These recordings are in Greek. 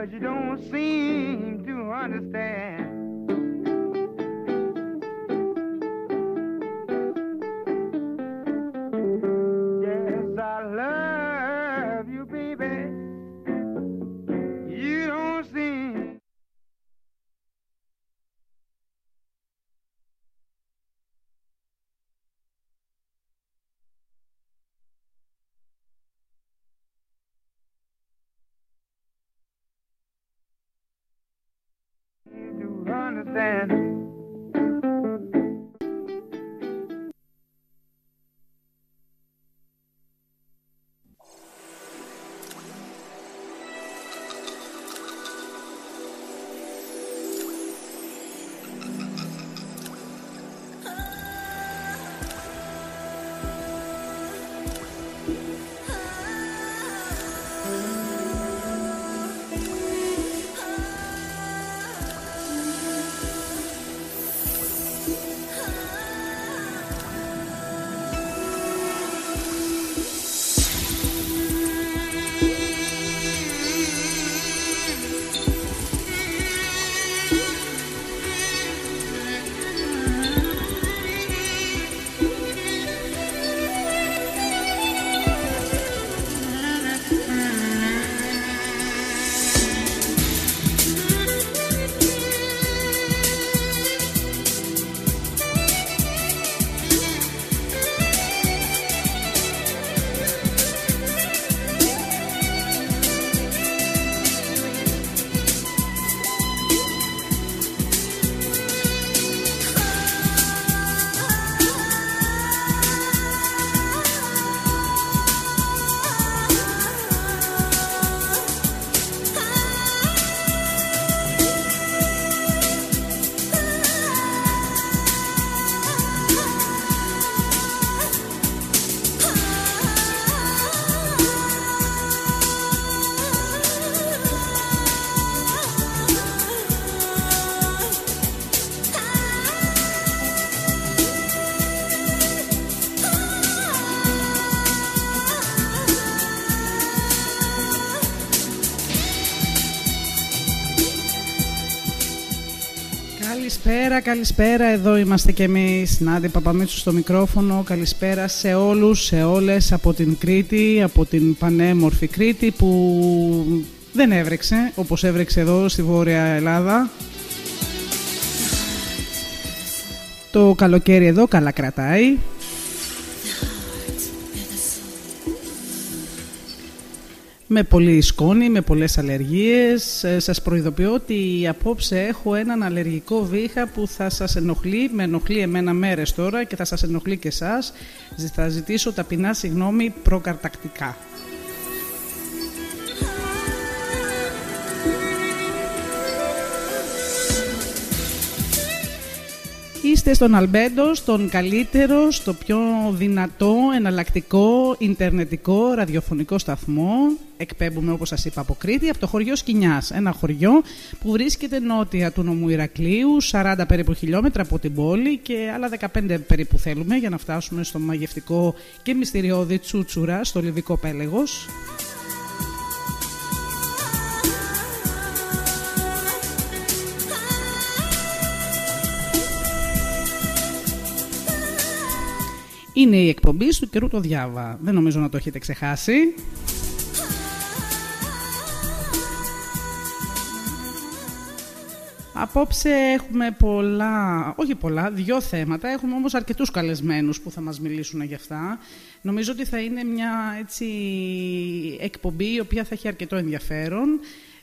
Cause you don't seem to understand. Καλησπέρα, καλησπέρα. Εδώ είμαστε κι εμείς. Νάντι Παπαμίτσου στο μικρόφωνο. Καλησπέρα σε όλους, σε όλες από την Κρήτη, από την πανέμορφη Κρήτη που δεν έβρεξε όπως έβρεξε εδώ στη Βόρεια Ελλάδα. Το καλοκαίρι εδώ καλά κρατάει. Με πολύ σκόνη, με πολλές αλλεργίες. Ε, σας προειδοποιώ ότι απόψε έχω έναν αλλεργικό βήχα που θα σας ενοχλεί, με ενοχλεί εμένα μέρες τώρα και θα σας ενοχλεί και εσάς. Θα ζητήσω ταπεινά συγγνώμη προκαρτακτικά. Είστε στον Αλμπέντο, στον καλύτερο, στο πιο δυνατό, εναλλακτικό, ιντερνετικό, ραδιοφωνικό σταθμό. Εκπέμπουμε, όπως σας είπα, από Κρήτη, από το χωριό Σκινιάς. Ένα χωριό που βρίσκεται νότια του νομού Ηρακλείου, 40 περίπου χιλιόμετρα από την πόλη και άλλα 15 περίπου θέλουμε για να φτάσουμε στο μαγευτικό και μυστηριώδη Τσούτσουρα, στο Λιβικό Πέλεγος. Είναι η εκπομπή του καιρού το διάβα. Δεν νομίζω να το έχετε ξεχάσει. Απόψε έχουμε πολλά, όχι πολλά, δυο θέματα. Έχουμε όμως αρκετούς καλεσμένους που θα μας μιλήσουν για αυτά. Νομίζω ότι θα είναι μια έτσι, εκπομπή η οποία θα έχει αρκετό ενδιαφέρον.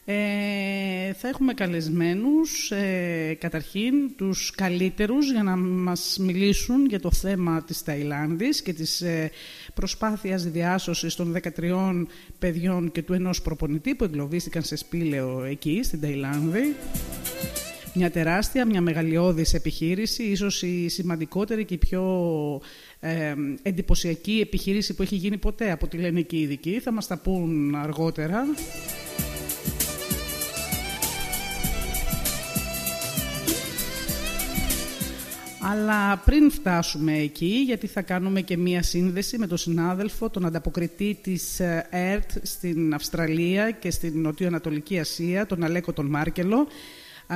Ε, θα έχουμε καλεσμένους, ε, καταρχήν, τους καλύτερους για να μας μιλήσουν για το θέμα της Ταϊλάνδης και της ε, προσπάθειας διάσωσης των 13 παιδιών και του ενός προπονητή που εγκλωβίστηκαν σε σπήλαιο εκεί, στην Ταϊλάνδη. Μια τεράστια, μια μεγαλειώδης επιχείρηση, ίσως η σημαντικότερη και η πιο ε, εντυπωσιακή επιχείρηση που έχει γίνει ποτέ από τη λένε και οι ειδικοί. Θα μας τα πούν αργότερα. Αλλά πριν φτάσουμε εκεί, γιατί θα κάνουμε και μία σύνδεση με τον συνάδελφο, τον ανταποκριτή της ε, ΕΡΤ στην Αυστραλία και στην Νοτιοανατολική Ασία, τον Αλέκο τον Μάρκελο,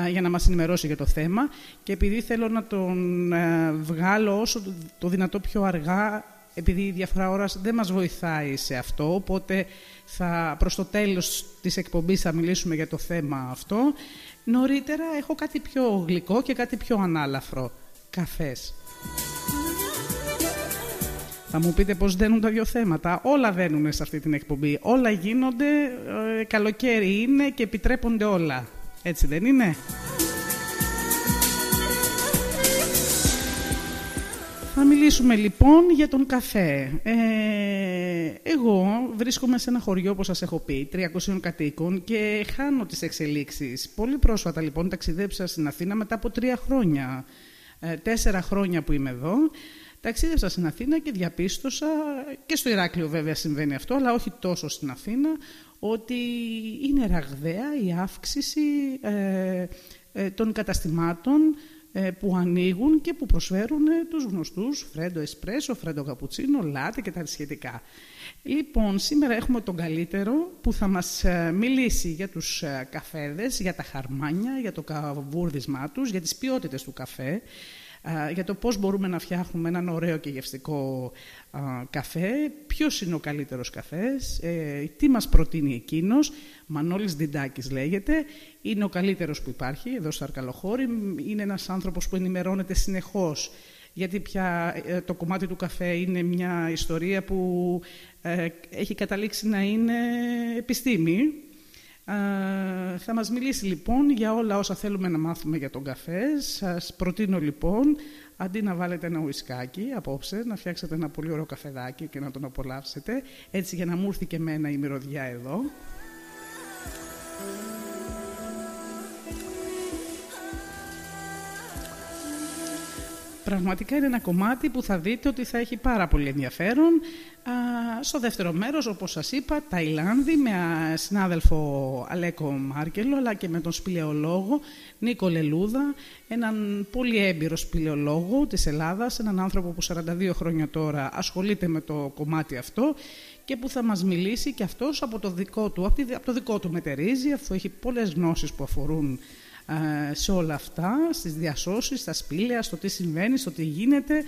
για να μας ενημερώσει για το θέμα. Και επειδή θέλω να τον ε, βγάλω όσο το δυνατό πιο αργά, επειδή η διαφορά ώρας δεν μας βοηθάει σε αυτό, οπότε θα, προς το τέλος της εκπομπής θα μιλήσουμε για το θέμα αυτό. Νωρίτερα έχω κάτι πιο γλυκό και κάτι πιο ανάλαφρο. Καφές. Θα μου πείτε πώς δένουν τα δύο θέματα. Όλα δένουν σε αυτή την εκπομπή. Όλα γίνονται, ε, καλοκαίρι είναι και επιτρέπονται όλα. Έτσι δεν είναι; Θα μιλήσουμε λοιπόν για τον καφέ. Ε, εγώ βρίσκομαι σε ένα χωριό, όπως σας έχω πει, 300 κατοίκων και χάνω τις εξελίξεις. Πολύ πρόσφατα λοιπόν ταξιδέψα στην Αθήνα μετά από τρία χρόνια. Ε, τέσσερα χρόνια που είμαι εδώ. Ταξίδευσα στην Αθήνα και διαπίστωσα, και στο Ηράκλειο βέβαια συμβαίνει αυτό, αλλά όχι τόσο στην Αθήνα, ότι είναι ραγδαία η αύξηση ε, ε, των καταστημάτων ε, που ανοίγουν και που προσφέρουν ε, τους γνωστούς φρέντο εσπρέσο, φρέντο καπουτσίνο, λάτε και τα σχετικά. Λοιπόν, σήμερα έχουμε τον καλύτερο που θα μας ε, μιλήσει για τους καφέδες, για τα χαρμάνια, για το καβούρδισμά τους, για τις ποιότητες του καφέ, για το πώς μπορούμε να φτιάχνουμε έναν ωραίο και γευστικό καφέ, ποιος είναι ο καλύτερος καφές, ε, τι μας προτείνει εκείνος. Μανώλης Διντάκης λέγεται, είναι ο καλύτερος που υπάρχει εδώ στο Αρκαλοχώρι, είναι ένας άνθρωπος που ενημερώνεται συνεχώς γιατί πια ε, το κομμάτι του καφέ είναι μια ιστορία που ε, έχει καταλήξει να είναι επιστήμη θα μας μιλήσει λοιπόν για όλα όσα θέλουμε να μάθουμε για τον καφέ. Σας προτείνω λοιπόν, αντί να βάλετε ένα ουισκάκι απόψε, να φτιάξετε ένα πολύ ωραίο καφεδάκι και να τον απολαύσετε, έτσι για να μου έρθει και εμένα η μυρωδιά εδώ. Πραγματικά είναι ένα κομμάτι που θα δείτε ότι θα έχει πάρα πολύ ενδιαφέρον. Στο δεύτερο μέρος, όπως σας είπα, Ταϊλάνδη με συνάδελφο Αλέκο Μάρκελο, αλλά και με τον σπηλαιολόγο Νίκο Λελούδα, έναν πολύ έμπειρο σπηλαιολόγο της Ελλάδας, έναν άνθρωπο που 42 χρόνια τώρα ασχολείται με το κομμάτι αυτό και που θα μας μιλήσει και αυτός από το δικό του, από το δικό του μετερίζει, αφού έχει πολλές γνώσεις που αφορούν ε, σε όλα αυτά, στις διασώσεις, στα σπήλαια, στο τι συμβαίνει, στο τι γίνεται.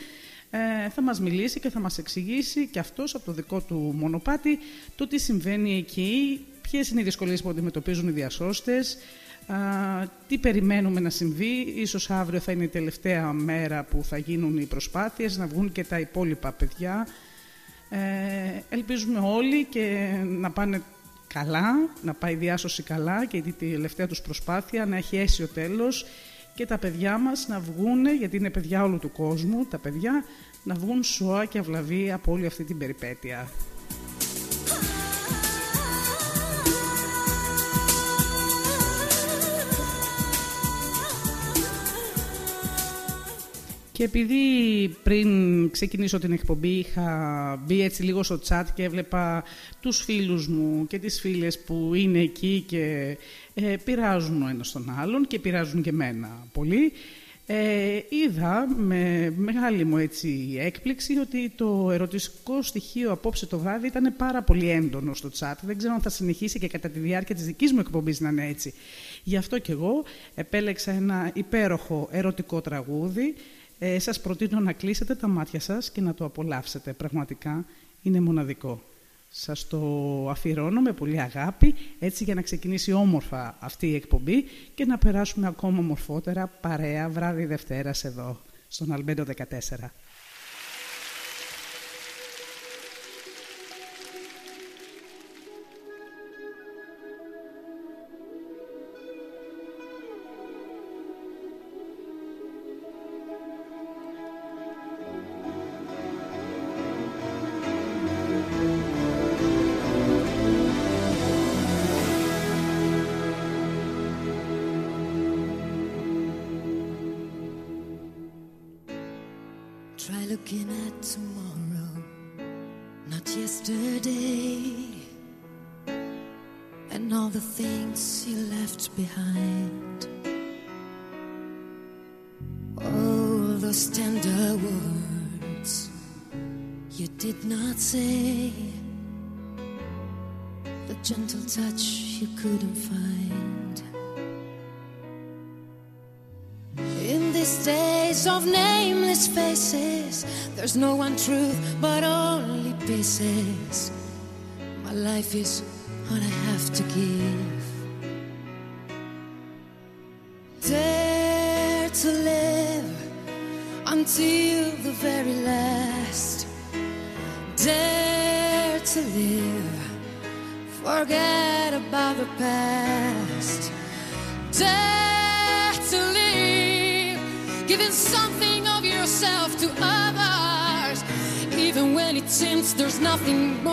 Ε, θα μας μιλήσει και θα μας εξηγήσει και αυτός από το δικό του μονοπάτι το τι συμβαίνει εκεί, ποιες είναι οι δυσκολίες που αντιμετωπίζουν οι διασώστες, τι περιμένουμε να συμβεί. Ίσως αύριο θα είναι η τελευταία μέρα που θα γίνουν οι προσπάθειες, να βγουν και τα υπόλοιπα παιδιά. Ε, ελπίζουμε όλοι και να πάνε καλά, να πάει διάσωση καλά και η τελευταία τους προσπάθεια να έχει αίσιο τέλος και τα παιδιά μας να βγουν, γιατί είναι παιδιά όλου του κόσμου, τα παιδιά να βγουν σώα και αυλαβή από όλη αυτή την περιπέτεια. Και επειδή πριν ξεκινήσω την εκπομπή είχα μπει έτσι λίγο στο chat και έβλεπα τους φίλους μου και τις φίλες που είναι εκεί και ε, πειράζουν ο ένας τον άλλον και πειράζουν και μένα πολύ, ε, είδα με μεγάλη μου έτσι έκπληξη ότι το ερωτικό στοιχείο απόψε το βράδυ ήταν πάρα πολύ έντονο στο chat. Δεν ξέρω αν θα συνεχίσει και κατά τη διάρκεια της δικής μου εκπομπής να είναι έτσι. Γι' αυτό και εγώ επέλεξα ένα υπέροχο ερωτικό τραγούδι ε, σας προτείνω να κλείσετε τα μάτια σας και να το απολαύσετε. Πραγματικά είναι μοναδικό. Σας το αφιερώνω με πολύ αγάπη, έτσι για να ξεκινήσει όμορφα αυτή η εκπομπή και να περάσουμε ακόμα μορφότερα παρέα βράδυ Δευτέρας εδώ, στον Αλμπέντο 14. Is what I have to give. Dare to live until the very last. Dare to live, forget about the past. Dare to live, giving something of yourself to others, even when it seems there's nothing more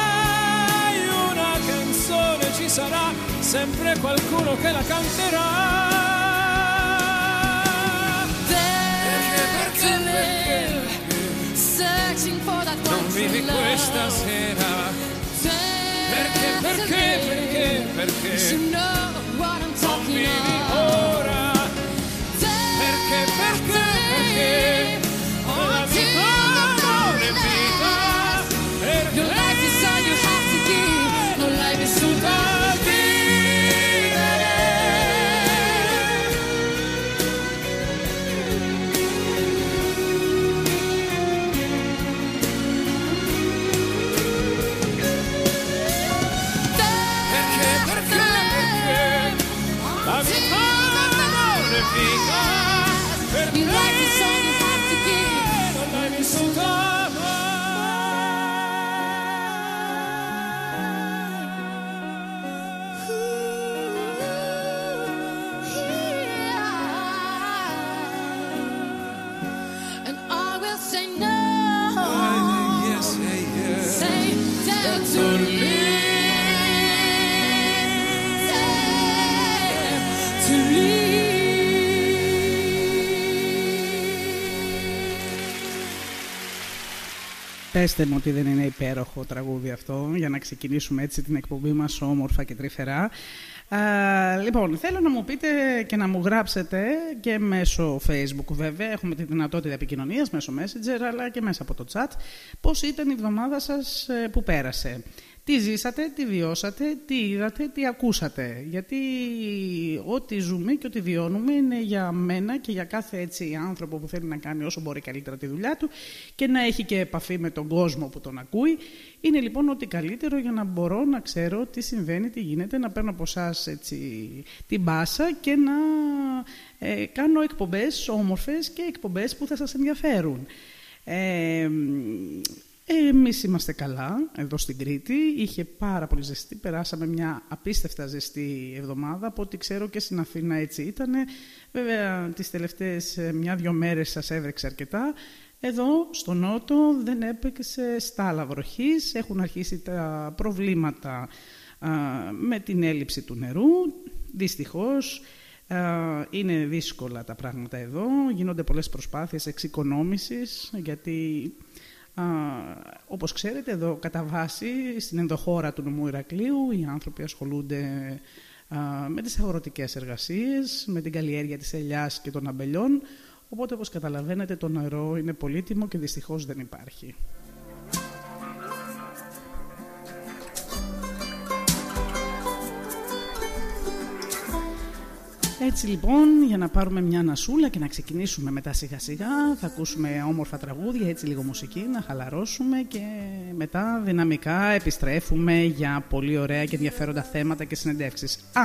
Sarà, sempre qualcuno che la canterà. Perché, perché, live, searching for that Non vivi questa sera. Perché, perché, live, perché, perché? You know what I'm Non talking vivi you like Πέστε μου ότι δεν είναι υπέροχο τραγούδι αυτό, για να ξεκινήσουμε έτσι την εκπομπή μας όμορφα και τρυφερά. Α, λοιπόν, θέλω να μου πείτε και να μου γράψετε και μέσω facebook βέβαια, έχουμε τη δυνατότητα επικοινωνίας μέσω messenger αλλά και μέσα από το chat, πώς ήταν η εβδομάδα σας ε, που πέρασε. Τι ζήσατε, τι βιώσατε, τι είδατε, τι ακούσατε. Γιατί ό,τι ζούμε και ό,τι βιώνουμε είναι για μένα και για κάθε έτσι άνθρωπο που θέλει να κάνει όσο μπορεί καλύτερα τη δουλειά του και να έχει και επαφή με τον κόσμο που τον ακούει. Είναι λοιπόν ό,τι καλύτερο για να μπορώ να ξέρω τι συμβαίνει, τι γίνεται, να παίρνω από εσάς την μπάσα και να ε, κάνω εκπομπές όμορφες και εκπομπές που θα σας ενδιαφέρουν. Ε, εμείς είμαστε καλά εδώ στην Κρήτη. Είχε πάρα πολύ ζεστή. Περάσαμε μια απίστευτα ζεστή εβδομάδα. Από ό,τι ξέρω και στην Αθήνα έτσι ήταν. Βέβαια τις τελευταίες ε, μια-δυο μέρες σας έβρεξε αρκετά. Εδώ στο Νότο δεν έπαιξε στάλα βροχής. Έχουν αρχίσει τα προβλήματα α, με την έλλειψη του νερού. Δυστυχώς α, είναι δύσκολα τα πράγματα εδώ. Γίνονται πολλές προσπάθειες εξοικονόμησης γιατί Α, όπως ξέρετε, εδώ κατά βάση, στην ενδοχώρα του νομού Ηρακλείου, οι άνθρωποι ασχολούνται α, με τις αγροτικές εργασίες, με την καλλιέργεια της ελιάς και των αμπελιών, οπότε όπως καταλαβαίνετε το νερό είναι πολύτιμο και δυστυχώς δεν υπάρχει. Έτσι λοιπόν, για να πάρουμε μια ανασούλα και να ξεκινήσουμε μετά σιγά σιγά, θα ακούσουμε όμορφα τραγούδια, έτσι λίγο μουσική, να χαλαρώσουμε και μετά δυναμικά επιστρέφουμε για πολύ ωραία και ενδιαφέροντα θέματα και συνεντεύξεις. Α,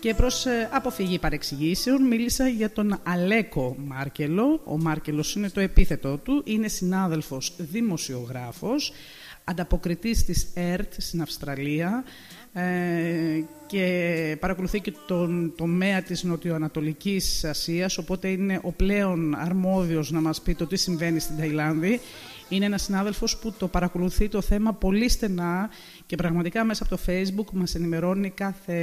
και προς ε, αποφυγή παρεξηγήσεων μίλησα για τον Αλέκο Μάρκελο. Ο Μάρκελος είναι το επίθετό του, είναι συνάδελφος δημοσιογράφος, ανταποκριτής της ΕΡΤ στην Αυστραλία, ε, και παρακολουθεί και τον τομέα της Νοτιοανατολικής Ασίας, οπότε είναι ο πλέον αρμόδιος να μας πει το τι συμβαίνει στην Ταϊλάνδη. Είναι ένας συνάδελφος που το παρακολουθεί το θέμα πολύ στενά και πραγματικά μέσα από το Facebook μας ενημερώνει κάθε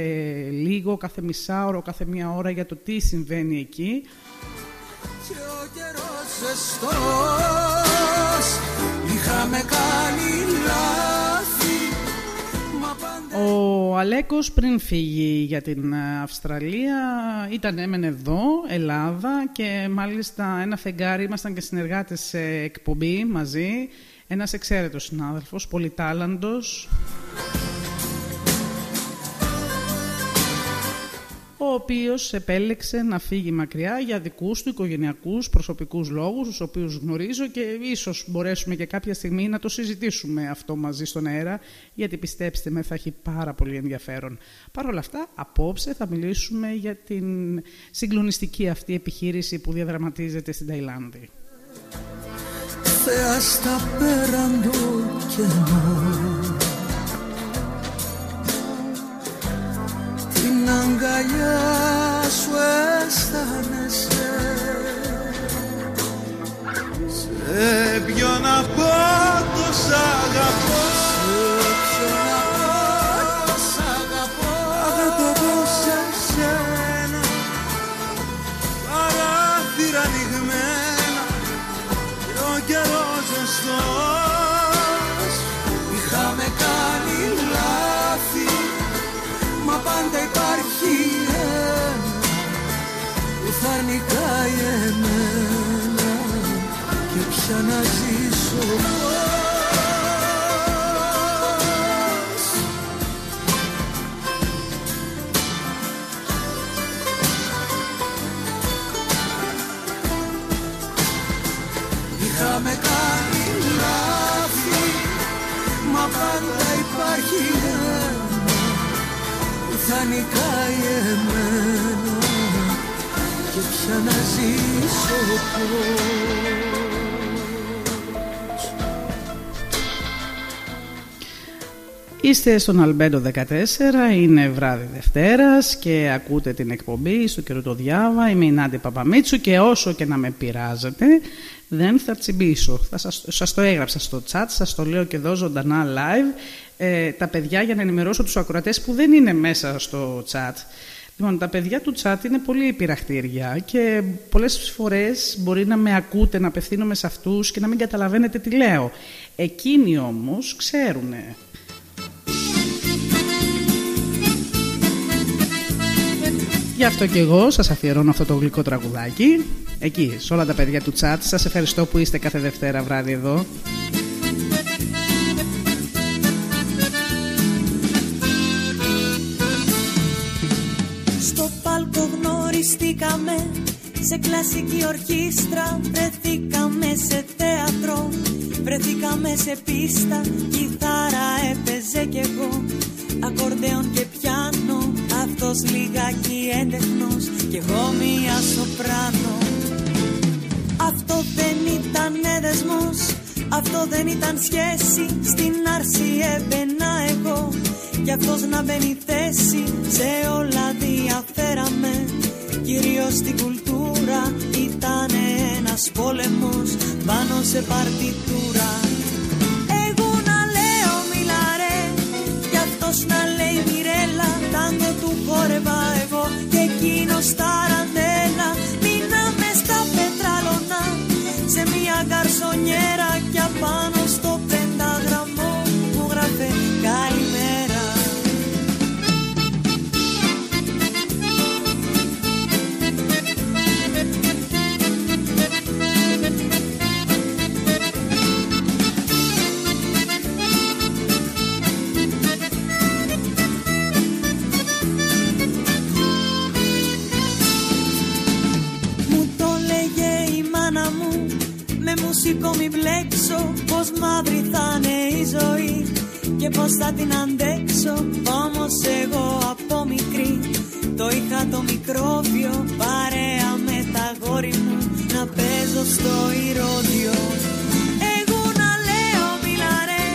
λίγο, κάθε μισάωρο, κάθε μία ώρα για το τι συμβαίνει εκεί. Και ο καιρός είχαμε κάνει ο Αλέκος πριν φύγει για την Αυστραλία ήταν έμενε εδώ, Ελλάδα και μάλιστα ένα φεγγάρι, ήμασταν και συνεργάτες σε εκπομπή μαζί. Ένας εξαίρετος συνάδελφος, πολυτάλαντος. Ο οποίος επέλεξε να φύγει μακριά για δικούς του οικογενειακούς, προσωπικούς λόγους, τους οποίους γνωρίζω και ίσως μπορέσουμε και κάποια στιγμή να το συζητήσουμε αυτό μαζί στον αέρα, γιατί πιστέψτε με θα έχει πάρα πολύ ενδιαφέρον. Παρ' όλα αυτά, απόψε θα μιλήσουμε για την συγκλονιστική αυτή επιχείρηση που διαδραματίζεται στην Ταϊλάνδη. Την αγκαλιά σου αισθάνεσαι. Σε ποιον από το σ' αγαπώ θα νικάει εμένα και πια να ζήσω Είστε στον Αλμπέντο 14, είναι βράδυ Δευτέρας και ακούτε την εκπομπή στο καιρό το διάβα. Είμαι η Νάντι Παπαμίτσου και όσο και να με πειράζετε δεν θα τσιμπήσω. Θα σας, σας το έγραψα στο chat, σας το λέω και εδώ ζωντανά live ε, τα παιδιά για να ενημερώσω τους ακροατές που δεν είναι μέσα στο chat. Λοιπόν, τα παιδιά του chat είναι πολύ υπηραχτήρια και πολλές φορές μπορεί να με ακούτε, να απευθύνομαι σε αυτούς και να μην καταλαβαίνετε τι λέω. Εκείνοι όμως ξέρουνε. Γι' αυτό και εγώ σας αφιερώνω αυτό το γλυκό τραγουδάκι. Εκεί, σε όλα τα παιδιά του chat. Σας ευχαριστώ που είστε κάθε Δευτέρα βράδυ εδώ. Σε κλασική ορχήστρα. Βρεθήκαμε σε θέατρο Βρεθήκαμε σε πίστα. Κιθάρα έπαιζε κι εγώ Ακορντεόν και πιάνο. Αυτός λιγάκι έντεχνος Κι εγώ μία σοπράνο. Αυτό δεν ήταν έδεσμος Αυτό δεν ήταν σχέση. Στην άρση έμπαινα εγώ Κι αυτός να μπαίνει θέση. Σε όλα διαφέραμε Κυρίως στην κουλτούρα ήταν ένας πόλεμος πάνω σε παρτιτούρα. Εγώ να λέω μιλαρέ κι αυτός να λέει μιρέλα τάγκο του χόρευα εγώ και εκείνος ταραντέλα μείναμε στα πετράλωνα σε μια καρσονιέρα πως μαύρη θα είναι η ζωή. Και πως θα την αντέξω Όμως εγώ από μικρή. Το είχα το μικρόβιο παρέα με τα γόρι μου να παίζω στο ηρώδιο. Εγώ να λέω μιλαρέ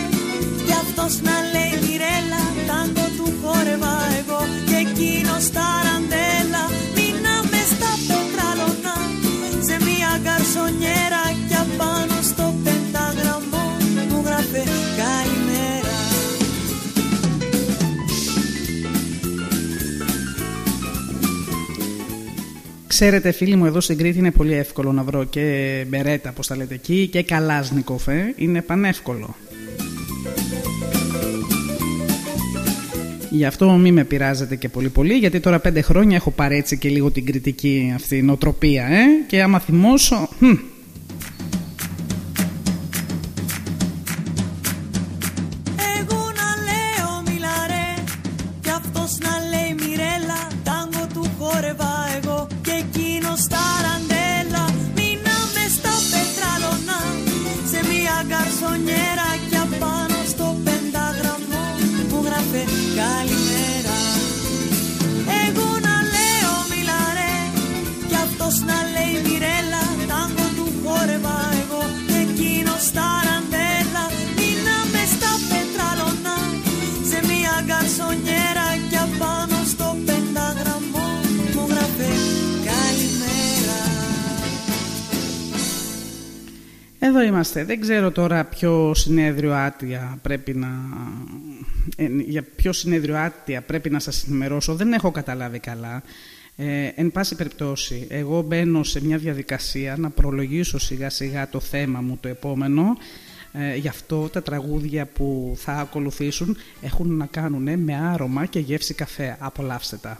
κι αυτός να λέει μιρέλα τάγκο του χόρευα εγώ και εκείνος ταραντέλα Ξέρετε, φίλοι μου, εδώ στην Κρήτη είναι πολύ εύκολο να βρω και μπερέτα, όπω τα λέτε εκεί, και καλάσνικοφ. Ε. Είναι πανεύκολο. Γι' αυτό μην με πειράζετε και πολύ πολύ, γιατί τώρα πέντε χρόνια έχω πάρει έτσι και λίγο την κριτική αυτή νοοτροπία, ε, και άμα θυμώσω... Hm, Εδώ είμαστε. Δεν ξέρω τώρα ποιο συνέδριο άτια πρέπει να... ε, για ποιο συνέδριο άτια πρέπει να σας ενημερώσω. Δεν έχω καταλάβει καλά. Ε, εν πάση περιπτώσει, εγώ μπαίνω σε μια διαδικασία να προλογίσω σιγά σιγά το θέμα μου το επόμενο. Ε, γι' αυτό τα τραγούδια που θα ακολουθήσουν έχουν να κάνουν με άρωμα και γεύση καφέ. Απολαύστε τα.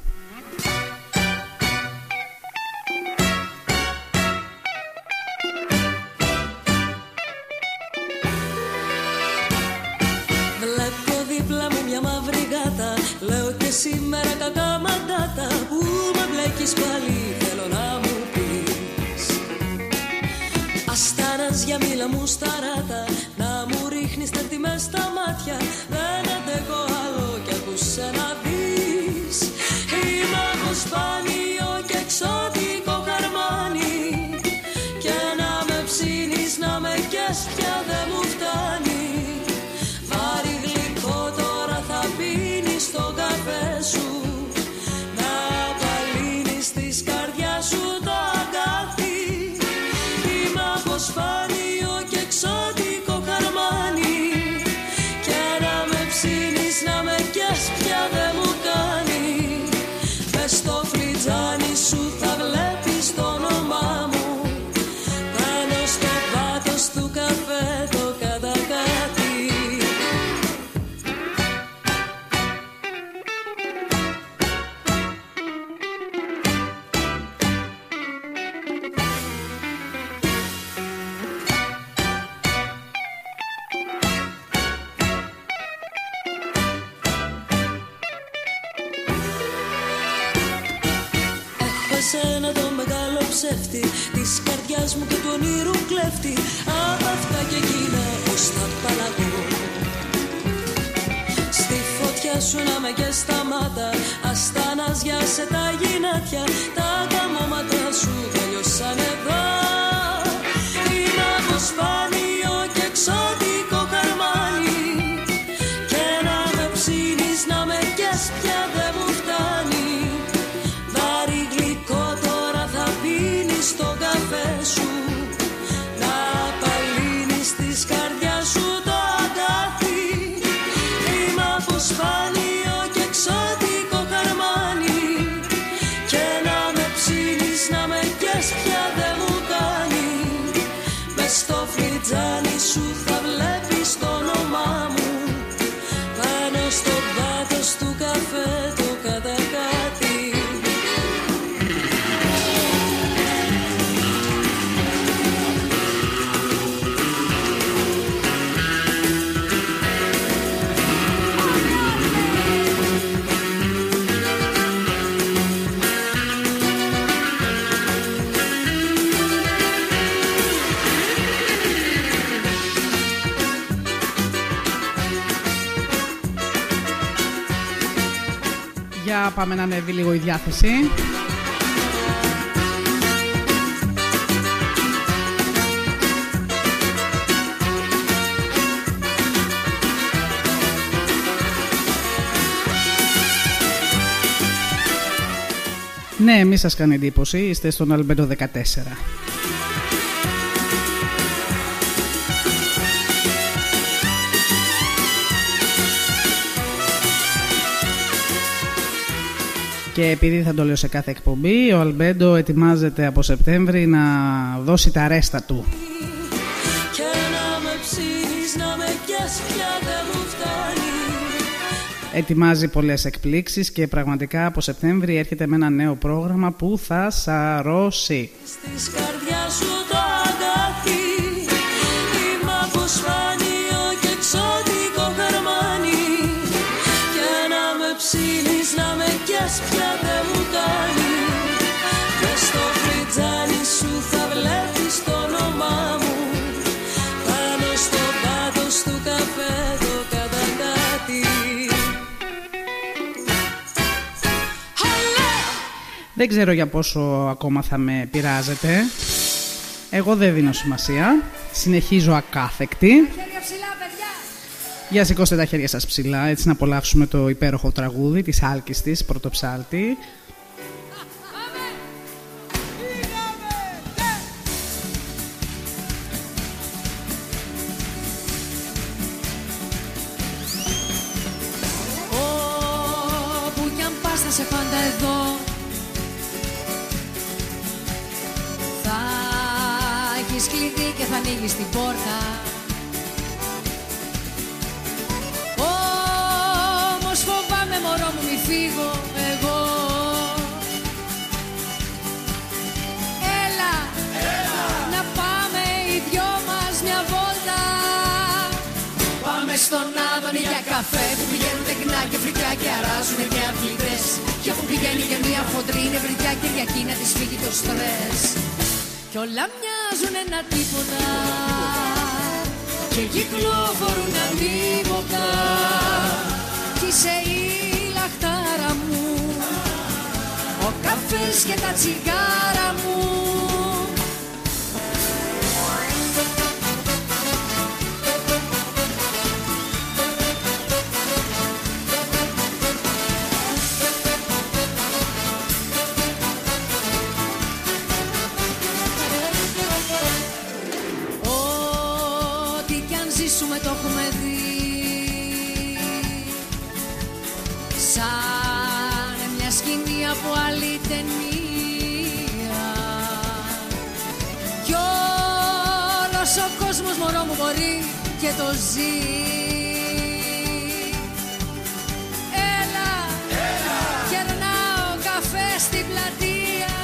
Πάμε να ανέβει λίγο η διάθεση. Ναι, μη σας κάνει εντύπωση, είστε στον Αλμπέντο 14. Και επειδή θα το λέω σε κάθε εκπομπή, ο Αλμπέντο ετοιμάζεται από Σεπτέμβρη να δώσει τα ρέστα του. Και να με ψήνεις, να με πιάσεις πια δεν μου φτάνει Ετοιμάζει πολλές εκπλήξεις και πραγματικά από Σεπτέμβρη έρχεται με ένα νέο πρόγραμμα που θα σαρώσει. Δεν ξέρω για πόσο ακόμα θα με πειράζετε. Εγώ δεν δίνω σημασία. Συνεχίζω ακάθεκτη. Για σηκώστε τα χέρια σας ψηλά, έτσι να απολαύσουμε το υπέροχο τραγούδι της Άλκης της, πρωτοψάλτη. Στον Άδωνη για καφέ που πηγαίνουν τεκνά και φρικιά και αράζουν και αθλητές. Και που πηγαίνει και μια χοντρή νευριδιά Κυριακή να της φύγει το στρες. Κι όλα μοιάζουν ένα τίποτα. Και κυκλοφορούν αντίποτα Κι είσαι η λαχτάρα μου. Ο καφές και τα τσιγάρα μου από άλλη ταινία. Κι όλος ο κόσμος μωρό μου μπορεί και το ζει. Έλα, κερνάω καφέ στην πλατεία.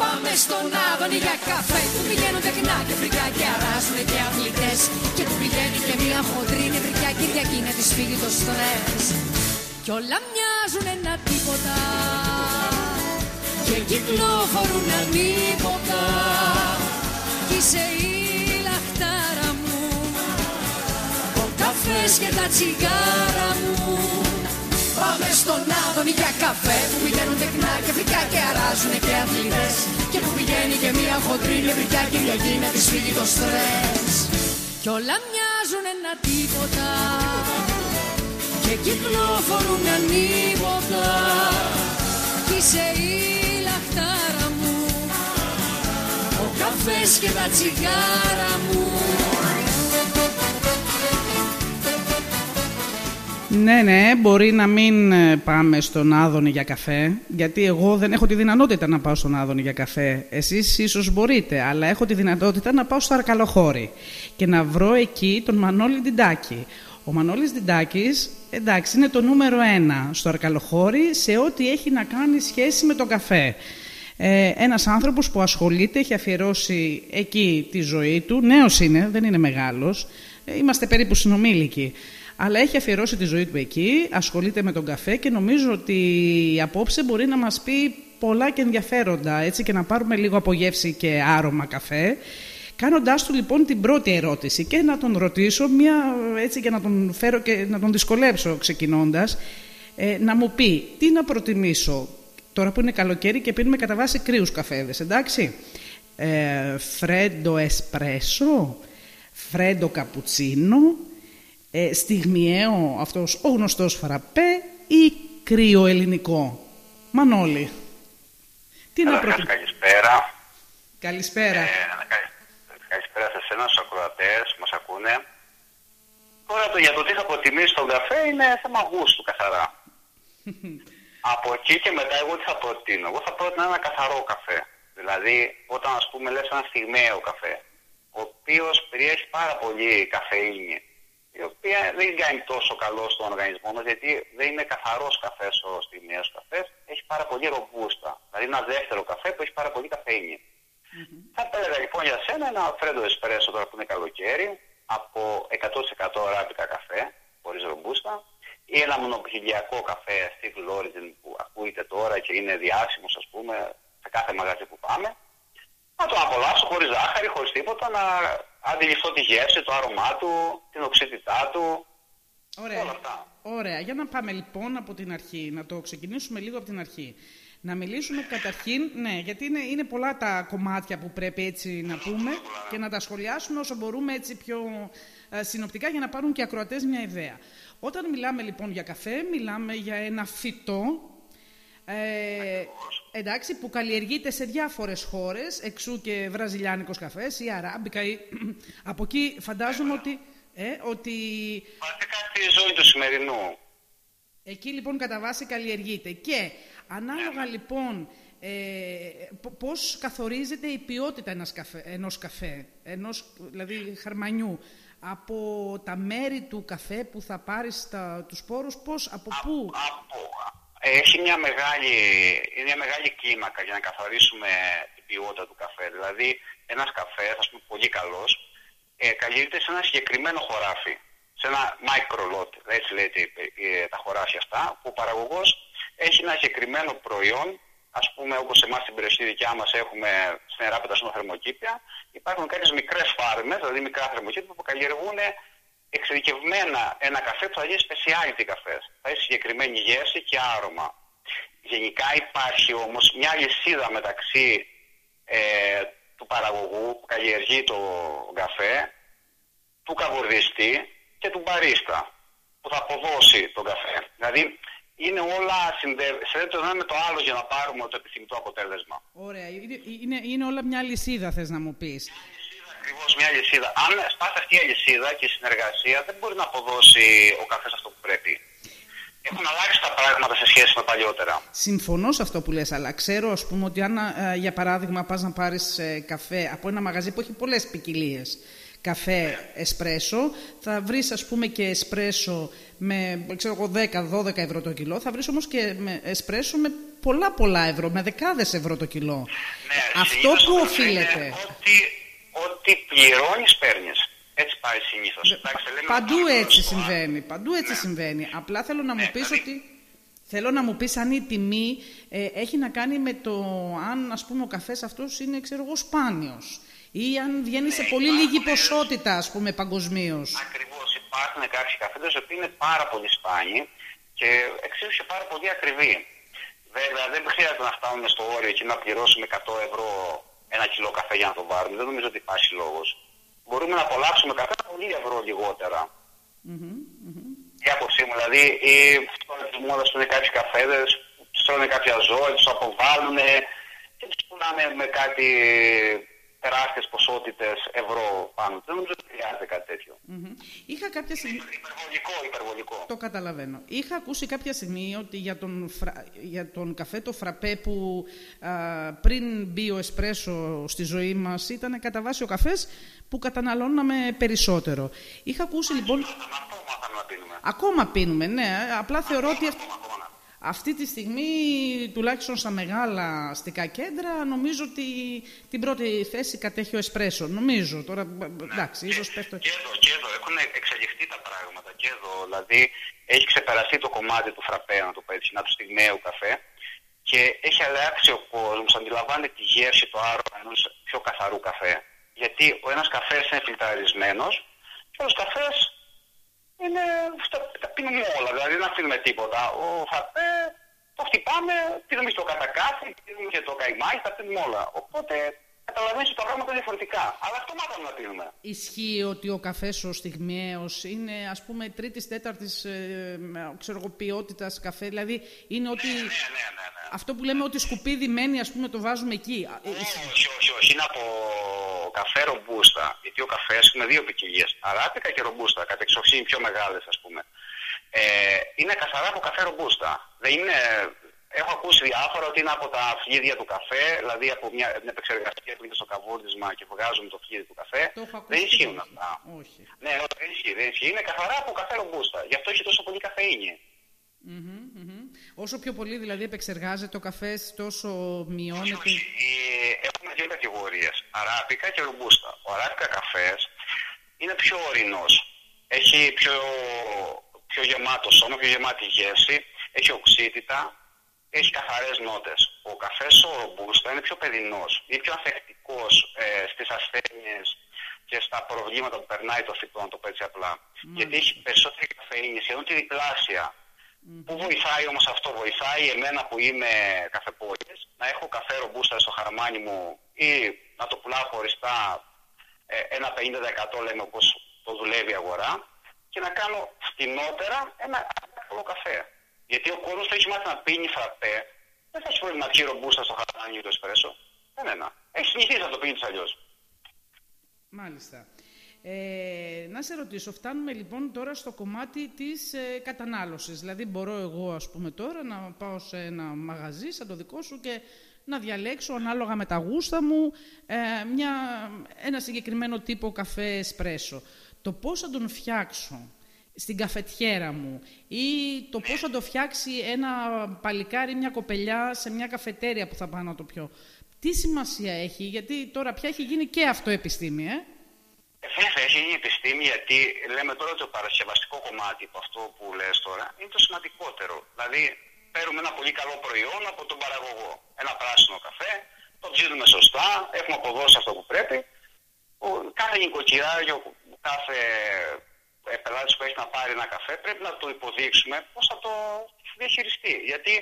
Πάμε στον Άδωνη για καφέ. Που πηγαίνουν τεχνά και φρικά και αράζουν και αθλητές. Και που πηγαίνει και μια χοντρή νευρικιά Κυριακή να της φύγει το στρες. Κι όλα μοιάζουν ένα τίποτα. Και κυκλοφορούν ανίποτα. Κι είσαι η λαχτάρα μου. Ο καφές και τα τσιγάρα μου. Πάμε στον Άδωνη για καφέ Που πηγαίνουν τεκνά και φρικά και αράζουν και αθλητές. Και που πηγαίνει και μια χοντρή νευρικιά Κυριακή να της φύγει το στρες. Κι όλα μοιάζουν ένα τίποτα Και κυκλοφορούν ανίποτα Κι είσαι η λαχτάρα μου Ο καφές και τα τσιγάρα μου Ναι, ναι, μπορεί να μην ε, πάμε στον Άδωνη για καφέ, γιατί εγώ δεν έχω τη δυνατότητα να πάω στον Άδωνη για καφέ. Εσείς ίσως μπορείτε, αλλά έχω τη δυνατότητα να πάω στο Αρκαλοχώρι και να βρω εκεί τον Μανώλη Διντάκη. Ο Μανώλης Διντάκης, εντάξει, είναι το νούμερο ένα στο Αρκαλοχώρι σε ό,τι έχει να κάνει σχέση με τον καφέ. Ε, ένας άνθρωπος που ασχολείται, έχει αφιερώσει εκεί τη ζωή του, νέος είναι, δεν είναι μεγάλος, ε, είμαστε περίπου συνομήλικοι. Αλλά έχει αφιερώσει τη ζωή του εκεί, ασχολείται με τον καφέ και νομίζω ότι απόψε μπορεί να μας πει πολλά και ενδιαφέροντα, έτσι και να πάρουμε λίγο απογεύση και άρωμα καφέ. Κάνοντάς του λοιπόν την πρώτη ερώτηση και να τον ρωτήσω, μια, έτσι και να τον φέρω και να τον δυσκολέψω ξεκινώντας, ε, να μου πει τι να προτιμήσω τώρα που είναι καλοκαίρι και πίνουμε κατά βάση κρύους καφέδες, εντάξει; Ε, φρέντο εσπρέσο, φρέντο καπουτσίνο, ε, στιγμιαίο αυτός ο γνωστός φραπέ ή κρύο ελληνικό; Μανώλη. Τι να προτιμήσω. Καλησπέρα. Καλησπέρα. Ε, καλησπέρα σε εσένα, στους ακροατές που μας ακούνε. Τώρα το, για το τι θα προτιμήσεις τον καφέ είναι θέμα γούστου καθαρά. Από εκεί και μετά εγώ τι θα προτείνω. Εγώ θα πρότεινα ένα καθαρό καφέ. Δηλαδή όταν ας πούμε λες ένα στιγμαίο καφέ, ο οποίος περιέχει πάρα πολύ καφεΐνη, η οποία δεν κάνει τόσο καλό στον οργανισμό μας, γιατί δεν είναι καθαρός καφές ο στιγμαίος καφές, έχει πάρα πολύ ρομπούστα. Δηλαδή ένα δεύτερο καφέ που έχει πάρα πολύ καφεΐνη. Mm-hmm. Θα έλεγα λοιπόν για σένα ένα φρέντο εσπρέσο τώρα που είναι καλοκαίρι, από 100% αράμπικα καφέ, χωρίς ρομπούστα, ή ένα μονοπηγειακό καφέ Steve Origin που ακούγεται τώρα και είναι διάσημος ας πούμε σε κάθε μαγαζί που πάμε. Να το απολαύσω χωρίς ζάχαρη, χωρίς τίποτα, να αντιληφθώ τη γεύση, το άρωμά του, την οξύτητά του, Ωραία. Όλα αυτά. Ωραία. Για να πάμε λοιπόν από την αρχή, να το ξεκινήσουμε λίγο από την αρχή. Να μιλήσουμε καταρχήν, ναι, γιατί είναι, είναι πολλά τα κομμάτια που πρέπει έτσι να πούμε και να τα σχολιάσουμε όσο μπορούμε έτσι πιο ε, συνοπτικά για να πάρουν και ακροατές μια ιδέα. Όταν μιλάμε λοιπόν για καφέ, μιλάμε για ένα φυτό ε, εντάξει, που καλλιεργείται σε διάφορες χώρες, εξού και βραζιλιάνικος καφές ή αράμπικα. Ή, από εκεί φαντάζομαι ότι... Ε, ότι... τη ζωή του σημερινού. Εκεί λοιπόν κατά βάση καλλιεργείται. Και Ανάλογα λοιπόν ε, πώς καθορίζεται η ποιότητα ενός καφέ, ενός καφέ, ενός δηλαδή χαρμανιού, από τα μέρη του καφέ που θα πάρεις τα, τους σπόρους, πώς, από πού; Από, έχει μια μεγάλη, μια μεγάλη κλίμακα για να καθορίσουμε την ποιότητα του καφέ. Δηλαδή ένας καφές, ας πούμε πολύ καλός, ε, καλλιεργείται σε ένα συγκεκριμένο χωράφι, σε ένα micro lot, έτσι λέτε ε, τα χωράφια αυτά, που ο παραγωγός έχει ένα συγκεκριμένο προϊόν, ας πούμε όπως εμάς στην περιοχή δικιά μας έχουμε στην Εράπετα στο θερμοκήπια, υπάρχουν κάποιες μικρές φάρμες, δηλαδή μικρά θερμοκήπια που καλλιεργούν εξειδικευμένα ένα καφέ που θα γίνει specialty καφές. Θα έχει συγκεκριμένη γεύση και άρωμα. Γενικά υπάρχει όμως μια λυσίδα μεταξύ ε, του παραγωγού που καλλιεργεί το καφέ, του καβουρδιστή και του μπαρίστα που θα αποδώσει τον καφέ. Δηλαδή είναι όλα συνδέεται το ένα με το άλλο για να πάρουμε το επιθυμητό αποτέλεσμα. Ωραία. Είναι, είναι όλα μια λυσίδα, θες να μου πεις. Ακριβώς μια λυσίδα. Αν σπάσει αυτή η αλυσίδα και η συνεργασία, δεν μπορεί να αποδώσει ο καφέ αυτό που πρέπει. Έχουν αλλάξει τα πράγματα σε σχέση με παλιότερα. Συμφωνώ σε αυτό που λες, αλλά ξέρω ας πούμε ότι αν ε, για παράδειγμα πας να πάρεις ε, καφέ από ένα μαγαζί που έχει πολλές ποικιλίες καφέ εσπρέσο, θα βρεις ας πούμε και εσπρέσο με ξέρω 10-12 ευρώ το κιλό, θα βρεις όμως και με εσπρέσο με πολλά πολλά ευρώ, με δεκάδες ευρώ το κιλό. Ναι, Αυτό που οφείλεται. Ότι, ότι πληρώνεις παίρνεις. Έτσι πάει συνήθως. Παντού έτσι συμβαίνει. Παντού έτσι ναι. συμβαίνει. Απλά θέλω να μου ναι, πεις δηλαδή- ότι... Θέλω να μου πεις αν η τιμή ε, έχει να κάνει με το αν ας πούμε ο καφές αυτός είναι ξέρω εγώ σπάνιος ή αν βγαίνει σε πολύ λίγη ποσότητα, ας πούμε, παγκοσμίως. Ακριβώς. Υπάρχουν κάποιοι καφέδε που είναι πάρα πολύ σπάνιοι και εξίσου και πάρα πολύ ακριβοί. Βέβαια, δεν χρειάζεται να φτάνουμε στο όριο και να πληρώσουμε 100 ευρώ ένα κιλό καφέ για να το πάρουμε. Δεν νομίζω ότι υπάρχει λόγος. Μπορούμε να απολαύσουμε καφέ πολύ ευρώ λιγότερα. Mm-hmm, mm-hmm. Η άποψή μου, δηλαδή, ή τη μόδα που είναι κάποιοι καφέδε, του τρώνε κάποια ζώα, τους αποβάλλουν και τους πουλάνε με κάτι τεράστιες ποσότητες ευρώ πάνω. Δεν νομίζω ότι χρειάζεται κάτι τέτοιο. Mm-hmm. Είχα κάποια στιγμή... Υπερβολικό, υπερβολικό. Το καταλαβαίνω. Είχα ακούσει κάποια στιγμή ότι για τον, φρα... για τον καφέ το φραπέ που α, πριν μπει ο εσπρέσο στη ζωή μας ήταν κατά βάση ο καφές που καταναλώναμε περισσότερο. Είχα ακούσει λοιπόν... Ακόμα να πίνουμε. Ακόμα πίνουμε, ναι. Απλά θεωρώ ότι... Αυτή τη στιγμή, τουλάχιστον στα μεγάλα αστικά κέντρα, νομίζω ότι την πρώτη θέση κατέχει ο Εσπρέσο. Νομίζω. Τώρα, εντάξει, ίσως πέφτω... Και εδώ, και εδώ έχουν εξελιχθεί τα πράγματα. Και εδώ, δηλαδή, έχει ξεπεραστεί το κομμάτι του φραπέ, να το πω έτσι, να του στιγμαίου καφέ και έχει αλλάξει ο κόσμος, αντιλαμβάνεται τη γεύση, το άρωμα ενός πιο καθαρού καφέ. Γιατί ο ένας καφές είναι φιλτραρισμένο και ο άλλος καφές είναι, τα, τα πίνουμε όλα, δηλαδή δεν αφήνουμε τίποτα. Ο φραπέ το χτυπάμε, πίνουμε στο κατακάθι, πίνουμε και το καϊμάκι, τα πίνουμε όλα. Οπότε καταλαβαίνεις ότι τα πράγματα είναι διαφορετικά. Αλλά αυτό μάθαμε να πίνουμε. Ισχύει ότι ο καφές ο στιγμιαίος είναι ας πούμε τρίτης, τέταρτης ε, ξέρω εγώ, ποιότητας καφέ. Δηλαδή είναι ότι Ναι, ναι, ναι, ναι, ναι. αυτό που λέμε ότι σκουπίδι μένει ας πούμε το βάζουμε εκεί. Α, ε, ισχύει. Όχι, όχι, όχι. Είναι από καφέ ρομπούστα. Γιατί ο καφές είναι δύο ποικιλίες. Αράπικα και ρομπούστα. Κατά εξοχήν πιο μεγάλες, ας πούμε. Ε, είναι καθαρά από καφέ ρομπούστα. Δεν είναι. Έχω ακούσει διάφορα ότι είναι από τα φλίδια του καφέ, δηλαδή από μια, μια επεξεργασία που είναι στο καβούρδισμα και βγάζουν το φλίδι του καφέ. Το έχω ακούσει. Δεν ισχύουν όχι. αυτά. Όχι. Ναι, όχι, δεν ισχύει, δεν ισχύει. Είναι καθαρά από καφέ ρομπούστα. Γι' αυτό έχει τόσο πολύ καφεΐνη. Μμμ, μμμ. Όσο πιο πολύ δηλαδή επεξεργάζεται ο καφές, τόσο μειώνεται. Όχι, ε, έχουμε δύο κατηγορίες. Αράπικα και ρομπούστα. Ο αράπικα καφές είναι πιο ορεινός. Έχει πιο, πιο γεμάτο σώμα, πιο γεμάτη γεύση. Έχει οξύτητα. Έχει καθαρές νότες. Ο καφές ο ρομπούστα είναι πιο παιδινός. Είναι πιο ανθεκτικό ε, στις ασθένειες και στα προβλήματα που περνάει το φυτό, να το πω έτσι απλά. Γιατί έχει περισσότερη καφεΐνη, σχεδόν τη διπλάσια. Πού βοηθάει όμως αυτό, βοηθάει εμένα που είμαι καφεπόλης να έχω καφέ ρομπούστα στο χαρμάνι μου ή να το πουλάω χωριστά ε, ένα 50% λέμε όπως το δουλεύει η αγορά και να κάνω φτηνότερα ένα καλό καφέ. Γιατί ο κόσμος που έχει μάθει να πίνει φραπέ δεν θα έχει πρόβλημα να πιει ρομπούστα στο χαρμάνι ή το εσπρέσο. Κανένα. Έχει συνηθίσει να το πίνεις αλλιώς. Μάλιστα. Ε, να σε ρωτήσω, φτάνουμε λοιπόν τώρα στο κομμάτι της ε, κατανάλωσης. Δηλαδή μπορώ εγώ ας πούμε τώρα να πάω σε ένα μαγαζί σαν το δικό σου και να διαλέξω ανάλογα με τα γούστα μου ε, μια, ένα συγκεκριμένο τύπο καφέ εσπρέσο. Το πώς θα τον φτιάξω; Στην καφετιέρα μου ή το πώς θα το φτιάξει ένα παλικάρι, μια κοπελιά σε μια καφετέρια που θα πάω να το πιω. Τι σημασία έχει, γιατί τώρα πια έχει γίνει και αυτό επιστήμη, ε; Βέβαια, έχει γίνει επιστήμη γιατί λέμε τώρα ότι το παρασκευαστικό κομμάτι από αυτό που λες τώρα είναι το σημαντικότερο. Δηλαδή, παίρνουμε ένα πολύ καλό προϊόν από τον παραγωγό. Ένα πράσινο καφέ, το ψήνουμε σωστά, έχουμε αποδώσει αυτό που πρέπει. Ο, κάθε νοικοκυράγιο, κάθε ε, πελάτη που έχει να πάρει ένα καφέ πρέπει να το υποδείξουμε πώς θα το διαχειριστεί. Γιατί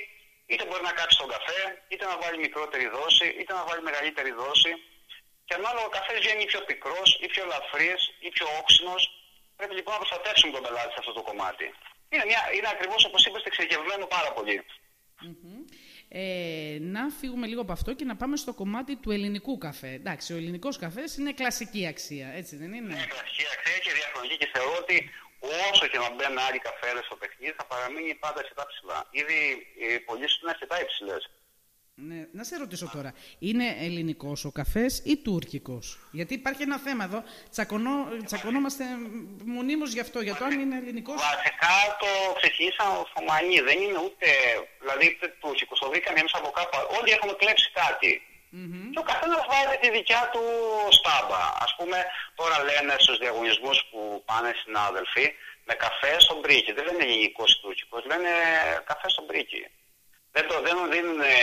είτε μπορεί να κάψει τον καφέ, είτε να βάλει μικρότερη δόση, είτε να βάλει μεγαλύτερη δόση. Και ανάλογα ο καφές βγαίνει πιο πικρός ή πιο ελαφρύ ή πιο όξινος. Πρέπει λοιπόν να προστατεύσουμε τον πελάτη σε αυτό το κομμάτι. Είναι, μια, είναι ακριβώς όπως είπες, εξειδικευμένο πάρα πολύ. Μμμ. Ε, να φύγουμε λίγο από αυτό και να πάμε στο κομμάτι του ελληνικού καφέ. Εντάξει, ο ελληνικός καφές είναι κλασική αξία, έτσι δεν είναι; Είναι κλασική αξία και διαχρονική και θεωρώ ότι όσο και να μπαίνουν άλλοι καφέδες στο παιχνίδι θα παραμείνει πάντα αρκετά ψηλά. Ήδη οι πωλήσει είναι αρκετά υψηλές. Ναι, να σε ρωτήσω τώρα, είναι ελληνικός ο καφές ή τουρκικός; Γιατί υπάρχει ένα θέμα εδώ, τσακωνό, τσακωνόμαστε μονίμως γι' αυτό, για το αν είναι ελληνικός. Βασικά το ξεκίνησαν Οθωμανοί, δεν είναι ούτε. Δηλαδή ούτε τουρκικός, το βρήκαμε εμείς από κάπου. Όλοι έχουμε κλέψει κάτι. Μμμ. Και ο καθένας βάζει τη δικιά του στάμπα. Α πούμε, τώρα λένε στους διαγωνισμούς που πάνε οι συνάδελφοι με καφέ στον πρίκι. Δεν λένε ελληνικός ή τουρκικός, λένε καφέ στον πρίκι. Δεν, το, δεν δίνουν ε,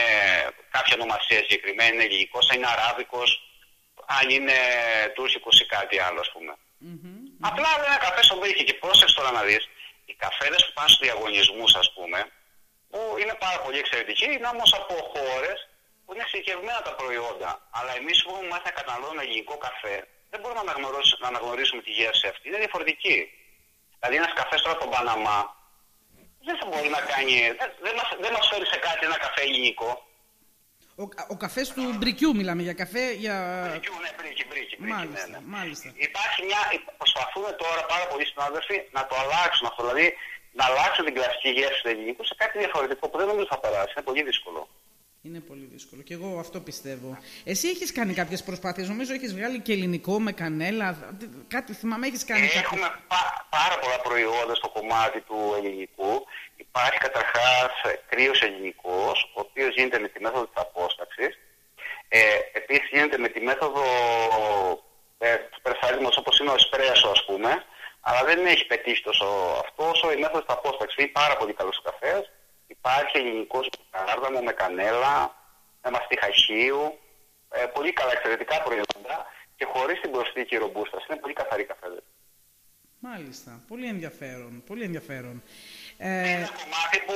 κάποια ονομασία συγκεκριμένη, είναι ελληνικό, αν είναι αράβικος, αν είναι τουρκικό ή κάτι άλλο, ας πούμε. Μμμ. Απλά λένε καφέ στον πρίκι. Και πρόσεξε τώρα να δεις, οι καφέδες που πάνε στους διαγωνισμούς, ας πούμε, που είναι πάρα πολύ εξαιρετικοί, είναι όμως από χώρες που είναι εξειδικευμένα τα προϊόντα. Αλλά εμείς που έχουμε μάθει να καταναλώνουμε ελληνικό καφέ, δεν μπορούμε να αναγνωρίσουμε, να αναγνωρίσουμε τη γεύση αυτή. Είναι διαφορετική. Δηλαδή, ένας καφές τώρα από τον Παναμά δεν θα μπορεί να κάνει. Δεν, δεν, μας, δεν μας φέρει σε κάτι ένα καφέ ελληνικό. Ο, ο καφές του μπρικιού μιλάμε, για καφέ, για... Μπρίκι, ναι, μπρίκι, μπρίκι, μπρίκι, Μάλιστα, ναι, ναι. μάλιστα. Υπάρχει μια. Προσπαθούν τώρα πάρα πολλοί συνάδελφοι να το αλλάξουν αυτό. Δηλαδή να αλλάξουν την κλασική γεύση του ελληνικού σε κάτι διαφορετικό που δεν νομίζω θα περάσει. Είναι πολύ δύσκολο. Είναι πολύ δύσκολο. Και εγώ αυτό πιστεύω. Εσύ έχεις κάνει κάποιες προσπάθειες. Νομίζω έχεις βγάλει και ελληνικό με κανέλα. Κάτι θυμάμαι, έχεις κάνει κάποιες... Έχουμε πά- πάρα πολλά προϊόντα στο κομμάτι του ελληνικού. Υπάρχει καταρχάς κρύος ελληνικός, ο οποίος γίνεται με τη μέθοδο της απόσταξης. Ε, Επίσης γίνεται με τη μέθοδο ε, του περσάλιμος όπως είναι ο εσπρέσο, ας πούμε. Αλλά δεν έχει πετύχει τόσο αυτό όσο η μέθοδος της απόσταξης. Είναι πάρα πολύ καλός καφές. Υπάρχει ελληνικός με κάρδαμο, με κανέλα, με μαστίχα χείου. Ε, πολύ καλά, εξαιρετικά προϊόντα και χωρίς την προσθήκη ρομπούστα. Είναι πολύ καθαρή καφέ. Μάλιστα. Πολύ ενδιαφέρον. Πολύ ενδιαφέρον. Είναι Ε, ένα κομμάτι που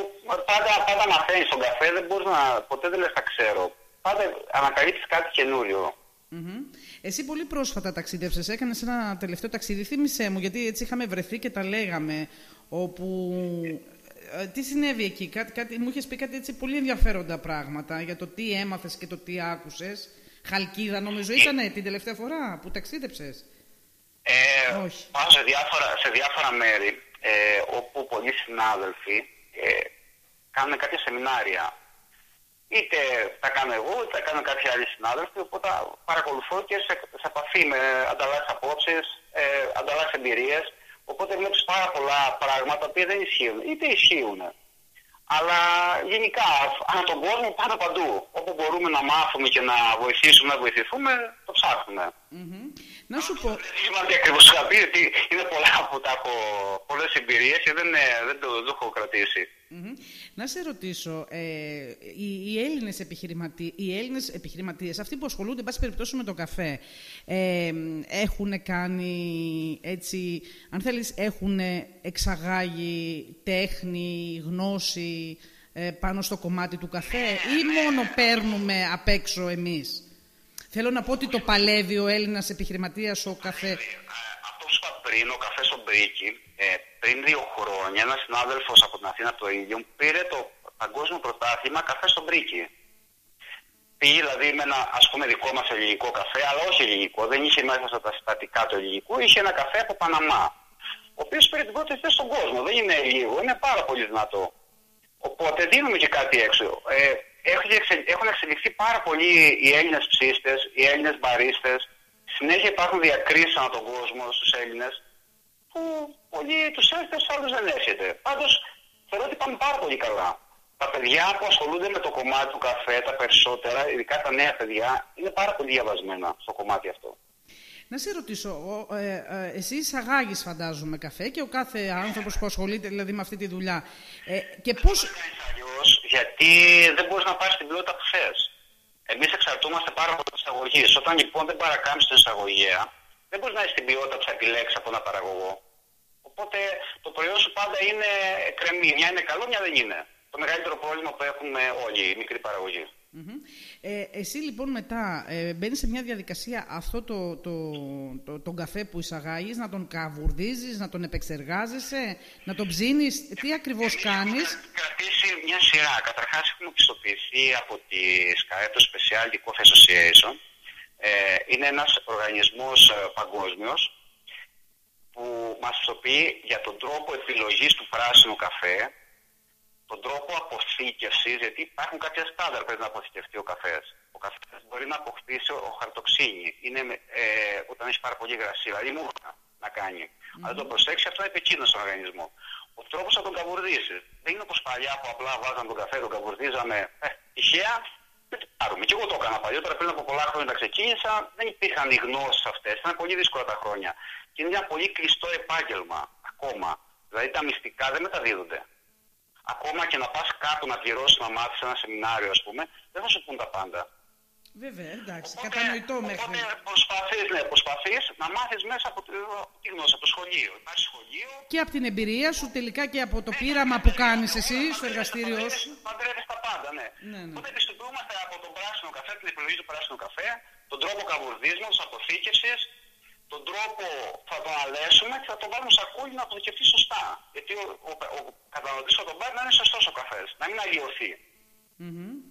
πάντα, πάντα μαθαίνεις στον καφέ, δεν μπορείς να, ποτέ δεν λες τα ξέρω. Πάντα ανακαλύπτεις κάτι καινούριο. μμμ. Εσύ πολύ πρόσφατα ταξίδευσες, έκανες ένα τελευταίο ταξίδι. Θύμησέ μου, γιατί έτσι είχαμε βρεθεί και τα λέγαμε, όπου... ε, Τι συνέβη εκεί, κάτι, κάτι, μου είχες πει κάτι έτσι πολύ ενδιαφέροντα πράγματα για το τι έμαθες και το τι άκουσες. Χαλκίδα νομίζω ήτανε την τελευταία φορά που ταξίδεψες; Ε, Όχι. Πάω σε διάφορα, σε διάφορα μέρη ε, όπου πολλοί συνάδελφοι ε, κάνουν κάποια σεμινάρια. Είτε τα κάνω εγώ, είτε τα κάνουν κάποιοι άλλοι συνάδελφοι, οπότε παρακολουθώ και σε, σε επαφή με ανταλλάσσεις απόψεις, ε, ανταλλάσσεις εμπειρίες, οπότε βλέπεις πάρα πολλά πράγματα που δεν ισχύουν, είτε ισχύουν. Αλλά γενικά, ανά τον κόσμο, πάντα παντού. Όπου μπορούμε να μάθουμε και να βοηθήσουμε, να βοηθηθούμε, το ψάχνουμε. Μμμ. Να σου πω, Δεν θυμάμαι ακριβώς σου είχα πει ότι είναι πολλά που τα έχω πολλές εμπειρίες και δεν, ε, δεν το, δεν το έχω κρατήσει. Μμμ. Να σε ρωτήσω, ε, οι, οι, Έλληνες επιχειρηματί, οι Έλληνες επιχειρηματίες, αυτοί που ασχολούνται, εν πάση περιπτώσει, με το καφέ, ε, έχουν κάνει, έτσι, αν θέλεις, έχουν εξαγάγει τέχνη, γνώση ε, πάνω στο κομμάτι του καφέ ή μόνο παίρνουμε απ' έξω εμείς; Θέλω να πω ότι το παλεύει ο Έλληνας επιχειρηματίας ο καφές. Ε, αυτό που σου είπα πριν, ο καφέ στο μπρίκι, ε, πριν δύο χρόνια, ένας συνάδελφος από την Αθήνα, από το ίδιο, πήρε το παγκόσμιο πρωτάθλημα καφέ στο μπρίκι. Πήγε δηλαδή με ένα ας πούμε δικό μας ελληνικό καφέ, αλλά όχι ελληνικό, δεν είχε μέσα στα τα συστατικά του ελληνικού, είχε ένα καφέ από Παναμά. Ο οποίος πήρε την πρώτη θέση στον κόσμο. Δεν είναι λίγο, είναι πάρα πολύ δυνατό. Οπότε δίνουμε και κάτι έξω. Ε, έχουν, εξε- έχουν εξελιχθεί πάρα πολύ οι Έλληνες ψήστε, οι Έλληνες μπαρίστες. Συνέχεια υπάρχουν διακρίσεις ανά τον κόσμο στους Έλληνες που πολλοί τους έρχεται, στου άλλους δεν έρχεται. Πάντως θεωρώ ότι πάμε πάρα πολύ καλά. Τα παιδιά που ασχολούνται με το κομμάτι του καφέ, τα περισσότερα, ειδικά τα νέα παιδιά, είναι πάρα πολύ διαβασμένα στο κομμάτι αυτό. Να σε ρωτήσω, ο- ε, ε, εσύ εισαγάγεις φαντάζομαι καφέ και ο κάθε άνθρωπος που ασχολείται δηλαδή με αυτή τη δουλειά. Ε, και πώς... Δεν κάνεις αλλιώς, γιατί δεν μπορείς να πάρεις την ποιότητα που θες. Εμείς εξαρτούμαστε πάρα πολύ από την εισαγωγή. Όταν λοιπόν δεν παρακάμψεις την εισαγωγέα, δεν μπορείς να έχεις την ποιότητα που θα επιλέξεις από ένα παραγωγό. Οπότε το προϊόν σου πάντα είναι κρεμή. Μια είναι καλό, μια δεν είναι. Το μεγαλύτερο πρόβλημα που έχουμε όλοι οι μικροί παραγωγοί. Μμμ. Ε, εσύ λοιπόν μετά ε, μπαίνεις σε μια διαδικασία αυτό το, το, το, τον καφέ που εισαγάγεις, να τον καβουρδίζεις, να τον επεξεργάζεσαι, να τον ψήνεις, τι ακριβώς κάνεις; Έχουμε κρατήσει μια σειρά. Καταρχάς έχουμε πιστοποιηθεί από τη SCAE, το Specialty Coffee Association. Ε, είναι ένας οργανισμός ε, παγκόσμιος που μας πιστοποιεί για τον τρόπο επιλογής του πράσινου καφέ, τον τρόπο αποθήκευσης, γιατί υπάρχουν κάποια στάνταρ πρέπει να αποθηκευτεί ο καφές. Ο καφές μπορεί να αποκτήσει ο χαρτοξίνη, είναι, με- ε, όταν έχεις πάρα πολύ υγρασία, δηλαδή μούχα να κάνει. Αν δεν το προσέξεις, αυτό είναι επικίνδυνο στον οργανισμό. Ο τρόπος να τον καβουρδίσει. Δεν είναι όπως παλιά που απλά βάζαμε τον καφέ, τον καβουρδίζαμε ε, τυχαία. Δεν το πάρουμε. Και εγώ το έκανα παλιότερα, πριν από πολλά χρόνια τα ξεκίνησα. Δεν υπήρχαν οι γνώσεις αυτές. Ήταν πολύ δύσκολα τα χρόνια. Και είναι ένα πολύ κλειστό επάγγελμα ακόμα. Δηλαδή τα μυστικά δεν μεταδίδονται. Ακόμα και να πας κάπου να πληρώσεις να μάθεις ένα σεμινάριο, ας πούμε, δεν θα σου πούν τα πάντα. Βέβαια, εντάξει, Οπότε- κατανοητό μέχρι. Οπότε προσπαθείς, ναι, προσπαθείς να μάθεις μέσα από τη, τη γνώση, από το σχολείο. Υπάρχει σχολείο. Και από την εμπειρία σου, τελικά και από το πείραμα που κάνεις εσύ στο εργαστήριό σου. Παντρεύεις τα πάντα, ναι. Ναι, ναι. Οπότε επιστοποιούμαστε από τον πράσινο καφέ, την επιλογή του πράσινου καφέ, τον τρόπο καβουρδίσματος, αποθήκευσης, τον τρόπο που θα τον αλέσουμε και θα τον βάλουμε σακούλι να τον σκεφτεί σωστά. Γιατί ο, ο, ο, καταναλωτής θα τον πάρει να είναι σωστός ο καφές, να μην αλλοιωθεί. Μμμ, μμμ.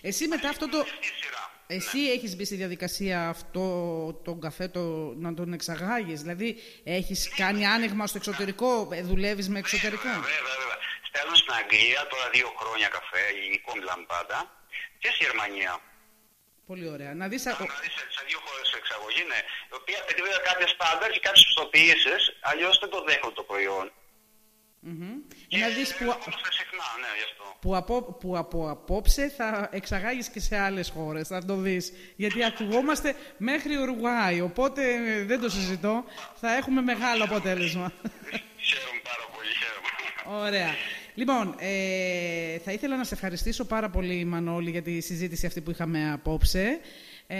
Εσύ μετά αυτό το... Αυτή η σειρά. Εσύ έχεις μπει στη διαδικασία αυτό τον καφέ το, να τον εξαγάγεις, δηλαδή έχεις κάνει άνοιγμα στο εξωτερικό, ε, δουλεύεις με εξωτερικό; Βέβαια, βέβαια, βέβαια. Στέλνω στην Αγγλία τώρα δύο χρόνια καφέ, ελληνικό μιλάμε πάντα, και στη Γερμανία. Πολύ ωραία. Να δεις... α- ο- Δηλαδή σε, σε δύο χώρες εξαγωγή, ναι. Η οποία απαιτεί βέβαια κάποια στάνταρ και κάποιες πιστοποιήσεις, αλλιώς δεν το δέχονται το προϊόν. Μμμ. Και Να δεις που, ερχόμαστε συχνά, ναι, γι' αυτό. που, από, που από απόψε θα εξαγάγεις και σε άλλες χώρες, θα το δεις. Γιατί ακουγόμαστε μέχρι Ουρουγουάη, οπότε ε, δεν το συζητώ, θα έχουμε μεγάλο αποτέλεσμα. Χαίρομαι πάρα πολύ, χαίρομαι. Ωραία. Λοιπόν, ε, θα ήθελα να σε ευχαριστήσω πάρα πολύ, Μανώλη, για τη συζήτηση αυτή που είχαμε απόψε. Ε,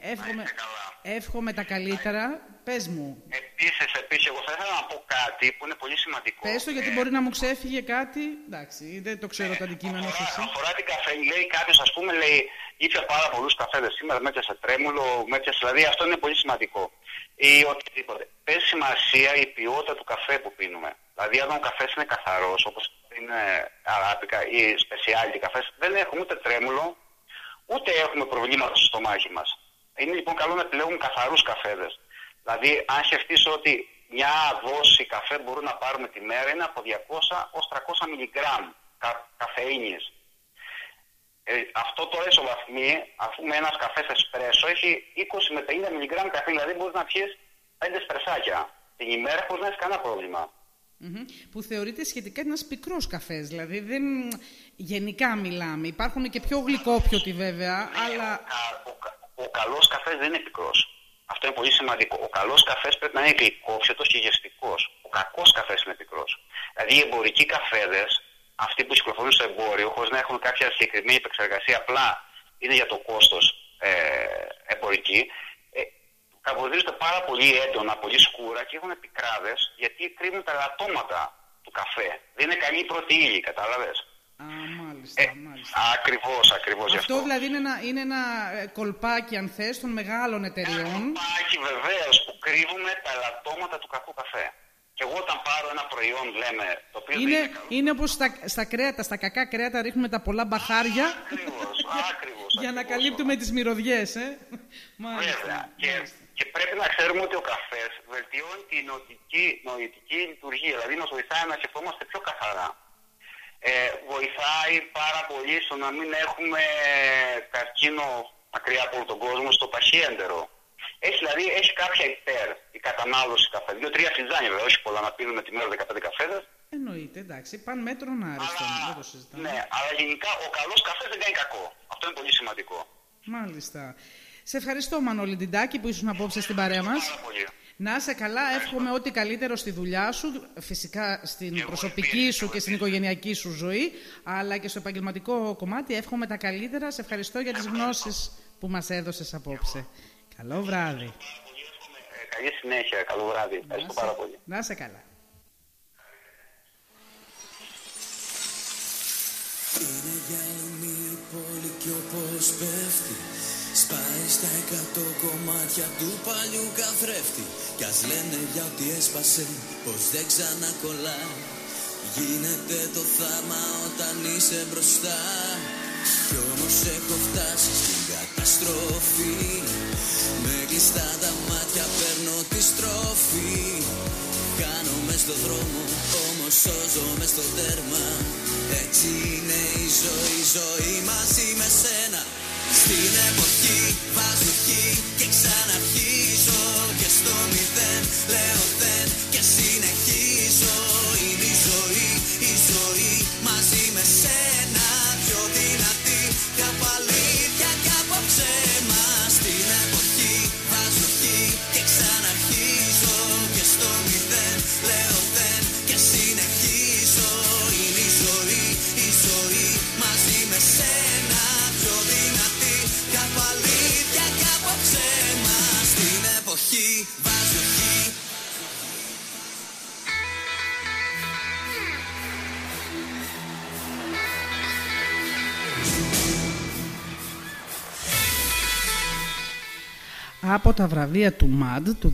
εύχομαι, είστε καλά. Εύχομαι τα καλύτερα. Πες μου. Επίσης, επίσης, εγώ θα ήθελα να πω κάτι που είναι πολύ σημαντικό. Πες το γιατί Ε, μπορεί να μου ξέφυγε κάτι. Εντάξει, δεν το ξέρω το αντικείμενο αφορά, εσύ. αφορά την καφέ. Λέει κάποιος, ας πούμε, λέει, ήπια πάρα πολλούς καφέδες σήμερα, με σε τρέμουλο, με δηλαδή αυτό είναι πολύ σημαντικό. Ή οτιδήποτε. Παίζει σημασία η ποιότητα του καφέ που πίνουμε. Δηλαδή, αν ο καφές είναι καθαρός, όπως είναι αράπικα ή specialty καφές, δεν έχουμε ούτε τρέμουλο, ούτε έχουμε προβλήματα στο στομάχι μας. Είναι λοιπόν καλό να επιλέγουμε καθαρούς καφέδες. Δηλαδή, αν σκεφτείς ότι μια δόση καφέ μπορούμε να πάρουμε τη μέρα είναι από 200 ως 300 μιλιγκράμμ κα, καφεΐνης. Ε, αυτό το εσωβαθμί, αφού με ένας καφές εσπρέσο έχει 20 με 50 μιλιγκράμμ καφέ, δηλαδή μπορείς να πιεις 5 σπρεσάκια την ημέρα χωρίς να έχεις κανένα πρόβλημα. Μμμ. Που θεωρείται σχετικά ένας πικρός καφές, δηλαδή δεν... γενικά μιλάμε. Υπάρχουν και πιο γλυκόπιωτοι βέβαια, αλλά... Ο, κα- ο, κα- ο καλός καφές δεν είναι πικρός. Αυτό είναι πολύ σημαντικό. Ο καλός καφές πρέπει να είναι γλυκόψετος και γευστικός. Ο κακός καφές είναι πικρός. Δηλαδή οι εμπορικοί καφέδες, αυτοί που κυκλοφορούν στο εμπόριο, χωρίς να έχουν κάποια συγκεκριμένη επεξεργασία, απλά είναι για το κόστος ε, εμπορικοί, ε, καρποδιζονται πάρα πολύ έντονα, πολύ σκούρα και έχουν πικράδες γιατί κρύβουν τα λατώματα του καφέ. Δεν είναι καλή η πρώτη ύλη, κατάλαβες. Α, μάλιστα, Ε, μάλιστα. ακριβώς, ακριβώς γι' Αυτό αυτό. δηλαδή είναι ένα, είναι ένα ε, κολπάκι, αν θες, των μεγάλων εταιριών. Υπάρχει βεβαίως που κρύβουμε τα ελαττώματα του κακού καφέ. Και εγώ όταν πάρω ένα προϊόν, λέμε, το οποίο δεν Είναι, είναι καλό. είναι όπως στα, στα κρέατα, στα κακά κρέατα ρίχνουμε τα πολλά μπαχάρια Ακριβώς, ακριβώς. για να ακριβώς. καλύπτουμε τις μυρωδιές, ε. Μάλιστα. Βέβαια. Και, και πρέπει να ξέρουμε ότι ο καφές βελτιώνει την νοητική, νοητική λειτουργία. Δηλαδή μας βοηθάει να σκεφτόμαστε πιο καθαρά. Ε, βοηθάει πάρα πολύ στο να μην έχουμε καρκίνο μακριά από όλο τον κόσμο στο παχύεντερο. Έχει δηλαδή έχει κάποια υπέρ η κατανάλωση καφέ. Δύο-τρία φιτζάνια βέβαια, όχι πολλά να πίνουμε τη μέρα 15 καφέδες. Εννοείται, εντάξει, παν μέτρον άριστον, δεν το συζητάμε. ναι, αλλά γενικά ο καλός καφές δεν κάνει κακό. Αυτό είναι πολύ σημαντικό. Μάλιστα. Σε ευχαριστώ Μανώλη Ντιντάκη που ήσουν απόψε στην παρέα μας. Πάρα πολύ. Να είσαι καλά, εύχομαι ό,τι καλύτερο στη δουλειά σου, φυσικά στην εγώ προσωπική επίσης, σου εγώ και στην οικογενειακή σου ζωή, αλλά και στο επαγγελματικό κομμάτι. Εύχομαι τα καλύτερα. Σε ευχαριστώ για τις γνώσεις που μας έδωσες απόψε. Καλό βράδυ. Ε, καλή συνέχεια, καλό βράδυ. Ευχαριστώ πάρα πολύ. Να είσαι καλά. Είναι γυάλινη η πόλη κι όπως πέφτει Σπάει στα εκατό κομμάτια του παλιού καθρέφτη. Κι ας λένε για ότι έσπασε πως δεν ξανακολλά. Γίνεται το θάμα όταν είσαι μπροστά. Κι όμως έχω φτάσει στην καταστροφή. Με κλειστά τα μάτια παίρνω τη στροφή. Κάνομαι στο δρόμο, όμως σώζομαι στο τέρμα. Έτσι είναι η ζωή, ζωή μαζί με σένα Στην εποχή βάζω χ και ξαναρχίζω Και στο μηδέν λέω Από τα βραβεία του MAD του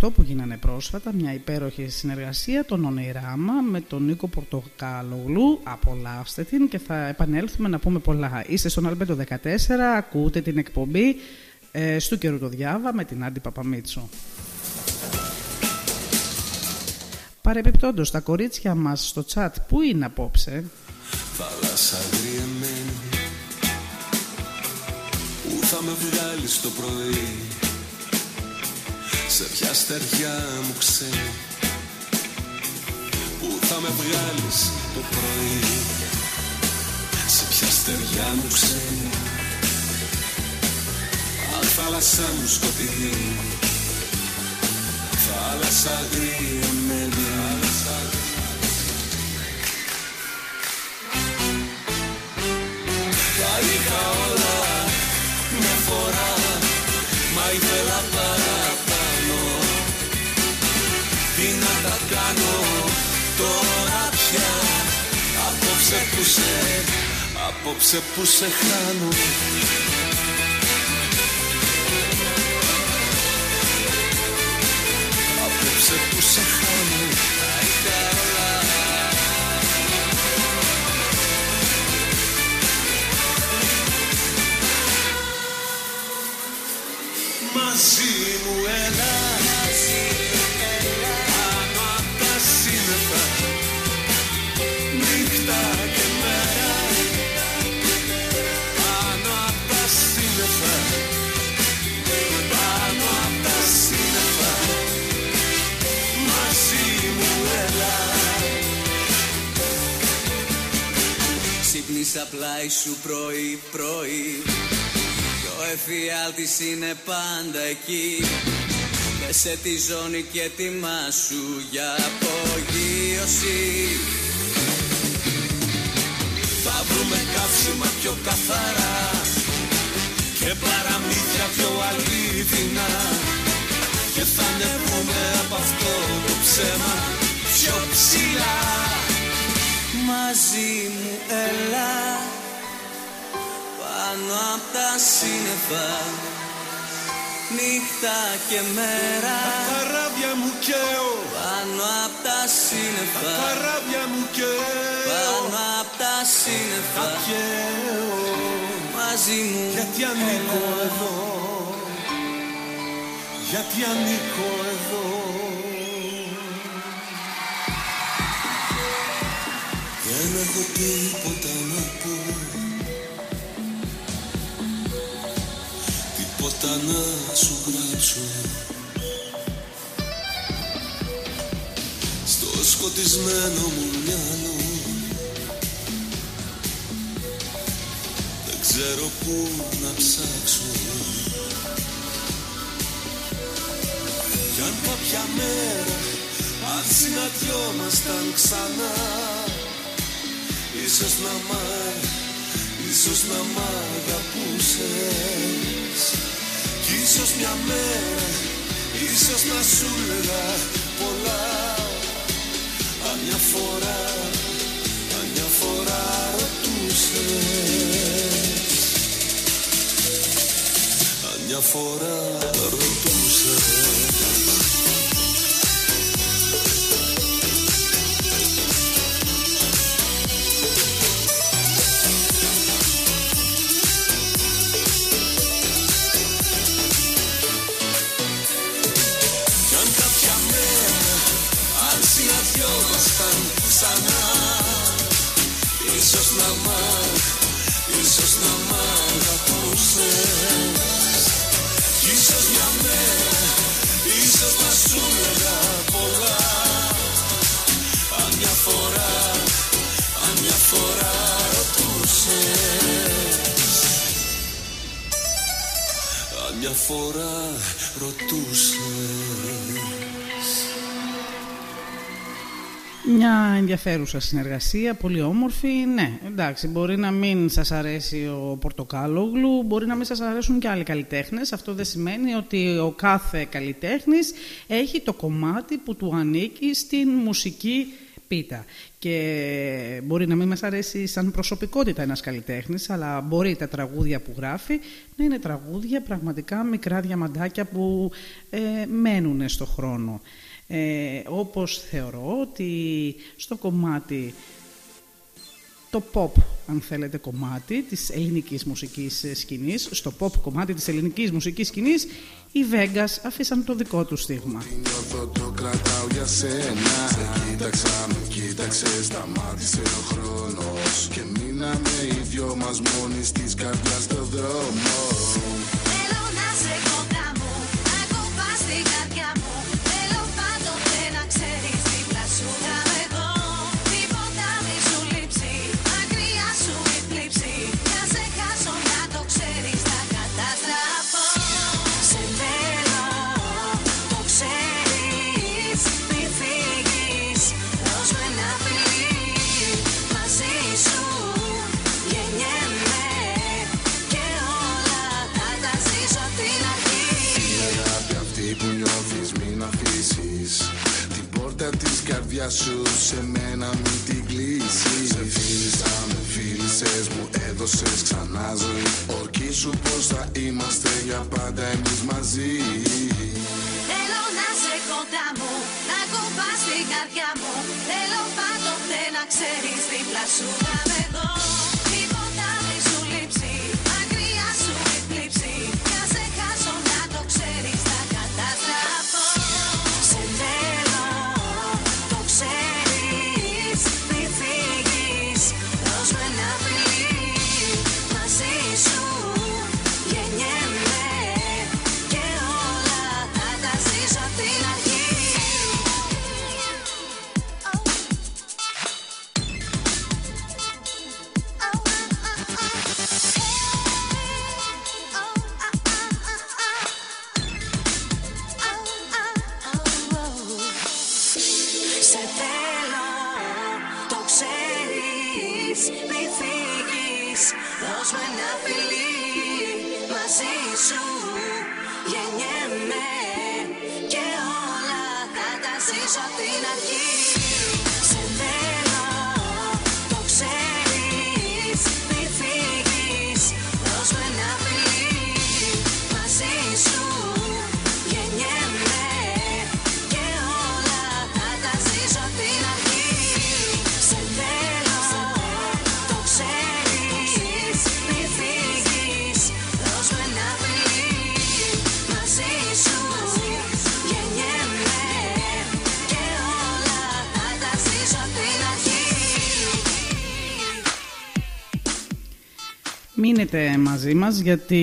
2018 που γίνανε πρόσφατα, μια υπέροχη συνεργασία, τον Ονειράμα με τον Νίκο Πορτοκαλογλού. Απολαύστε την και θα επανέλθουμε να πούμε πολλά. Είστε στον Αλμπέτο 14, ακούτε την εκπομπή ε, «Στου καιρού το διάβα» με την Άντι Παπαμίτσου. Παρεπιπτόντως, τα κορίτσια μας στο chat πού είναι απόψε; Θάλασσα θα με βγάλεις το πρωί. Σε ποια στεριά μου ξένη Πού θα με βγάλεις το πρωί. Σε ποια στεριά μου ξένη Αν θάλασσα μου σκοτεινή. Θάλασσα αγριεμένη Απόψε που σε, απόψε που σε χάνω. Απόψε που σε χάνω. Αϊ καλά Μαζί μου έλα Ξύπνησα πλάι σου πρωί πρωί. Κι ο εφιάλτης είναι πάντα εκεί. Πέσε τη ζώνη και ετοιμάσου για απογείωση Θα βρούμε καύσιμα πιο καθαρά Και παραμύθια πιο αλήθινα Και θα ανεβούμε από αυτό το ψέμα πιο ψηλά Μαζί μου έλα. Πάνω απ' τα σύννεφα Νύχτα και μέρα. Τα καράβια μου καίω Πάνω απ' τα Τα σύννεφα καράβια μου καίω Πάνω απ' τα Τα σύννεφα καίω Μαζί μου Γιατί ανήκω εδώ; Γιατί ανήκω εδώ; Έχω τίποτα να πω Τίποτα να σου γράψω Στο σκοτισμένο μου μυαλό Δεν ξέρω πού να ψάξω Κι αν κάποια μέρα Αν συναντιόμασταν ξανά Ίσως να μ' Ίσως να μ' αγαπούσες. Κι ίσως μια μέρα Ίσως να σου λέγα πολλά. Αν μια φορά Αν μια φορά ρωτούσες. Αν μια φορά να μ' Ίσως να μ' αγαπούσες Κι ίσως μια μέρα Ίσως να σου λέγα πολλά Αν μια φορά Αν μια φορά ρωτούσες Αν μια φορά ρωτούσες Μια ενδιαφέρουσα συνεργασία, πολύ όμορφη. Ναι, εντάξει, μπορεί να μην σας αρέσει ο Πορτοκάλογλου, μπορεί να μην σας αρέσουν και άλλοι καλλιτέχνες. Αυτό δεν σημαίνει ότι ο κάθε καλλιτέχνης έχει το κομμάτι που του ανήκει στην μουσική πίτα. Και μπορεί να μην μας αρέσει σαν προσωπικότητα ένας καλλιτέχνης, αλλά μπορεί τα τραγούδια που γράφει να είναι τραγούδια πραγματικά μικρά διαμαντάκια που ε, μένουν στο χρόνο. Ε, όπως θεωρώ ότι στο κομμάτι το pop, αν θέλετε, κομμάτι της ελληνικής μουσικής ε, σκηνής, στο pop κομμάτι της ελληνικής μουσικής σκηνής, οι Vegas αφήσαν το δικό του στίγμα. Νιώθω το κρατάω για σένα. Σε κοίταξα, με κοίταξε, σταμάτησε ο χρόνος. Και μείναμε οι δυο μας μόνοι στις καρδιάς στο δρόμο ξέρεις Μείνετε μαζί μας γιατί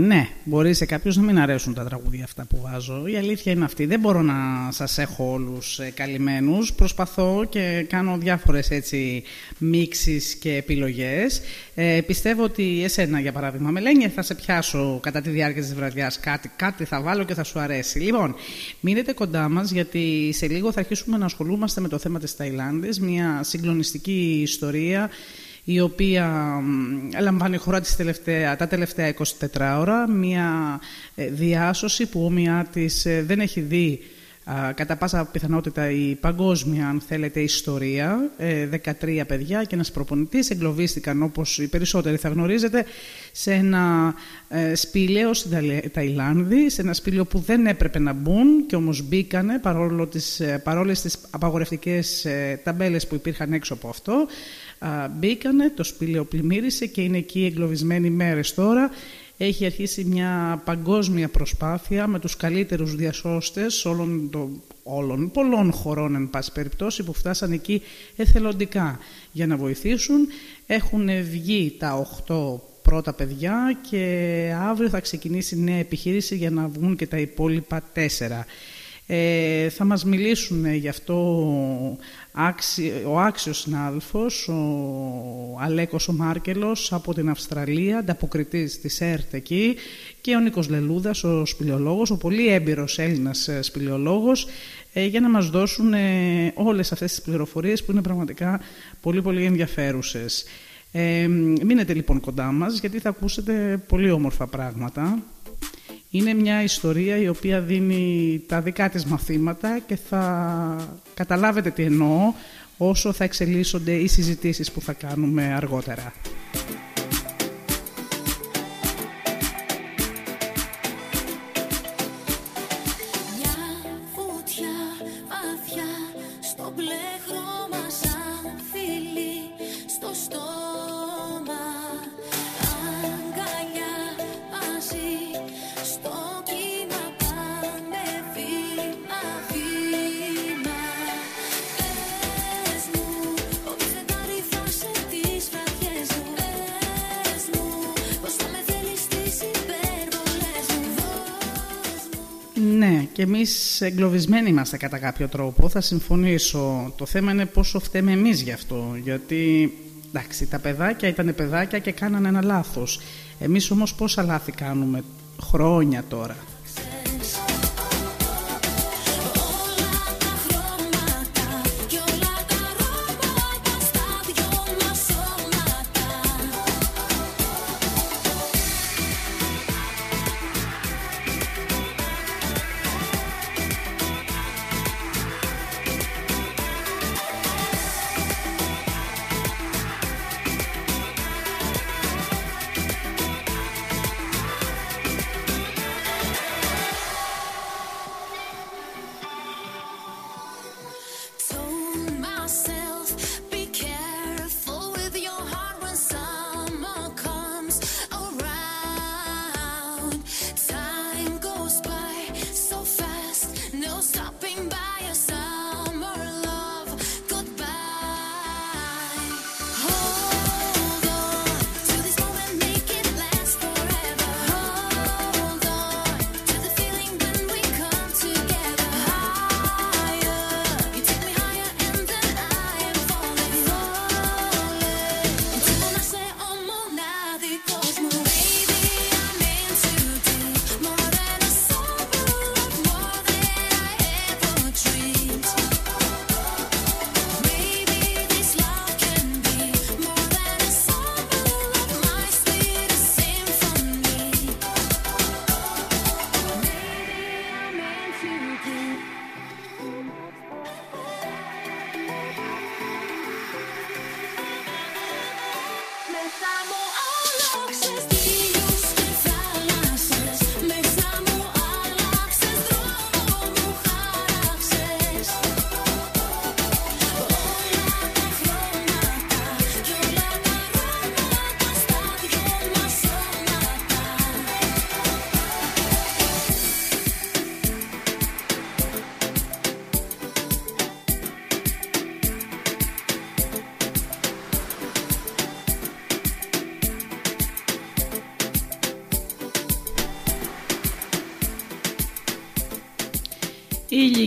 ναι, μπορεί σε κάποιους να μην αρέσουν τα τραγούδια αυτά που βάζω. Η αλήθεια είναι αυτή. Δεν μπορώ να σας έχω όλους ε, καλυμμένους. Προσπαθώ και κάνω διάφορες έτσι μίξεις και επιλογές. Ε, πιστεύω ότι εσένα για παράδειγμα Μελένια θα σε πιάσω κατά τη διάρκεια της βραδιάς κάτι, κάτι θα βάλω και θα σου αρέσει. Λοιπόν, μείνετε κοντά μας γιατί σε λίγο θα αρχίσουμε να ασχολούμαστε με το θέμα της Ταϊλάνδης. Μια συγκλονιστική ιστορία η οποία μ, λαμβάνει χώρα τις τελευταία, τα τελευταία 24 ώρα, μια ε, διάσωση που όμοιά της ε, δεν έχει δει α, κατά πάσα πιθανότητα η παγκόσμια, αν θέλετε, ιστορία. Ε, 13 παιδιά και ένας προπονητής εγκλωβίστηκαν, όπως οι περισσότεροι θα γνωρίζετε, σε ένα ε, σπήλαιο στην Ταϊλε- Ταϊλάνδη, σε ένα σπήλαιο που δεν έπρεπε να μπουν και όμως μπήκανε παρόλο τις, ε, παρόλες τις απαγορευτικές ε, ταμπέλες που υπήρχαν έξω από αυτό. Α, μπήκανε, το σπήλαιο πλημμύρισε και είναι εκεί εγκλωβισμένοι μέρες τώρα. Έχει αρχίσει μια παγκόσμια προσπάθεια με τους καλύτερους διασώστες όλων, των, όλων πολλών χωρών εν πάση περιπτώσει που φτάσαν εκεί εθελοντικά για να βοηθήσουν. Έχουν βγει τα 8 πρώτα παιδιά και αύριο θα ξεκινήσει νέα επιχείρηση για να βγουν και τα υπόλοιπα τέσσερα. Ε, θα μας μιλήσουν γι' αυτό άξι- ο άξιος συνάδελφος, ο Αλέκος ο Μάρκελος από την Αυστραλία, ανταποκριτής της ΕΡΤ εκεί και ο Νίκος Λελούδας, ο σπηλαιολόγος, ο πολύ έμπειρος Έλληνας ε, σπηλαιολόγος ε, για να μας δώσουν ε, όλες αυτές τις πληροφορίες που είναι πραγματικά πολύ πολύ ενδιαφέρουσες. Ε, μείνετε λοιπόν κοντά μας γιατί θα ακούσετε πολύ όμορφα πράγματα. Είναι μια ιστορία η οποία δίνει τα δικά της μαθήματα και θα καταλάβετε τι εννοώ όσο θα εξελίσσονται οι συζητήσεις που θα κάνουμε αργότερα. Και εμείς εγκλωβισμένοι είμαστε κατά κάποιο τρόπο. Θα συμφωνήσω. Το θέμα είναι πόσο φταίμε εμείς γι' αυτό. Γιατί, εντάξει, τα παιδάκια ήταν παιδάκια και κάνανε ένα λάθος. Εμείς όμως πόσα λάθη κάνουμε χρόνια τώρα.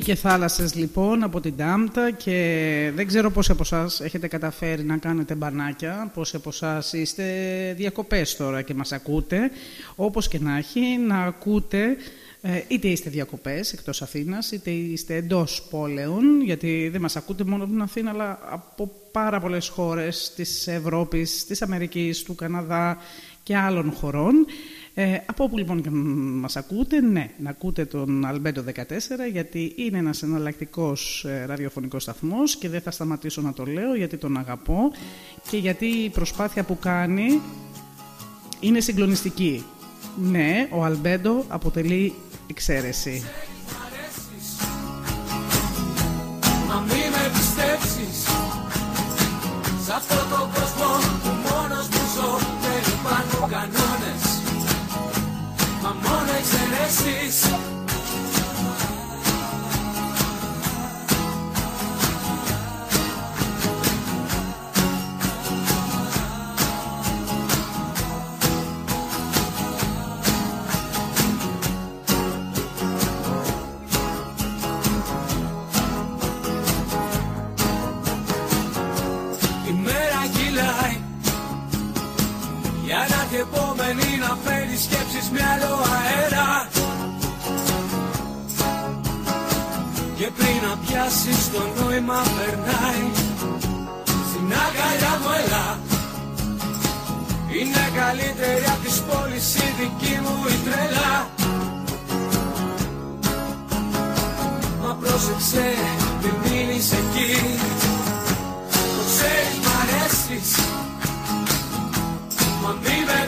Και θάλασσες λοιπόν από την Τάμπτα και δεν ξέρω πόσοι από εσάς έχετε καταφέρει να κάνετε μπανάκια, πόσοι από εσάς είστε διακοπές τώρα και μας ακούτε. Όπως και να έχει, να ακούτε ε, είτε είστε διακοπές εκτός Αθήνας, είτε είστε εντός πόλεων, γιατί δεν μας ακούτε μόνο από την Αθήνα, αλλά από πάρα πολλές χώρες της Ευρώπης, της Αμερικής, του Καναδά και άλλων χωρών. Ε, από όπου λοιπόν και μας ακούτε, ναι, να ακούτε τον Αλμπέντο 14 γιατί είναι ένας εναλλακτικός ε, ραδιοφωνικός σταθμός και δεν θα σταματήσω να το λέω γιατί τον αγαπώ και γιατί η προσπάθεια που κάνει είναι συγκλονιστική. Ναι, ο Αλμπέντο αποτελεί εξαίρεση. Μα μη με πιστέψεις Σ' αυτό το κόσμο που μόνος μου ζω Δεν υπάρχουν κανόνες εξαιρέσεις Η μέρα κυλάει. Για να και επόμενη να φέρει σκέψεις μυαλό αέρα Και πριν να πιάσεις το νόημα περνάει. Στην αγκαλιά μου έλα. Είναι καλύτερη απ' τις πόλεις η δική μου η τρέλα. Μα πρόσεξε μην μείνεις εκεί. Το ξέρεις μ' αρέσεις Μα μη με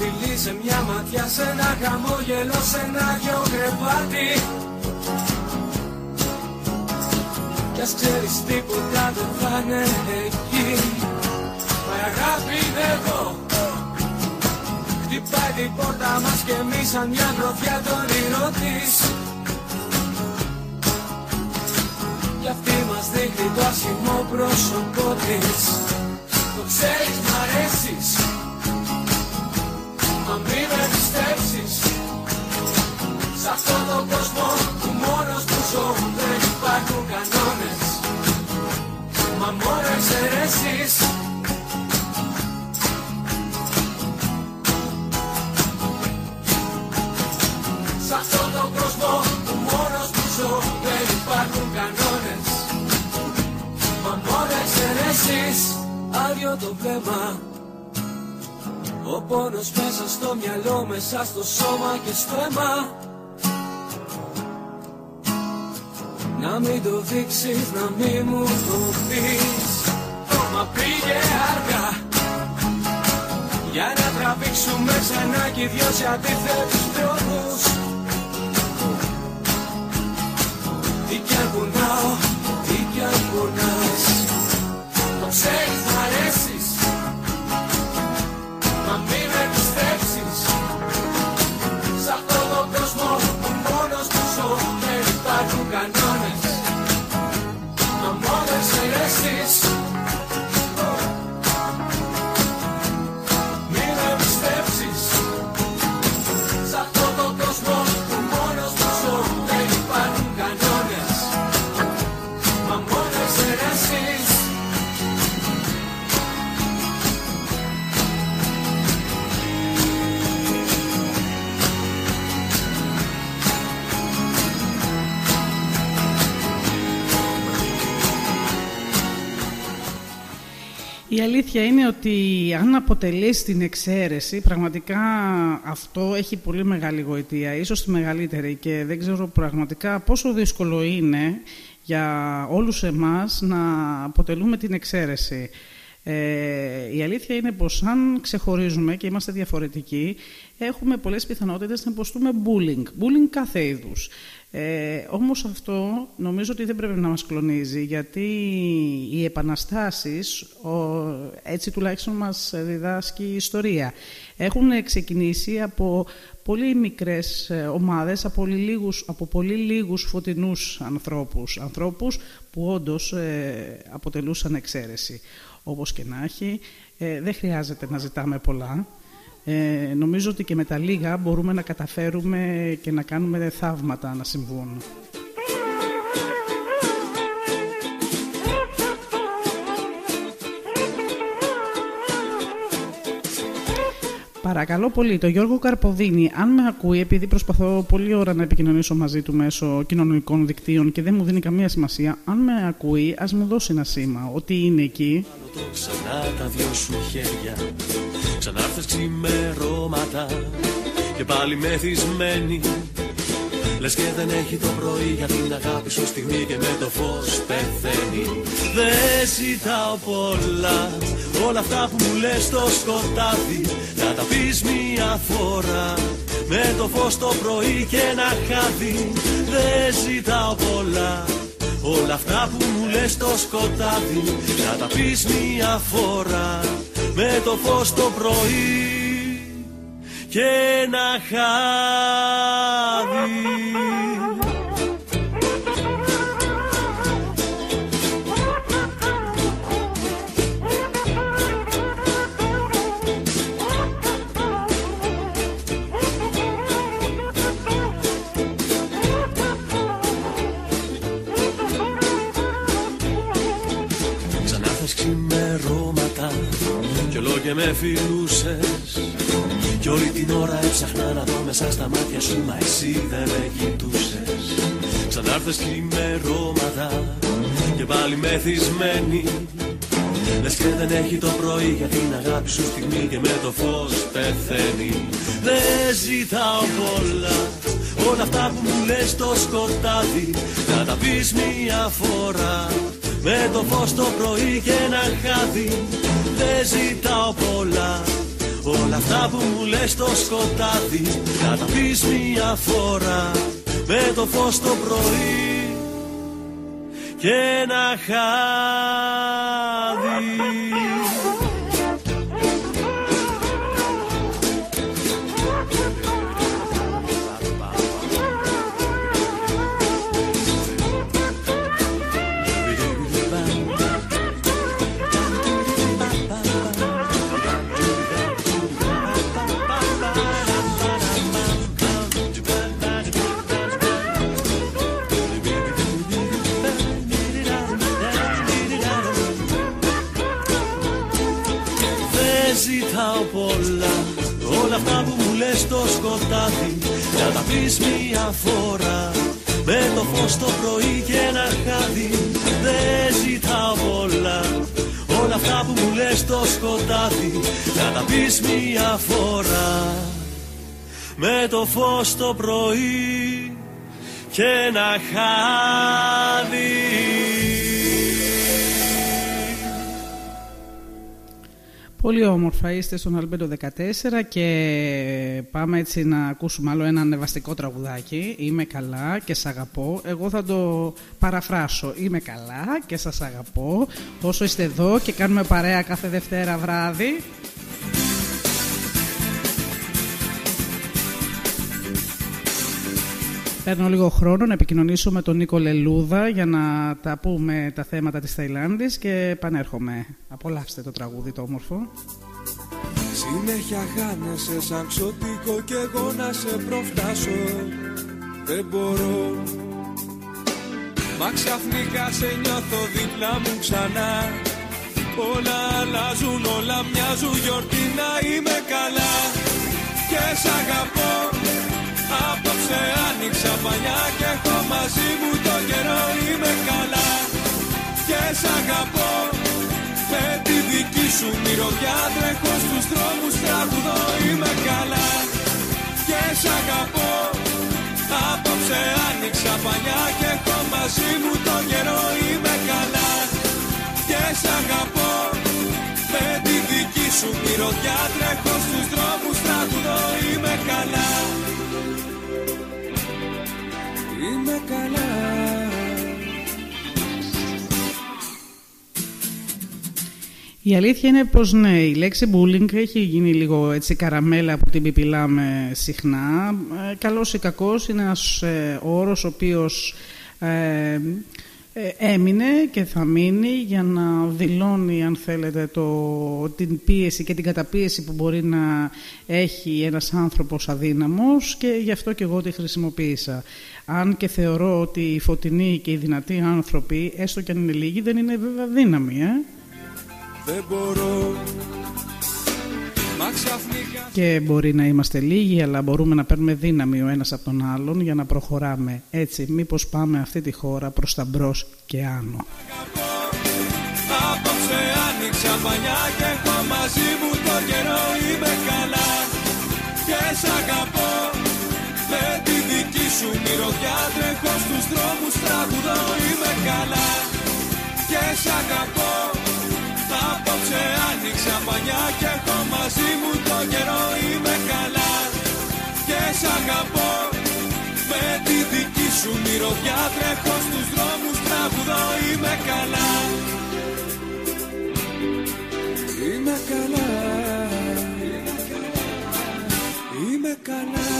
σε ένα φιλί, σε μια ματιά, σε ένα χαμόγελο, σε ένα γιο κρεβάτι. Κι ας ξέρεις τίποτα δεν θα είναι εκεί. Μα η αγάπη είναι εδώ. Χτυπάει την πόρτα μας και εμείς σαν μια γροθιά το όνειρό της. Κι αυτή μας δείχνει το άσχημο πρόσωπό της. Το ξέρεις μ' αρέσεις. Μα μη με πιστέψεις Σ' αυτόν τον κόσμο που μόνος μου ζω Δεν υπάρχουν κανόνες. Μα μόνο εξαιρέσεις. Σ' αυτόν τον κόσμο που μόνος μου ζω Δεν υπάρχουν κανόνες. Μα μόνο εξαιρέσεις. Άδειο το βλέμμα Ο πόνος μέσα στο μυαλό, μέσα στο σώμα και στο αίμα. Να μην το δείξεις, να μην μου το πεις. Μα πήγε αργά. Για να τραβήξουμε ξανά κι οι δυο σε αντίθετους δρόμους. Τι κι αν κουνάω, τι κι αν κουνάς. Το ξέρεις θα Η αλήθεια είναι ότι αν αποτελείς την εξαίρεση, πραγματικά αυτό έχει πολύ μεγάλη γοητεία, ίσως τη μεγαλύτερη και δεν ξέρω πραγματικά πόσο δύσκολο είναι για όλους εμάς να αποτελούμε την εξαίρεση. Ε, η αλήθεια είναι πως αν ξεχωρίζουμε και είμαστε διαφορετικοί, έχουμε πολλές πιθανότητες να υποστούμε bullying, bullying κάθε είδους. Ε, όμως αυτό νομίζω ότι δεν πρέπει να μας κλονίζει, γιατί οι επαναστάσεις, ο, έτσι τουλάχιστον μας διδάσκει η ιστορία, έχουν ξεκινήσει από πολύ μικρές ε, ομάδες, από πολύ λίγους, από πολύ λίγους φωτεινούς ανθρώπους, ανθρώπους που όντως ε, αποτελούσαν εξαίρεση. Όπως και να έχει, ε, δεν χρειάζεται να ζητάμε πολλά. Ε, νομίζω ότι και με τα λίγα μπορούμε να καταφέρουμε και να κάνουμε θαύματα να συμβούν. Παρακαλώ πολύ, το Γιώργο Καρποδίνη, αν με ακούει, επειδή προσπαθώ πολλή ώρα να επικοινωνήσω μαζί του μέσω κοινωνικών δικτύων και δεν μου δίνει καμία σημασία, αν με ακούει, ας μου δώσει ένα σήμα ότι είναι εκεί. το ξανά τα δυο σου χέρια Ξανάρθες ξημερώματα Και πάλι μεθυσμένη. Λες και δεν έχει το πρωί για την αγάπη σου στιγμή και με το φως πεθαίνει. Δεν ζητάω πολλά Όλα αυτά που μου λες στο σκοτάδι. Να τα πεις μία φορά Με το φως το πρωί και ένα χάδι Δεν ζητάω πολλά Όλα αυτά που μου λες στο σκοτάδι. Να τα πεις μία φορά Με το φως το πρωί Και ένα χάδι και με φιλούσες. Κι όλη την ώρα έψαχνα να δω μέσα στα μάτια σου Μα εσύ δεν με κοιτούσες. Ξανάρθες ξημερώματα Και πάλι μεθυσμένη. Λες και δεν έχει το πρωί για την αγάπη σου στιγμή Και με το φως πεθαίνει. Δεν ζητάω πολλά Όλα αυτά που μου λες στο σκοτάδι. Να τα πεις μία φορά Με το φως το πρωί και ένα χάδι Δεν ζητάω πολλά. Όλα αυτά που μου λες στο σκοτάδι Να τα πεις μία φορά. Με το φως το πρωί Και ένα χάδι λες στο σκοτάδι Να τα πεις μία φορά. Με το φως το πρωί και ένα χάδι Δεν ζητάω πολλά. Όλα αυτά που μου λες στο σκοτάδι Να τα πεις μία φορά. Με το φως το πρωί και ένα χάδι Πολύ όμορφα είστε στον Αλμπέντο 14 και πάμε έτσι να ακούσουμε άλλο ένα ανεβαστικό τραγουδάκι. Είμαι καλά και σ' αγαπώ. Εγώ θα το παραφράσω. Είμαι καλά και σας αγαπώ. Όσο είστε εδώ και κάνουμε παρέα κάθε Δευτέρα βράδυ. Παίρνω λίγο χρόνο να επικοινωνήσω με τον Νίκο Λελούδα για να τα πούμε τα θέματα της Θαϊλάνδης και επανέρχομαι. Απολαύστε το τραγούδι το όμορφο. Συνέχεια χάνεσαι σαν ξωτικό και εγώ να σε προφτάσω. Δεν μπορώ. Μα ξαφνικά σε νιώθω δίπλα μου ξανά. Όλα αλλάζουν, όλα μοιάζουν γιορτή να είμαι καλά. Και σ' αγαπώ Απόψε άνοιξα πανιά και έχω μαζί μου το καιρό είμαι καλά. Και σ' αγαπώ. Με τη δική σου μυρωδιά τρέχω στους δρόμους τραγουδώ είμαι καλά. Και σ' αγαπώ. Απόψε άνοιξα πανιά και έχω μαζί μου το καιρό είμαι καλά. Και σ' αγαπώ. Με τη δική σου μυρωδιά τρέχω στους δρόμους τραγουδώ είμαι καλά Είμαι καλά Η αλήθεια είναι πως ναι, η λέξη bullying έχει γίνει λίγο έτσι καραμέλα που την πιπιλάμε συχνά. Ε, καλός ή κακός είναι ένας ε, όρος ο οποίος ε, ε, έμεινε και θα μείνει για να δηλώνει αν θέλετε το, την πίεση και την καταπίεση που μπορεί να έχει ένας άνθρωπος αδύναμος και γι' αυτό και εγώ τη χρησιμοποίησα. Αν και θεωρώ ότι οι φωτεινοί και οι δυνατοί άνθρωποι, έστω και αν είναι λίγοι, δεν είναι βέβαια δύναμοι, ε; Δεν μπορώ Μα ξαφνικά Και μπορεί να είμαστε λίγοι, αλλά μπορούμε να παίρνουμε δύναμη ο ένας από τον άλλον για να προχωράμε. Έτσι, μήπως πάμε αυτή τη χώρα προς τα μπρος και άνω. Απόψε άνοιξα πανιά και έχω μαζί μου το καιρό είμαι καλά Και σ' αγαπώ με τη δική σου μυρωδιά τρέχω στους δρόμους τραγουδώ είμαι καλά Και σ' αγαπώ Απόψε άνοιξα πανιά και έχω μαζί μου το καιρό είμαι καλά. Και σ' αγαπώ με τη δική σου μυρωδιά. Τρέχω στους δρόμους τραγουδώ είμαι καλά. Είμαι καλά. Είμαι καλά.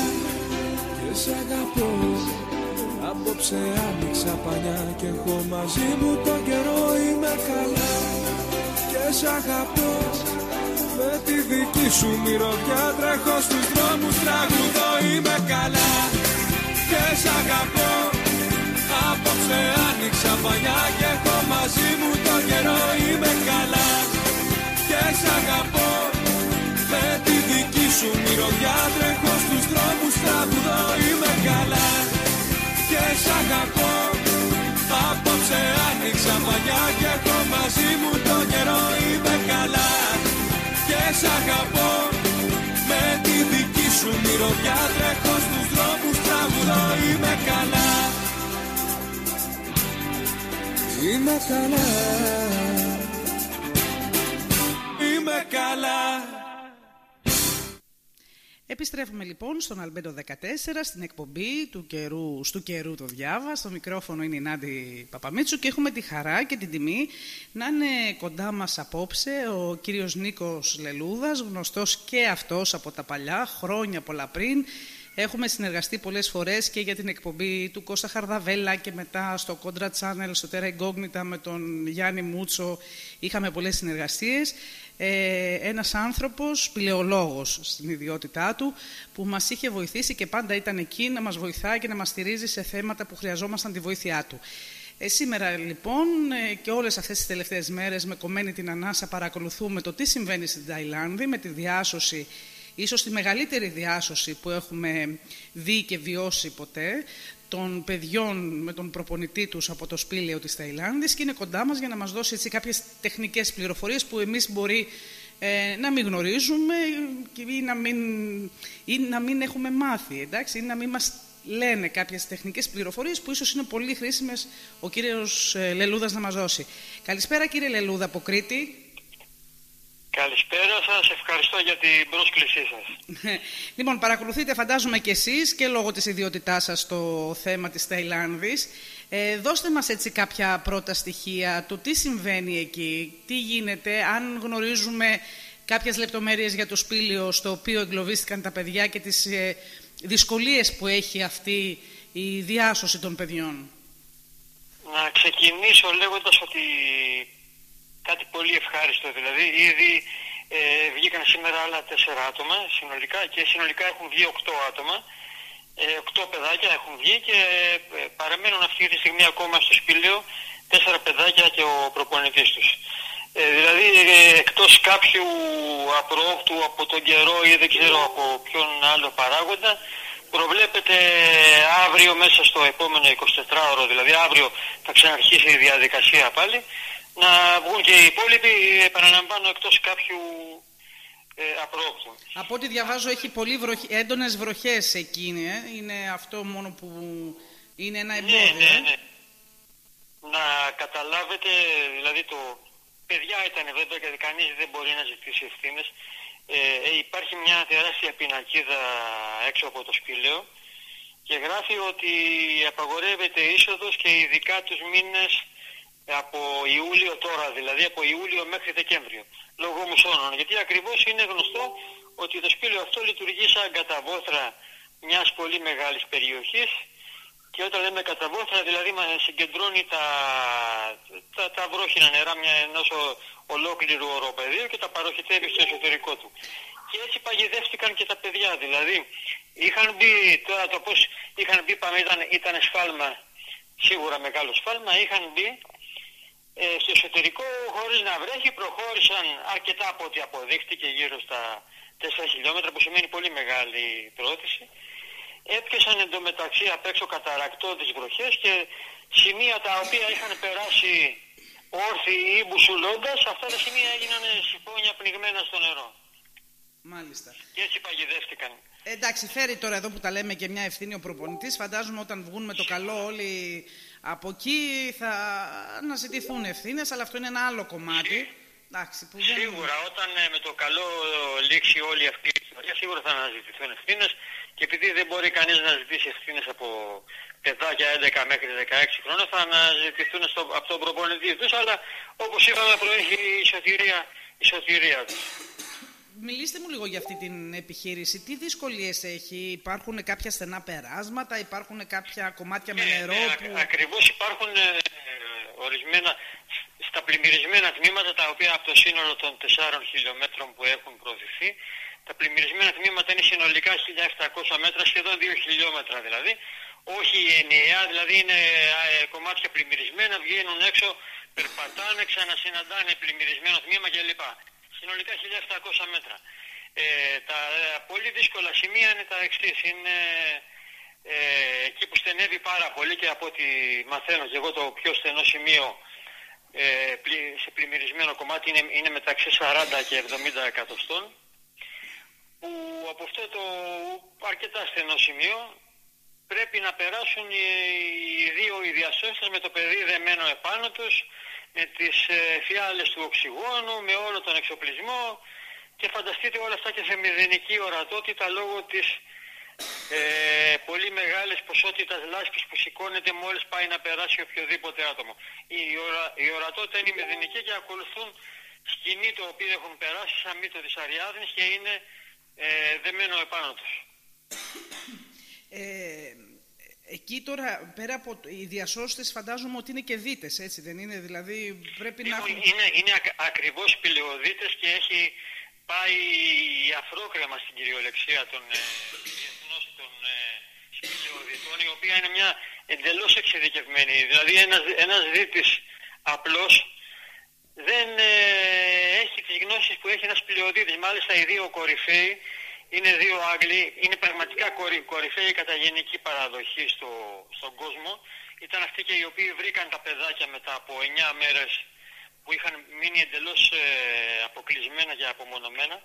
Και σ' αγαπώ. Απόψε άνοιξα πανιά και έχω μαζί μου το καιρό είμαι καλά και σ' αγαπώ. Με τη δική σου μυρωδιά τρέχω στους δρόμους τραγουδώ είμαι καλά. Και σ' αγαπώ. Απόψε άνοιξα πανιά και έχω μαζί μου το καιρό είμαι καλά. Και σ' αγαπώ. Με τη δική σου μυρωδιά τρέχω στους δρόμους τραγουδώ είμαι καλά. Και σ' αγαπώ Απόψε άνοιξα μαγιά και έχω μαζί μου το καιρό είμαι καλά. Και σ' αγαπώ με τη δική σου μυρωδιά. Τρέχω στους δρόμους τραγουδώ είμαι καλά. Είμαι καλά. Είμαι καλά Επιστρέφουμε λοιπόν στον Αλμπέντο 14, στην εκπομπή του καιρού, του καιρού το διάβα. Στο μικρόφωνο είναι η Νάντι Παπαμίτσου και έχουμε τη χαρά και την τιμή να είναι κοντά μας απόψε ο κύριος Νίκος Λελούδας, γνωστός και αυτός από τα παλιά, χρόνια πολλά πριν. Έχουμε συνεργαστεί πολλές φορές και για την εκπομπή του Κώστα Χαρδαβέλα και μετά στο Contra Channel, στο Terra Incognita με τον Γιάννη Μούτσο. Είχαμε πολλές συνεργασίες ε, ένας άνθρωπος, πλεολόγος στην ιδιότητά του, που μας είχε βοηθήσει και πάντα ήταν εκεί να μας βοηθάει και να μας στηρίζει σε θέματα που χρειαζόμασταν τη βοήθειά του. Ε, σήμερα λοιπόν ε, και όλες αυτές τις τελευταίες μέρες με κομμένη την ανάσα παρακολουθούμε το τι συμβαίνει στην Ταϊλάνδη με τη διάσωση ίσως τη μεγαλύτερη διάσωση που έχουμε δει και βιώσει ποτέ των παιδιών με τον προπονητή τους από το σπήλαιο της Ταϊλάνδης και είναι κοντά μας για να μας δώσει έτσι κάποιες τεχνικές πληροφορίες που εμείς μπορεί ε, να μην γνωρίζουμε ή να μην, ή να μην έχουμε μάθει, εντάξει, ή να μην μας λένε κάποιες τεχνικές πληροφορίες που ίσως είναι πολύ χρήσιμες ο κύριος ε, Λελούδας να μας δώσει. Καλησπέρα κύριε Λελούδα από Κρήτη. Καλησπέρα σας, ευχαριστώ για την πρόσκλησή σας. λοιπόν, παρακολουθείτε φαντάζομαι και εσείς και λόγω της ιδιότητάς σας το θέμα της Ταϊλάνδης. Ε, δώστε μας έτσι κάποια πρώτα στοιχεία του τι συμβαίνει εκεί, τι γίνεται, αν γνωρίζουμε κάποιες λεπτομέρειες για το σπήλαιο στο οποίο εγκλωβίστηκαν τα παιδιά και τις ε, δυσκολίες που έχει αυτή η διάσωση των παιδιών. Να ξεκινήσω λέγοντας ότι κάτι πολύ ευχάριστο. Δηλαδή, ήδη ε, βγήκαν σήμερα άλλα τέσσερα άτομα συνολικά και συνολικά έχουν βγει οκτώ άτομα. Ε, οκτώ παιδάκια έχουν βγει και ε, παραμένουν αυτή τη στιγμή ακόμα στο σπήλαιο τέσσερα παιδάκια και ο προπονητής τους. Ε, δηλαδή ε, εκτός κάποιου απρόοπτου από τον καιρό ή δεν ξέρω από ποιον άλλο παράγοντα προβλέπεται αύριο μέσα στο επόμενο 24ωρο, δηλαδή αύριο θα ξαναρχίσει η διαδικασία πάλι να βγουν και οι υπόλοιποι, επαναλαμβάνω, εκτός κάποιου ε, απρόπτου. Από ό,τι διαβάζω έχει πολύ βροχ... έντονες βροχές εκείνη, ε. είναι αυτό μόνο που είναι ένα ναι, εμπόδιο. Ναι, ε; ναι, Να καταλάβετε, δηλαδή το παιδιά ήταν βέβαια γιατί κανείς δεν μπορεί να ζητήσει ευθύνες. Ε, ε, υπάρχει μια τεράστια πινακίδα έξω από το σπήλαιο και γράφει ότι απαγορεύεται είσοδος και ειδικά τους μήνες από Ιούλιο τώρα, δηλαδή από Ιούλιο μέχρι Δεκέμβριο, λόγω μουσώνων. Γιατί ακριβώς είναι γνωστό ότι το σπήλαιο αυτό λειτουργεί σαν καταβόθρα μιας πολύ μεγάλης περιοχής και όταν λέμε καταβόθρα δηλαδή συγκεντρώνει τα, τα, τα βρόχινα νερά μια, ενός ολόκληρου οροπεδίου και τα παροχητεύει στο εσωτερικό του. Και έτσι παγιδεύτηκαν και τα παιδιά, δηλαδή είχαν μπει, τώρα το πώς είχαν μπει πάμε ήταν, ήταν σφάλμα, σίγουρα μεγάλο σφάλμα, είχαν μπει ε, στο εσωτερικό χωρίς να βρέχει προχώρησαν αρκετά από ό,τι αποδείχτηκε γύρω στα 4 χιλιόμετρα που σημαίνει πολύ μεγάλη πρόθεση έπιασαν εντωμεταξύ απ' έξω καταρακτώδεις βροχές και σημεία τα οποία είχαν περάσει όρθιοι ή μπουσουλώντας αυτά τα σημεία έγιναν σιφόνια πνιγμένα στο νερό. Μάλιστα. Και έτσι παγιδεύτηκαν. Ε, εντάξει, φέρει τώρα εδώ που τα λέμε και μια ευθύνη ο προπονητής. Φαντάζομαι όταν βγουν με το καλό όλοι από εκεί θα αναζητηθούν ευθύνες, αλλά αυτό είναι ένα άλλο κομμάτι. Εντάξει, που δεν... Σίγουρα, όταν ε, με το καλό λήξει όλη αυτή η ιστορία, σίγουρα θα αναζητηθούν ευθύνες και επειδή δεν μπορεί κανείς να ζητήσει ευθύνες από παιδάκια 11 μέχρι 16 χρόνια, θα αναζητηθούν στο, από τον προπονητή τους, αλλά όπως είπαμε, προέχει η σωτηρία, η σωτηρία τους. Μιλήστε μου λίγο για αυτή την επιχείρηση. Τι δυσκολίες έχει, υπάρχουν κάποια στενά περάσματα, υπάρχουν κάποια κομμάτια με Ναι, νερό ναι, που... α- ακριβώς υπάρχουν ε, ορισμένα στα πλημμυρισμένα τμήματα τα οποία από το σύνολο των 4 χιλιόμετρων που έχουν προωθηθεί τα πλημμυρισμένα τμήματα είναι συνολικά 1700 μέτρα, σχεδόν 2 χιλιόμετρα δηλαδή όχι ενιαία, δηλαδή είναι ε, κομμάτια πλημμυρισμένα, βγαίνουν έξω, περπατάνε, ξανασυναντάνε πλημμυρισμένο τμήμα κλπ. Συνολικά 1700 μέτρα. Ε, τα ε, πολύ δύσκολα σημεία είναι τα εξής. Είναι ε, εκεί που στενεύει πάρα πολύ και από ό,τι μαθαίνω και εγώ το πιο στενό σημείο ε, πλη- σε πλημμυρισμένο κομμάτι είναι, είναι μεταξύ 40 και 70 εκατοστών που από αυτό το αρκετά στενό σημείο πρέπει να περάσουν οι, οι δύο οι διασώστες με το παιδί δεμένο επάνω τους με τις ε, φιάλες του οξυγόνου, με όλο τον εξοπλισμό και φανταστείτε όλα αυτά και σε μηδενική ορατότητα λόγω της ε, πολύ μεγάλης ποσότητας λάσπης που σηκώνεται μόλις πάει να περάσει οποιοδήποτε άτομο. Η, ορα, η ορατότητα είναι μηδενική και ακολουθούν σκηνή το οποίο έχουν περάσει σαν μύτο της Αριάδνης και είναι ε, δεμένο επάνω τους. Ε, εκεί τώρα, πέρα από το- οι διασώστες, φαντάζομαι ότι είναι και δίτες, έτσι δεν είναι, δηλαδή πρέπει να Λοιπόν, έχουν... είναι, είναι ακ, ακριβώς πηλαιοδίτες και έχει πάει αφρόκρεμα στην κυριολεξία των ε, διεθνώς των ε, σπηλαιοδιτών, η οποία είναι μια εντελώς εξειδικευμένη. Δηλαδή ένας, ένας δίτης απλός δεν ε, έχει τις γνώσεις που έχει ένας πλειοδίτης. Μάλιστα οι δύο κορυφαίοι είναι δύο Άγγλοι, είναι πραγματικά κορυ, κορυφαίοι κατά γενική παραδοχή στο, στον κόσμο. Ήταν αυτοί και οι οποίοι βρήκαν τα παιδάκια μετά από 9 μέρες που είχαν μείνει εντελώς ε, αποκλεισμένα και απομονωμένα.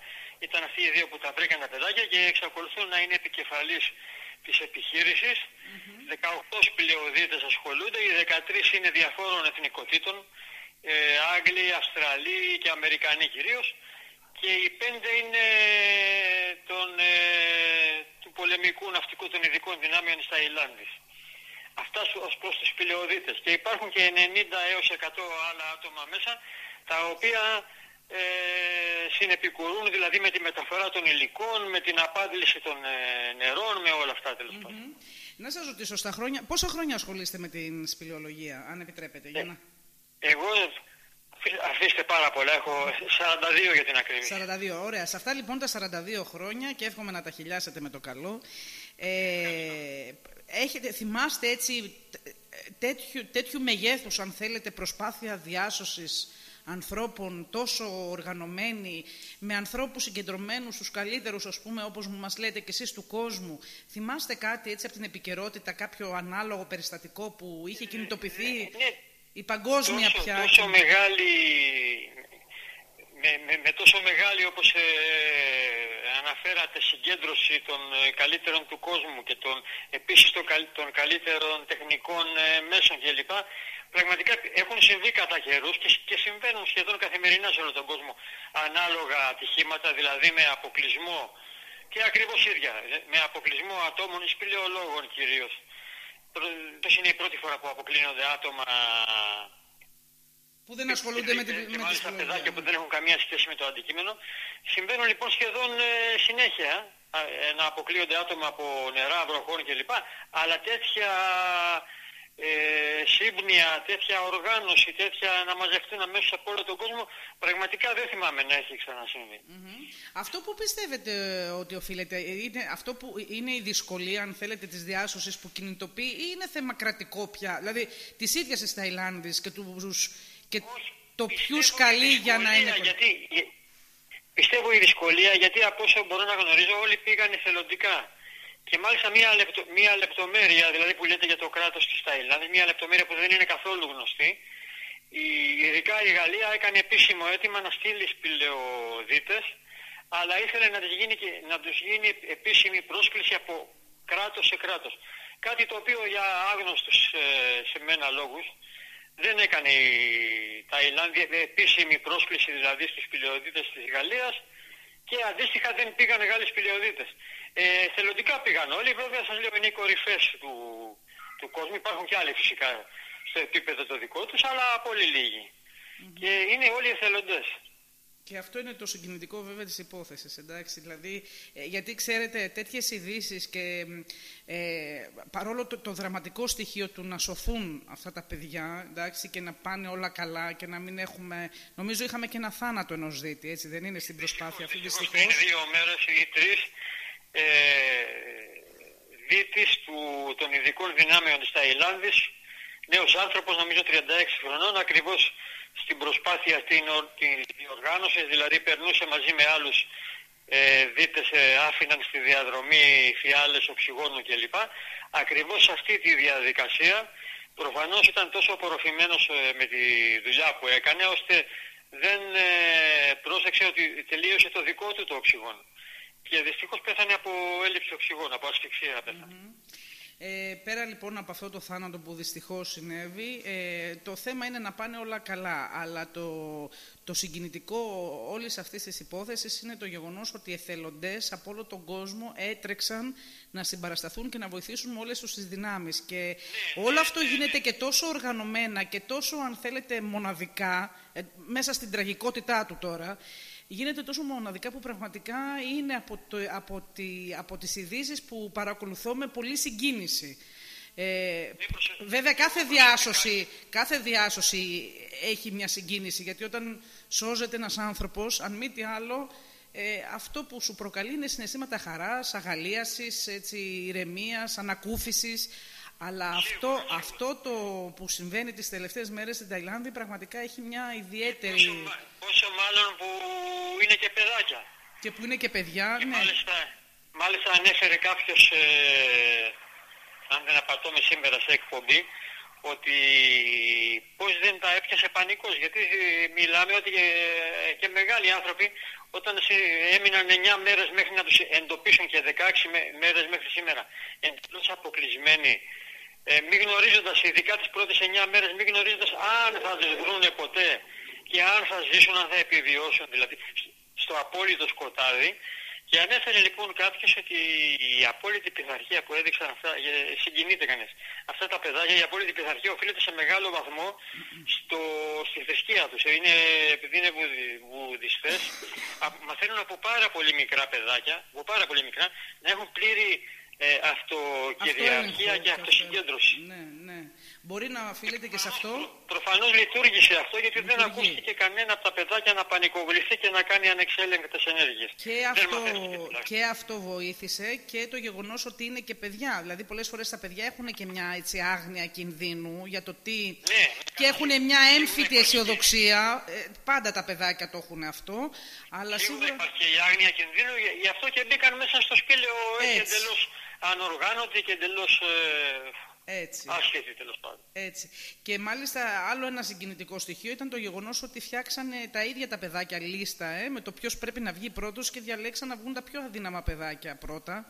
Ήταν αυτοί οι δύο που τα βρήκαν τα παιδάκια και εξακολουθούν να είναι επικεφαλής της επιχείρησης. 18 σπηλαιοδίτες ασχολούνται, οι 13 είναι διαφόρων εθνικοτήτων, ε, Άγγλοι, Αυστραλοί και Αμερικανοί κυρίως και οι πέντε είναι των, ε, του πολεμικού ναυτικού των ειδικών δυνάμεων της Ταϊλάνδης. Αυτά σου- ως προς τους σπηλαιοδίτες. Και υπάρχουν και 90 έως 100 άλλα άτομα μέσα, τα οποία ε, συνεπικουρούν δηλαδή με τη μεταφορά των υλικών, με την απάντηση των ε, νερών, με όλα αυτά τέλος πάντων. Να σας ρωτήσω, στα χρόνια, πόσα χρόνια ασχολείστε με την σπηλαιολογία, αν επιτρέπετε, για να... Εγώ, αφή- αφήστε πάρα πολλά, έχω 42 για την ακρίβεια. 42, ωραία. Σε αυτά λοιπόν τα 42 χρόνια και εύχομαι να τα χιλιάσετε με το καλό. Ε, έχετε, θυμάστε έτσι τ- τέτοιου, τέτοιου μεγέθους, αν θέλετε, προσπάθεια διάσωσης ανθρώπων τόσο οργανωμένη, με ανθρώπους συγκεντρωμένους στους καλύτερους, ας πούμε, όπως μας λέτε και εσείς του κόσμου. Θυμάστε κάτι έτσι από την επικαιρότητα, κάποιο ανάλογο περιστατικό που είχε κινητοποιηθεί; Η παγκόσμια τόσο, πια. τόσο μεγάλη, με, με, με τόσο μεγάλη όπως ε, αναφέρατε συγκέντρωση των ε, καλύτερων του κόσμου και των, επίσης των, καλ- των καλύτερων τεχνικών ε, μέσων κλπ. Πραγματικά έχουν συμβεί κατά καιρούς και, και συμβαίνουν σχεδόν καθημερινά σε όλο τον κόσμο ανάλογα ατυχήματα, δηλαδή με αποκλεισμό και ακριβώς ίδια, ε, με αποκλεισμό ατόμων ή σπηλαιολόγων κυρίως. Προ- Δεν είναι η πρώτη φορά που αποκλίνονται άτομα Που δεν ασχολούνται με, τη, και με τη μάλιστα σπηλαιολογία. παιδάκια που δεν έχουν καμία σχέση με το αντικείμενο. Συμβαίνουν λοιπόν σχεδόν ε, συνέχεια α, ε, να αποκλείονται άτομα από νερά, βροχών κλπ. Αλλά τέτοια ε, σύμπνοια, τέτοια οργάνωση, τέτοια να μαζευτούν αμέσως από όλο τον κόσμο, πραγματικά δεν θυμάμαι να έχει ξανασυμβεί. Αυτό που πιστεύετε ότι οφείλεται, είναι αυτό που είναι η δυσκολία, αν θέλετε, της διάσωσης που κινητοποιεί ή είναι θέμα κρατικό πια, δηλαδή της ίδιας της Ταϊλάνδης και, τους, και το ποιους καλεί για να είναι... Δυσκολία, Γιατί, ε, πιστεύω η δυσκολία γιατί από όσο μπορώ να γνωρίζω όλοι πήγαν εθελοντικά. Και μάλιστα μία, λεπτο, μία λεπτομέρεια, δηλαδή που λέτε για το κράτος της Ταϊλάνδης, μία λεπτομέρεια που δεν είναι καθόλου γνωστή, η, ειδικά η Γαλλία έκανε επίσημο αίτημα να στείλει σπηλαιοδίτες, αλλά ήθελε να, τους γίνει, και, να τους γίνει επίσημη πρόσκληση από κράτος σε κράτος. Κάτι το οποίο για άγνωστους ε, σε μένα λόγους δεν έκανε η Ταϊλάνδη επίσημη πρόσκληση δηλαδή στους σπηλαιοδίτες της Γαλλίας και αντίστοιχα δεν πήγαν Γάλλοι σπηλαιοδίτες. Ε, θελοντικά πήγαν όλοι, βέβαια σας λέω είναι οι κορυφές του, του κόσμου, υπάρχουν και άλλοι φυσικά στο επίπεδο το δικό τους, αλλά πολύ λίγοι. Και είναι όλοι εθελοντές. Και αυτό είναι το συγκινητικό βέβαια της υπόθεσης, εντάξει, δηλαδή, ε, γιατί ξέρετε τέτοιες ειδήσεις και ε, παρόλο το, το δραματικό στοιχείο του να σωθούν αυτά τα παιδιά, εντάξει, και να πάνε όλα καλά και να μην έχουμε, νομίζω είχαμε και ένα θάνατο ενός δίτη, έτσι δεν είναι στην προσπάθεια αυτή Δυστυχώς δυστυχώς. πριν δύο μέρες ή τρεις ε, δίτης του, των ειδικών δυνάμεων της Ταϊλάνδης, νέος άνθρωπος, νομίζω 36 χρονών, ακριβώς στην προσπάθεια την, την διοργάνωση, δηλαδή περνούσε μαζί με άλλους ε, δίτες, ε, άφηναν στη διαδρομή φιάλες, οξυγόνου κλπ. Ακριβώς σε αυτή τη διαδικασία προφανώς ήταν τόσο απορροφημένος ε, με τη δουλειά που έκανε, ώστε δεν ε, πρόσεξε ότι τελείωσε το δικό του το οξυγόνο. Και δυστυχώς πέθανε από έλλειψη οξυγόνου, από ασφυξία πέθανε. Ε, πέρα λοιπόν από αυτό το θάνατο που δυστυχώς συνέβη, ε, το θέμα είναι να πάνε όλα καλά. Αλλά το, το συγκινητικό όλης αυτής της υπόθεσης είναι το γεγονός ότι εθελοντές από όλο τον κόσμο έτρεξαν να συμπαρασταθούν και να βοηθήσουν με όλες τους τις δυνάμεις. Και όλο αυτό γίνεται και τόσο οργανωμένα και τόσο, αν θέλετε, μοναδικά, ε, μέσα στην τραγικότητά του τώρα, γίνεται τόσο μοναδικά που πραγματικά είναι από, το, από, τη, από τις ειδήσεις που παρακολουθώ με πολύ συγκίνηση. Ε, βέβαια κάθε διάσωση, κάθε διάσωση έχει μια συγκίνηση γιατί όταν σώζεται ένας άνθρωπος, αν μη τι άλλο, ε, αυτό που σου προκαλεί είναι συναισθήματα χαράς, αγαλίασης, έτσι, ηρεμίας, ανακούφισης. Αλλά αυτό, αυτό το που συμβαίνει τις τελευταίες μέρες στην Ταϊλάνδη πραγματικά έχει μια ιδιαίτερη... Πόσο μάλλον που είναι και παιδάκια. Και που είναι και παιδιά, Και ναι. μάλιστα, μάλιστα ανέφερε κάποιος, ε, αν δεν απατώμε σήμερα σε εκπομπή, ότι πώς δεν τα έπιασε πανικός. Γιατί ε, μιλάμε ότι ε, και μεγάλοι άνθρωποι όταν σε- έμειναν 9 μέρες μέχρι να τους εντοπίσουν και 16 με- μέρες μέχρι σήμερα εντελώς αποκλεισμένοι ε, μη γνωρίζοντας, ειδικά τις πρώτες 9 μέρες, μη γνωρίζοντας αν θα τις βρούνε ποτέ και αν θα ζήσουν, αν θα επιβιώσουν, δηλαδή σ- στο απόλυτο σκοτάδι. Και ανέφερε λοιπόν κάποιος ότι η απόλυτη πειθαρχία που έδειξαν αυτά, ε, συγκινείται κανείς, αυτά τα παιδάκια, η απόλυτη πειθαρχία οφείλεται σε μεγάλο βαθμό στο, στη θρησκεία τους. Είναι, επειδή είναι βουδι- βουδιστές, α- μαθαίνουν από πάρα πολύ μικρά παιδάκια, από πάρα πολύ μικρά, να έχουν πλήρη ε, αυτοκυριαρχία Αυτοέλεγχο και αυτοσυγκέντρωση. Ναι, ναι. Μπορεί να οφείλεται και σε αυτό. Προφανώς λειτουργήσε αυτό γιατί δεν Λειτουργεί. ακούστηκε κανένα από τα παιδάκια να πανικοβληθεί και να κάνει ανεξέλεγκτες ενέργειες. Και Δεν αυτό, μαθαίνουν τουλάχιστον. και αυτό βοήθησε και το γεγονός ότι είναι και παιδιά. Δηλαδή πολλές φορές τα παιδιά έχουν και μια έτσι, άγνοια κινδύνου για το τι... Ναι, και έχουν μια έμφυτη αισιοδοξία. Ε, πάντα τα παιδάκια το έχουν αυτό. Αλλά Σίγουρα σίγουρα... υπάρχει και η άγνοια κινδύνου, γι- γι' αυτό και μπήκαν μέσα στο σκύλο έτσι Έτσι. εντελώς ανοργάνωτοι και εντελώς ε, Έτσι. άσχετοι τέλος πάντων. Έτσι. Και μάλιστα άλλο ένα συγκινητικό στοιχείο ήταν το γεγονός ότι φτιάξανε τα ίδια τα παιδάκια λίστα ε, με το ποιος πρέπει να βγει πρώτος και διαλέξαν να βγουν τα πιο αδύναμα παιδάκια πρώτα.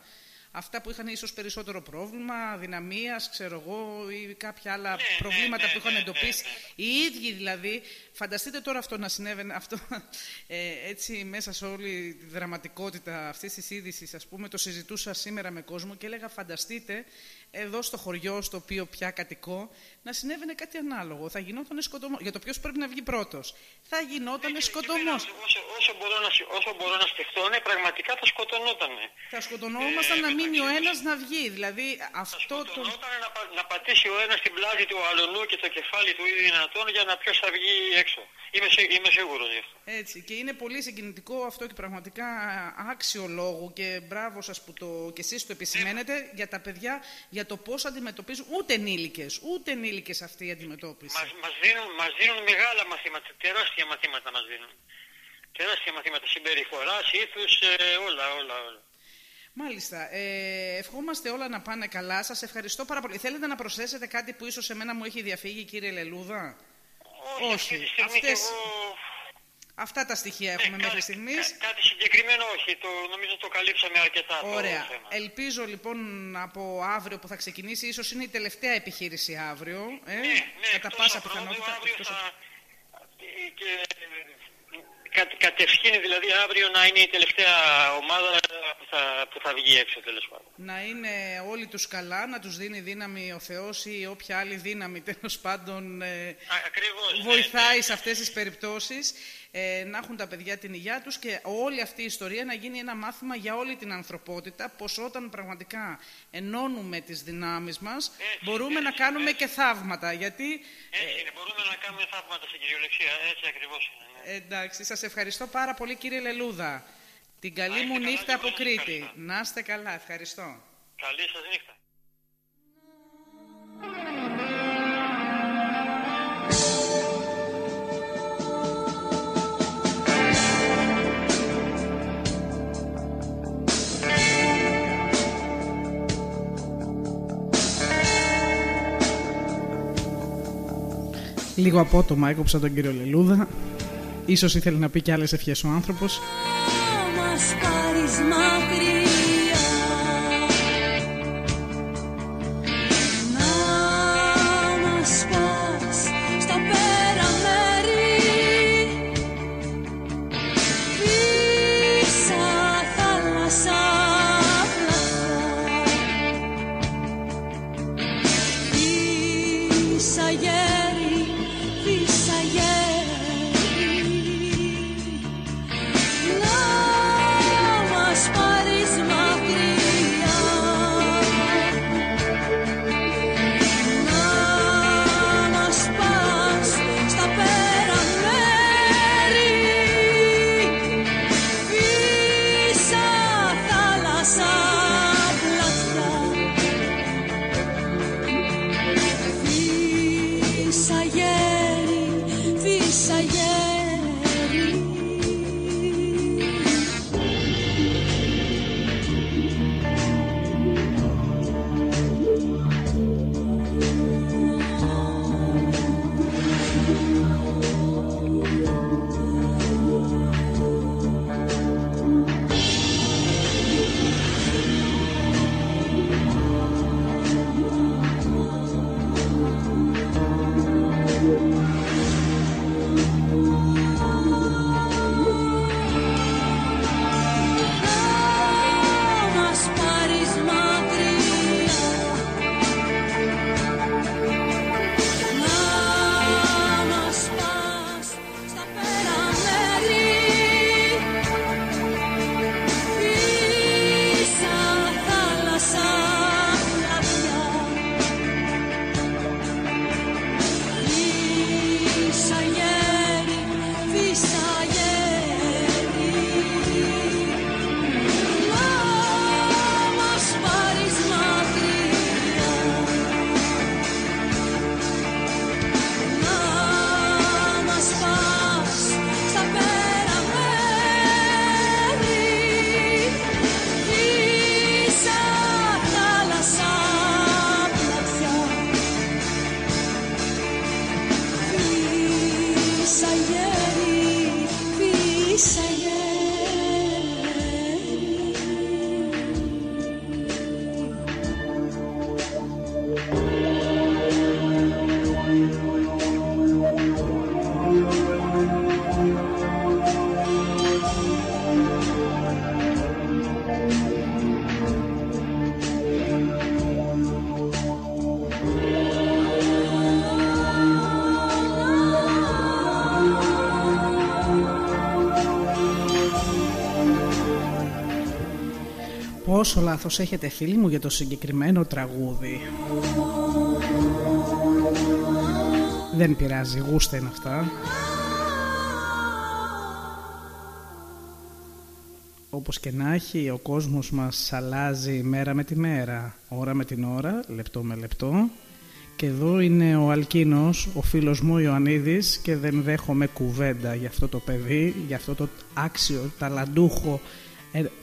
Αυτά που είχαν ίσως περισσότερο πρόβλημα, αδυναμίας, ξέρω εγώ, ή κάποια άλλα προβλήματα ναι, που είχαν ναι, εντοπίσει. Οι ίδιοι δηλαδή, φανταστείτε τώρα αυτό να συνέβαινε, αυτό ε, έτσι μέσα σε όλη τη δραματικότητα αυτής της είδησης, ας πούμε, το συζητούσα σήμερα με κόσμο και έλεγα φανταστείτε εδώ στο χωριό στο οποίο πια κατοικώ να συνέβαινε κάτι ανάλογο. Θα γινόταν σκοτωμός. Για το ποιος πρέπει να βγει πρώτος. Θα γινόταν σκοτωμός. Όσο, όσο, μπορώ να, σκ- όσο μπορώ να σκεφτώ, ναι, πραγματικά θα σκοτωνόταν. Θα σκοτωνόμασταν να μείνει ο ένας να βγει. Δηλαδή αυτό το... Σκοτωνόταν να, πα- να πατήσει ο ένας την πλάτη του αλωνού και το κεφάλι του ή δυνατόν για να ποιος θα βγει έξω. Είμαι, σί- είμαι σίγουρος γι' αυτό. Έτσι, και είναι πολύ συγκινητικό αυτό και πραγματικά άξιο λόγου και μπράβο σας που το, και εσείς το επισημαίνετε για τα παιδιά, για το πώς αντιμετωπίζουν ούτε ενήλικες, ούτε ενήλικες αυτή η αντιμετώπιση. Μας, μας, δίνουν, μας δίνουν μεγάλα μαθήματα, τεράστια μαθήματα μας δίνουν. Τεράστια μαθήματα συμπεριφοράς, ήθους, ε, όλα, όλα, όλα. Μάλιστα. Ε, ευχόμαστε όλα να πάνε καλά. Σας ευχαριστώ πάρα πολύ. Θέλετε να προσθέσετε κάτι που ίσως εμένα μου έχει διαφύγει, κύριε Λελούδα; Όχι, αυτή τη στιγμή Αυτές, και εγώ... Αυτά τα στοιχεία έχουμε μέχρι στιγμής. Κα- κάτι συγκεκριμένο όχι, το, νομίζω το καλύψαμε αρκετά Ωραία. το θέμα. Ελπίζω λοιπόν από αύριο που θα ξεκινήσει, ίσως είναι η τελευταία επιχείρηση αύριο. Ε, Ναι, ναι, κατά εκτός πάσα από πιθανότητα. αύριο εκτός θα... Και... Κα, κατευχύνει δηλαδή αύριο να είναι η τελευταία ομάδα που θα, που θα βγει έξω τέλος πάντων. να είναι όλοι τους καλά, να τους δίνει δύναμη ο Θεός ή όποια άλλη δύναμη τέλος πάντων ε, Ακριβώς, ναι, βοηθάει σε αυτές τις περιπτώσεις ε, να έχουν τα παιδιά την υγεία τους και όλη αυτή η ιστορία να γίνει ένα μάθημα για όλη την ανθρωπότητα πως όταν πραγματικά ενώνουμε τις δυνάμεις μας μπορούμε να κάνουμε και θαύματα γιατί Έτσι είναι, μπορούμε να κάνουμε θαύματα στην κυριολεξία, έτσι ακριβώς είναι. Ναι. ε, εντάξει, σας ευχαριστώ πάρα πολύ κύριε Λελούδα την καλή είστε μου καλά νύχτα και εγώ από σας Κρήτη ευχαριστώ. να είστε καλά, ευχαριστώ Καλή σας νύχτα. Λίγο απότομα έκοψα τον κύριο Λελούδα. Ίσως ήθελε να πει και άλλες ευχές ο άνθρωπος. μας πόσο λάθος έχετε φίλοι μου για το συγκεκριμένο τραγούδι. Δεν πειράζει, γούστα είναι αυτά. Όπως και να έχει, ο κόσμος μας αλλάζει μέρα με τη μέρα, ώρα με την ώρα, λεπτό με λεπτό. Και εδώ είναι ο Αλκίνος, ο φίλος μου Ιωαννίδης και δεν δέχομαι κουβέντα για αυτό το παιδί, για αυτό το άξιο, ταλαντούχο, ε,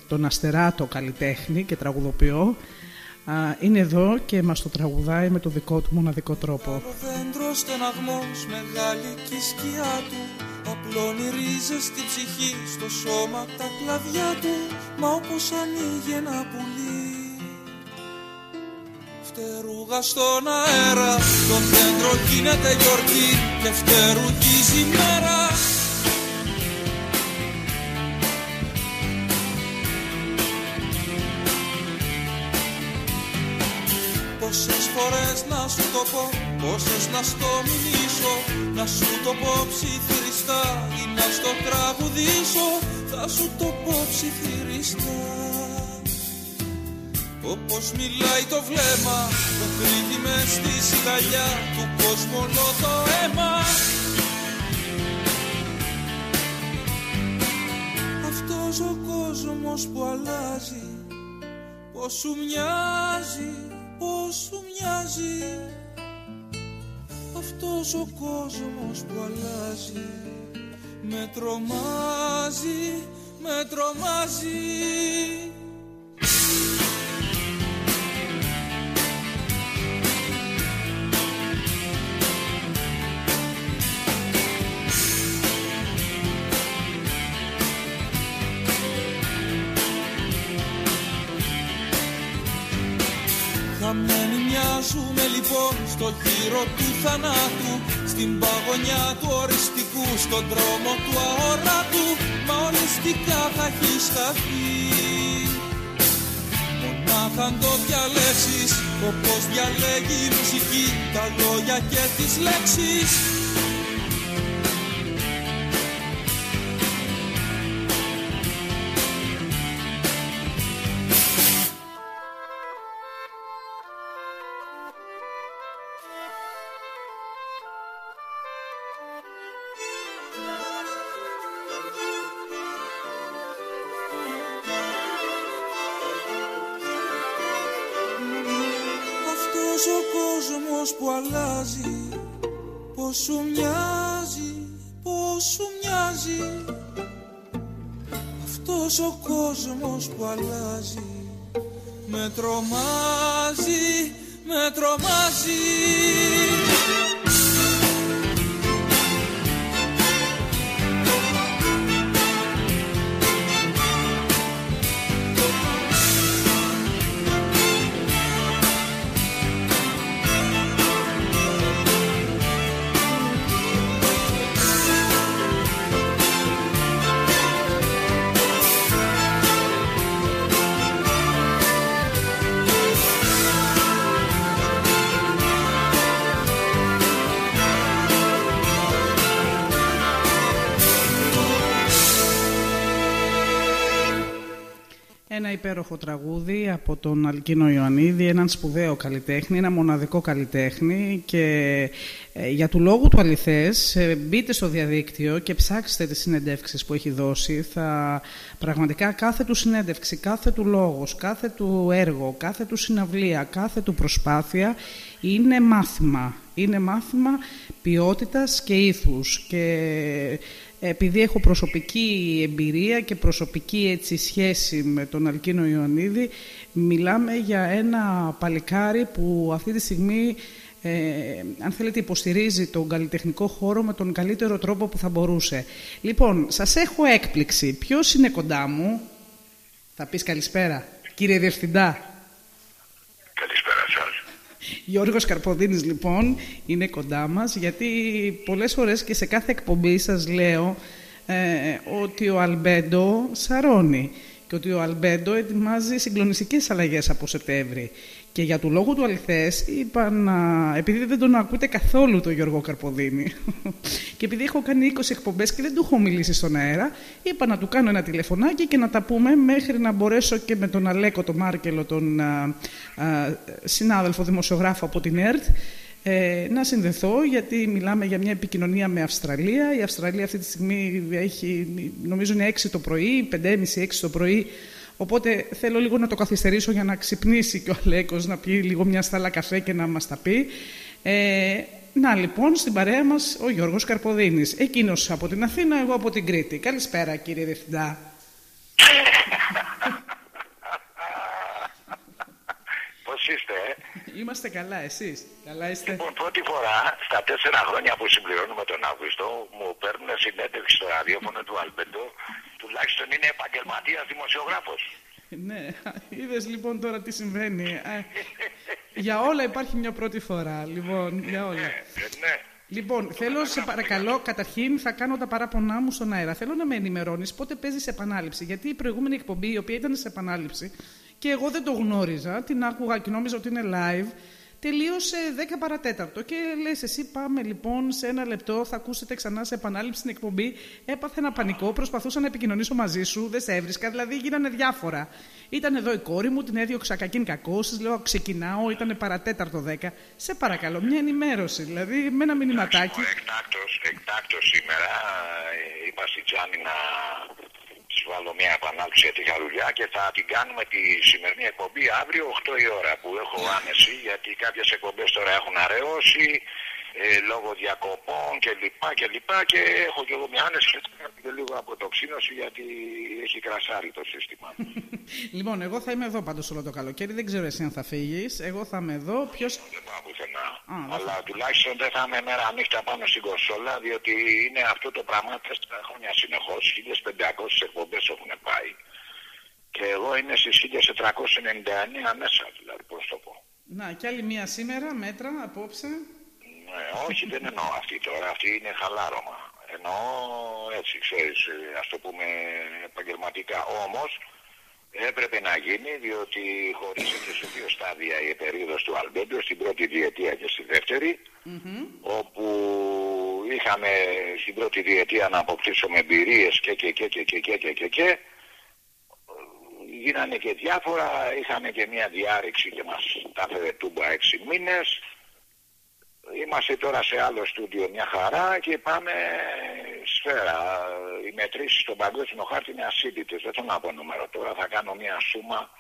τον αστεράτο καλλιτέχνη και τραγουδοποιό. Είναι εδώ και μας το τραγουδάει με το δικό του μοναδικό τρόπο. Το δέντρος στεναγμός μεγάλη και η σκιά του Απλώνει ρίζες στην ψυχή, στο σώμα τα κλαδιά του Μα όπως ανοίγει ένα πουλί Φτερούγα στον αέρα, το δέντρο γίνεται γιορτή Και φτερουγίζει η μέρα φορές να σου το πω, πόσες να στο μηνύσω Να σου το πω ψιθυριστά ή να στο τραγουδήσω Θα σου το πω ψιθυριστά. Όπως μιλάει το βλέμμα, το κρύβει μες στη σιγαλιά Του κόσμου όλο το αίμα. Αυτός ο κόσμος που αλλάζει Πώς σου μοιάζει πως σου μοιάζει αυτός ο κόσμος που αλλάζει. Με τρομάζει, με τρομάζει Χαμένοι μοιάζουμε λοιπόν στο γύρο του θανάτου Στην παγωνιά του οριστικού, στον δρόμο του αόρατου. Μα οριστικά θα έχει χαθεί Μονάχα αν το διαλέξεις Όπως διαλέγει η μουσική Τα λόγια και τις λέξεις σου μοιάζει, πώς σου μοιάζει. Αυτός ο κόσμος που αλλάζει Με τρομάζει, με τρομάζει υπέροχο τραγούδι από τον Αλκίνο Ιωαννίδη, έναν σπουδαίο καλλιτέχνη, ένα μοναδικό καλλιτέχνη και ε, για του λόγου του αληθές ε, μπείτε στο διαδίκτυο και ψάξτε τις συνεντεύξεις που έχει δώσει. Θα, πραγματικά κάθε του συνέντευξη, κάθε του λόγος, κάθε του έργο, κάθε του συναυλία, κάθε του προσπάθεια είναι μάθημα. Είναι μάθημα ποιότητας και ήθους και επειδή έχω προσωπική εμπειρία και προσωπική έτσι, σχέση με τον Αλκίνο Ιωαννίδη, μιλάμε για ένα παλικάρι που αυτή τη στιγμή, ε, αν θέλετε, υποστηρίζει τον καλλιτεχνικό χώρο με τον καλύτερο τρόπο που θα μπορούσε. Λοιπόν, σας έχω έκπληξη. Ποιος είναι κοντά μου; Θα πεις καλησπέρα. Κύριε Διευθυντά. Γιώργος Καρποδίνης λοιπόν είναι κοντά μας γιατί πολλές φορές και σε κάθε εκπομπή σας λέω ε, ότι ο Αλμπέντο σαρώνει και ότι ο Αλμπέντο ετοιμάζει συγκλονιστικές αλλαγές από Σεπτέμβρη Και για του λόγου του αληθές είπα να... Επειδή δεν τον ακούτε καθόλου τον Γιώργο Καρποδίνη και επειδή έχω κάνει 20 εκπομπές και δεν του έχω μιλήσει στον αέρα είπα να του κάνω ένα τηλεφωνάκι και να τα πούμε μέχρι να μπορέσω και με τον Αλέκο τον Μάρκελο τον α, α, συνάδελφο δημοσιογράφο από την ΕΡΤ ε, να συνδεθώ γιατί μιλάμε για μια επικοινωνία με Αυστραλία. Η Αυστραλία αυτή τη στιγμή έχει, νομίζω είναι 6 το πρωί, 5.30-6 το πρωί. Οπότε θέλω λίγο να το καθυστερήσω για να ξυπνήσει και ο Αλέκος να πει λίγο μια στάλα καφέ και να μας τα πει. Ε, να λοιπόν, στην παρέα μας ο Γιώργος Καρποδίνης. Εκείνος από την Αθήνα, εγώ από την Κρήτη. Καλησπέρα κύριε Διευθυντά. Πώς είστε, ε; Είμαστε καλά, εσείς; Καλά είστε; Λοιπόν, πρώτη φορά στα τέσσερα χρόνια που συμπληρώνουμε τον Αύγουστο μου παίρνουν συνέντευξη στο ραδιόφωνο του Αλμπεντό. Τουλάχιστον είναι επαγγελματίας δημοσιογράφος. Ναι, είδες λοιπόν τώρα τι συμβαίνει. Ε, για όλα υπάρχει μια πρώτη φορά. Λοιπόν, για όλα. Ε, ναι. Λοιπόν, θέλω σε παρακαλώ, καταρχήν θα κάνω τα παράπονά μου στον αέρα. Θέλω να με ενημερώνεις πότε παίζεις επανάληψη. Γιατί η προηγούμενη εκπομπή, η οποία ήταν σε επανάληψη, και εγώ δεν το γνώριζα, την άκουγα και νόμιζα ότι είναι live, τελείωσε 10 παρατέταρτο. Και λες, εσύ πάμε λοιπόν σε ένα λεπτό, θα ακούσετε ξανά σε επανάληψη την εκπομπή. Έπαθε ένα πανικό, προσπαθούσα να επικοινωνήσω μαζί σου, δεν σε έβρισκα, δηλαδή γίνανε διάφορα. Ήταν εδώ η κόρη μου, την έδιωξα κακήν κακό, τη λέω ξεκινάω, ήταν παρατέταρτο 10. Σε παρακαλώ, μια ενημέρωση, δηλαδή με ένα μηνυματάκι. Εκτάκτος, εκτάκτος σήμερα ε, είπα στη Τζάνη να της βάλω μια επανάληψη για τη χαρουλιά και θα την κάνουμε τη σημερινή εκπομπή αύριο 8 η ώρα που έχω άνεση γιατί κάποιες εκπομπές τώρα έχουν αραιώσει ε, λόγω διακοπών και λοιπά και λοιπά και έχω και εγώ μια άνεση και θα κάνω και λίγο αποτοξίνωση γιατί έχει κρασάρει το σύστημα. Λοιπόν, εγώ θα είμαι εδώ πάντως όλο το καλοκαίρι, δεν ξέρω εσύ αν θα φύγεις. Εγώ θα είμαι εδώ. Ποιος... Δεν πάω πουθενά. Α, Αλλά τουλάχιστον δεν θα είμαι μέρα νύχτα πάνω στην κονσόλα διότι είναι αυτό το πράγμα τέσσερα χρόνια συνεχώς, 1500 εκπομπές έχουν πάει. Και εγώ είμαι στις 1499 μέσα, δηλαδή πώς το πω. Να, κι άλλη μία σήμερα, μέτρα, απόψε. Ναι, όχι δεν εννοώ αυτή τώρα, αυτή είναι χαλάρωμα. Εννοώ έτσι, ξέρεις, ε, ας το πούμε επαγγελματικά. Όμως έπρεπε να γίνει διότι χωρίζεται σε δύο στάδια η περίοδος του Αλμπέντο, στην πρώτη διετία και στη δεύτερη, όπου είχαμε στην πρώτη διετία να αποκτήσουμε εμπειρίες και και και και και και και και και γίνανε και διάφορα, είχαμε και μια διάρρηξη και μας τα έφερε τούμπα έξι μήνες. Είμαστε τώρα σε άλλο στούντιο μια χαρά και πάμε σφαίρα. Οι μετρήσεις στον παγκόσμιο χάρτη είναι ασύντητες. Δεν θέλω να πω νούμερο τώρα, θα κάνω μια σούμα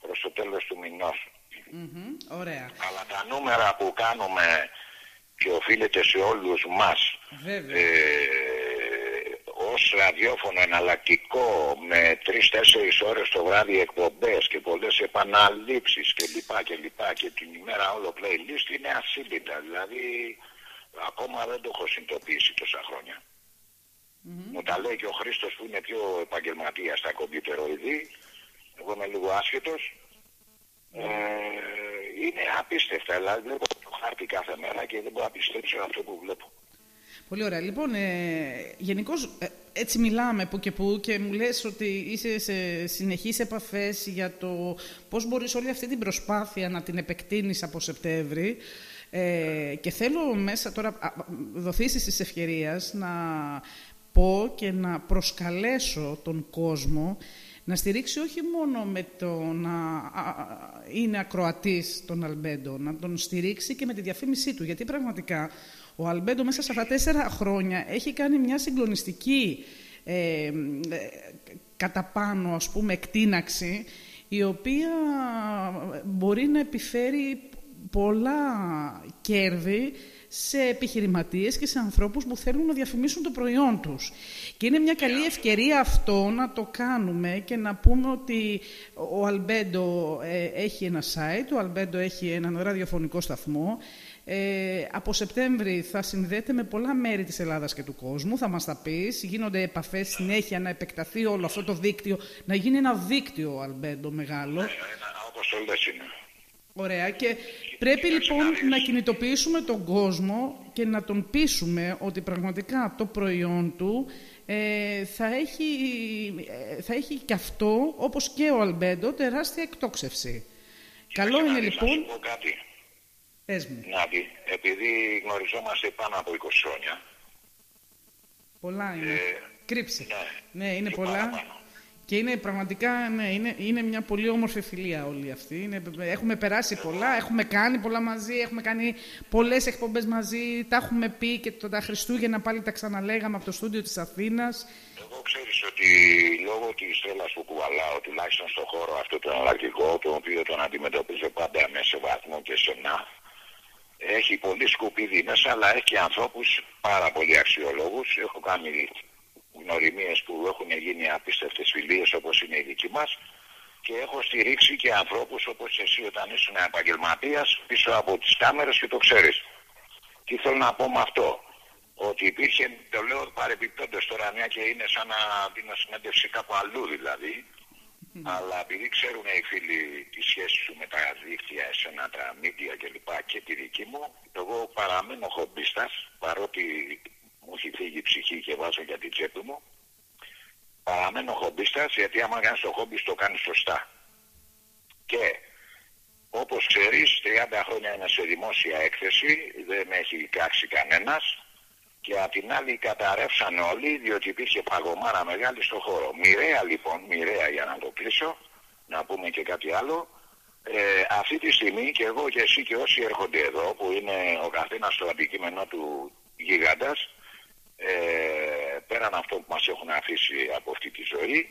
προς το τέλος του μηνός. Μμμ, Ωραία. Αλλά τα νούμερα που κάνουμε και οφείλεται σε όλους μας Βέβαια. ε, ως ραδιόφωνο εναλλακτικό με τρεις-τέσσερις ώρες το βράδυ εκπομπές και πολλές επαναλήψεις και λοιπά και λοιπά και την ημέρα όλο playlist είναι ασύλληπτα. Δηλαδή ακόμα δεν το έχω συνειδητοποιήσει τόσα χρόνια. Μου τα λέει και ο Χρήστος που είναι πιο επαγγελματίας στα κομπιουτεροειδή. Εγώ είμαι λίγο άσχετος. Ε, είναι απίστευτα. Δηλαδή βλέπω το χάρτη κάθε μέρα και δεν μπορώ να πιστέψω αυτό που βλέπω. Πολύ ωραία. Λοιπόν, ε, γενικώς έτσι μιλάμε που και που και μου λες ότι είσαι σε συνεχείς επαφές για το πώς μπορείς όλη αυτή την προσπάθεια να την επεκτείνεις από Σεπτέμβρη. Ε, και θέλω μέσα τώρα, α, δοθήσεις της ευκαιρίας, να πω και να προσκαλέσω τον κόσμο να στηρίξει όχι μόνο με το να α, α, είναι ακροατής τον Αλμπέντο, να τον στηρίξει και με τη διαφήμισή του. Γιατί πραγματικά ο Αλμπέντο μέσα σε αυτά τα τέσσερα χρόνια έχει κάνει μια συγκλονιστική ε, ε, κατά πάνω, ας πούμε, εκτείναξη η οποία μπορεί να επιφέρει πολλά κέρδη σε επιχειρηματίες και σε ανθρώπους που θέλουν να διαφημίσουν το προϊόν τους. Και είναι μια καλή ευκαιρία αυτό να το κάνουμε και να πούμε ότι ο Αλμπέντο ε, έχει ένα site, ο Αλμπέντο έχει έναν ραδιοφωνικό σταθμό, ε, από Σεπτέμβρη θα συνδέεται με πολλά μέρη της Ελλάδας και του κόσμου, θα μας τα πεις. Γίνονται επαφές συνέχεια να επεκταθεί όλο αυτό το δίκτυο, να γίνει ένα δίκτυο, Αλμπέντο, μεγάλο. Όπως το λες είναι. Ωραία. Και πρέπει λοιπόν να κινητοποιήσουμε τον κόσμο και να τον πείσουμε ότι πραγματικά το προϊόν του ε, θα, έχει, ε, θα έχει και αυτό, όπως και ο Αλμπέντο, τεράστια εκτόξευση. Καλό είναι Να δεις, λοιπόν. Να σου πω κάτι. Πες μου. Νάτι, επειδή γνωριζόμαστε πάνω από 20 χρόνια, Πολλά είναι. Ε, Κρύψε. ναι, Ναι, είναι και πολλά. παραπάνω. Και είναι πραγματικά, ναι, είναι, είναι μια πολύ όμορφη φιλία όλη αυτή. Είναι, έχουμε περάσει πολλά, έχουμε κάνει πολλά μαζί, έχουμε κάνει πολλές εκπομπές μαζί, τα έχουμε πει και το, τα Χριστούγεννα πάλι τα ξαναλέγαμε από το στούντιο της Αθήνας. εγώ ξέρεις ότι λόγω της θέλας που κουβαλάω, τουλάχιστον στον χώρο αυτό το εναλλακτικό, το οποίο τον αντιμετωπίζω πάντα με σεβασμό και σενά, έχει πολύ σκουπίδι μέσα, αλλά έχει και ανθρώπους πάρα πολύ αξιολόγους. Έχω κάνει γνωριμίες που έχουν γίνει απίστευτες φιλίες όπως είναι η δική μας και έχω στηρίξει και ανθρώπους όπως εσύ όταν ήσουν επαγγελματίας πίσω από τις κάμερες και το ξέρεις. Τι θέλω να πω με αυτό; Ότι υπήρχε, το λέω παρεπιπτόντως τώρα μια και είναι σαν να δίνω συνέντευξη κάπου αλλού δηλαδή. Αλλά επειδή ξέρουν οι φίλοι τη σχέση σου με τα δίκτυα, εσένα, τα media κλπ. και τη δική μου, εγώ παραμένω χομπίστας, παρότι μου έχει φύγει η ψυχή και βάζω για την τσέπη μου, παραμένω χομπίστας γιατί άμα κάνεις το χόμπι το κάνεις σωστά. Και όπως ξέρεις, 30 χρόνια είμαι σε δημόσια έκθεση, δεν με έχει κάξει κανένας και απ' την άλλη καταρρεύσαν όλοι διότι υπήρχε παγωμάρα μεγάλη στο χώρο. Μοιραία λοιπόν, μοιραία για να το κλείσω, να πούμε και κάτι άλλο, ε, αυτή τη στιγμή και εγώ και εσύ και όσοι έρχονται εδώ που είναι ο καθένας στο αντικείμενο του γίγαντας ε, πέραν αυτό που μας έχουν αφήσει από αυτή τη ζωή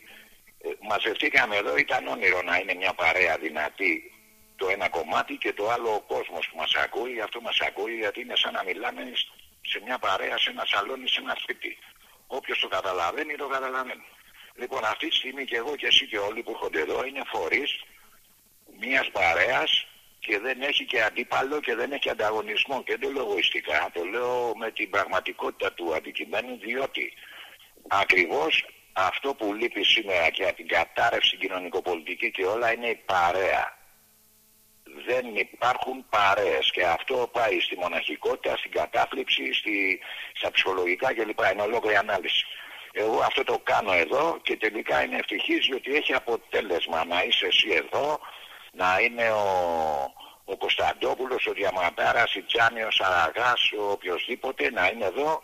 ε, μαζευτήκαμε εδώ ήταν όνειρο να είναι μια παρέα δυνατή το ένα κομμάτι και το άλλο ο κόσμος που μας ακούει αυτό μας ακούει γιατί είναι σαν να μιλάμε σε μια παρέα, σε ένα σαλόνι, σε ένα σπίτι όποιος το καταλαβαίνει το καταλαβαίνει λοιπόν αυτή τη στιγμή και εγώ και εσύ και όλοι που έρχονται εδώ είναι φορείς μιας παρέας και δεν έχει και αντίπαλο και δεν έχει ανταγωνισμό και δεν το λέω εγωιστικά, το λέω με την πραγματικότητα του αντικειμένου διότι ακριβώς αυτό που λείπει σήμερα και από την κατάρρευση κοινωνικοπολιτική και όλα είναι η παρέα. Δεν υπάρχουν παρέες και αυτό πάει στη μοναχικότητα, στην κατάθλιψη, στη, στα ψυχολογικά κλπ. Είναι ολόκληρη ανάλυση. Εγώ αυτό το κάνω εδώ και τελικά είναι ευτυχής διότι έχει αποτέλεσμα να είσαι εσύ εδώ, να είναι ο, ο Κωνσταντόπουλος, ο Διαμαντάρας, η Τσάνη, ο Σαραγάς, ο οποιοδήποτε να είναι εδώ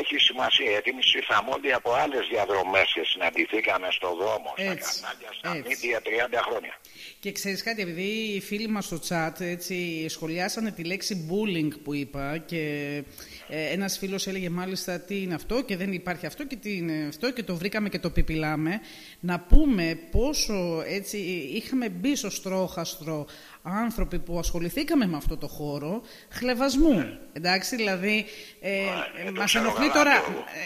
έχει σημασία γιατί εμείς ήρθαμε όλοι από άλλες διαδρομές και συναντηθήκαμε στο δρόμο, Έτσι, στα κανάλια, στα έτσι. μίντια 30 χρόνια. Και ξέρεις κάτι, επειδή οι φίλοι μας στο chat έτσι, σχολιάσανε τη λέξη bullying που είπα και ε, ένας φίλος έλεγε μάλιστα τι είναι αυτό και δεν υπάρχει αυτό και τι είναι αυτό και το βρήκαμε και το πιπιλάμε. Να πούμε πόσο έτσι είχαμε μπει στο στρόχαστρο άνθρωποι που ασχοληθήκαμε με αυτό το χώρο χλεβασμού. Εντάξει, δηλαδή ε, ε, μας ξέρω ενοχλεί καλά τώρα,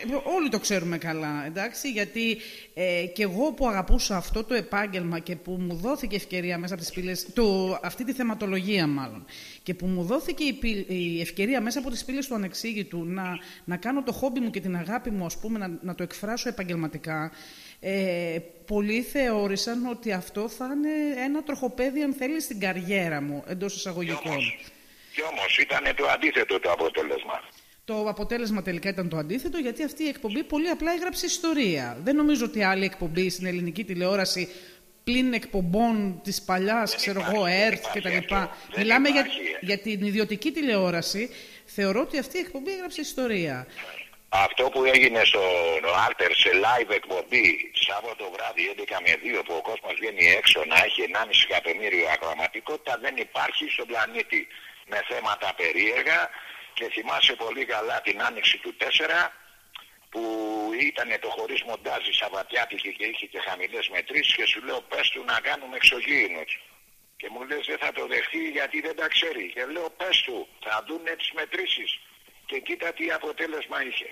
και ε, όλοι το ξέρουμε καλά, εντάξει, γιατί ε, και εγώ που αγαπούσα αυτό το επάγγελμα και που μου δόθηκε ευκαιρία μέσα από τις πύλες, το, αυτή τη θεματολογία μάλλον, και που μου δόθηκε η, πύλ- η ευκαιρία μέσα από τις πύλες του ανεξήγητου να, να κάνω το χόμπι μου και την αγάπη μου, ας πούμε, να, να το εκφράσω επαγγελματικά, ε, πολλοί θεώρησαν ότι αυτό θα είναι ένα τροχοπέδι, αν θέλεις, στην καριέρα μου, εντός εισαγωγικών. Κι όμως ήταν το αντίθετο το αποτέλεσμα. Το αποτέλεσμα τελικά ήταν το αντίθετο, γιατί αυτή η εκπομπή πολύ απλά έγραψε ιστορία. Δεν νομίζω ότι άλλη εκπομπή στην ελληνική τηλεόραση πλην εκπομπών της παλιάς, ξέρω εγώ, ΕΡΤ και τα λοιπά. Δεν Μιλάμε για, υπάρχει. για την ιδιωτική τηλεόραση. Θεωρώ ότι αυτή η εκπομπή έγραψε ιστορία. Αυτό που έγινε στο Alter σε live εκπομπή Σάββατο βράδυ 11 με 2 που ο κόσμος βγαίνει έξω να έχει 1,5 εκατομμύριο ακροματικότητα δεν υπάρχει στον πλανήτη με θέματα περίεργα και θυμάσαι πολύ καλά την άνοιξη του 4 που ήταν το χωρίς μοντάζ η Σαββατιάτικη και είχε και χαμηλές μετρήσεις και σου λέω πες του να κάνουμε εξωγήινους. Και μου λες δεν θα το δεχτεί γιατί δεν τα ξέρει. Και λέω πες του θα δούνε τις μετρήσεις. Και κοίτα τι αποτέλεσμα είχε.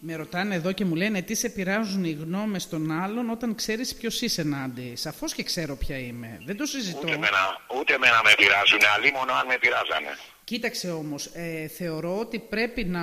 Με ρωτάνε εδώ και μου λένε τι σε πειράζουν οι γνώμες των άλλων όταν ξέρεις ποιος είσαι, Νάντι. Σαφώς και ξέρω ποια είμαι. Δεν το συζητώ. Ούτε εμένα, ούτε εμένα με πειράζουν, αλλή μόνο αν με πειράζανε. Κοίταξε όμως, ε, θεωρώ ότι πρέπει να,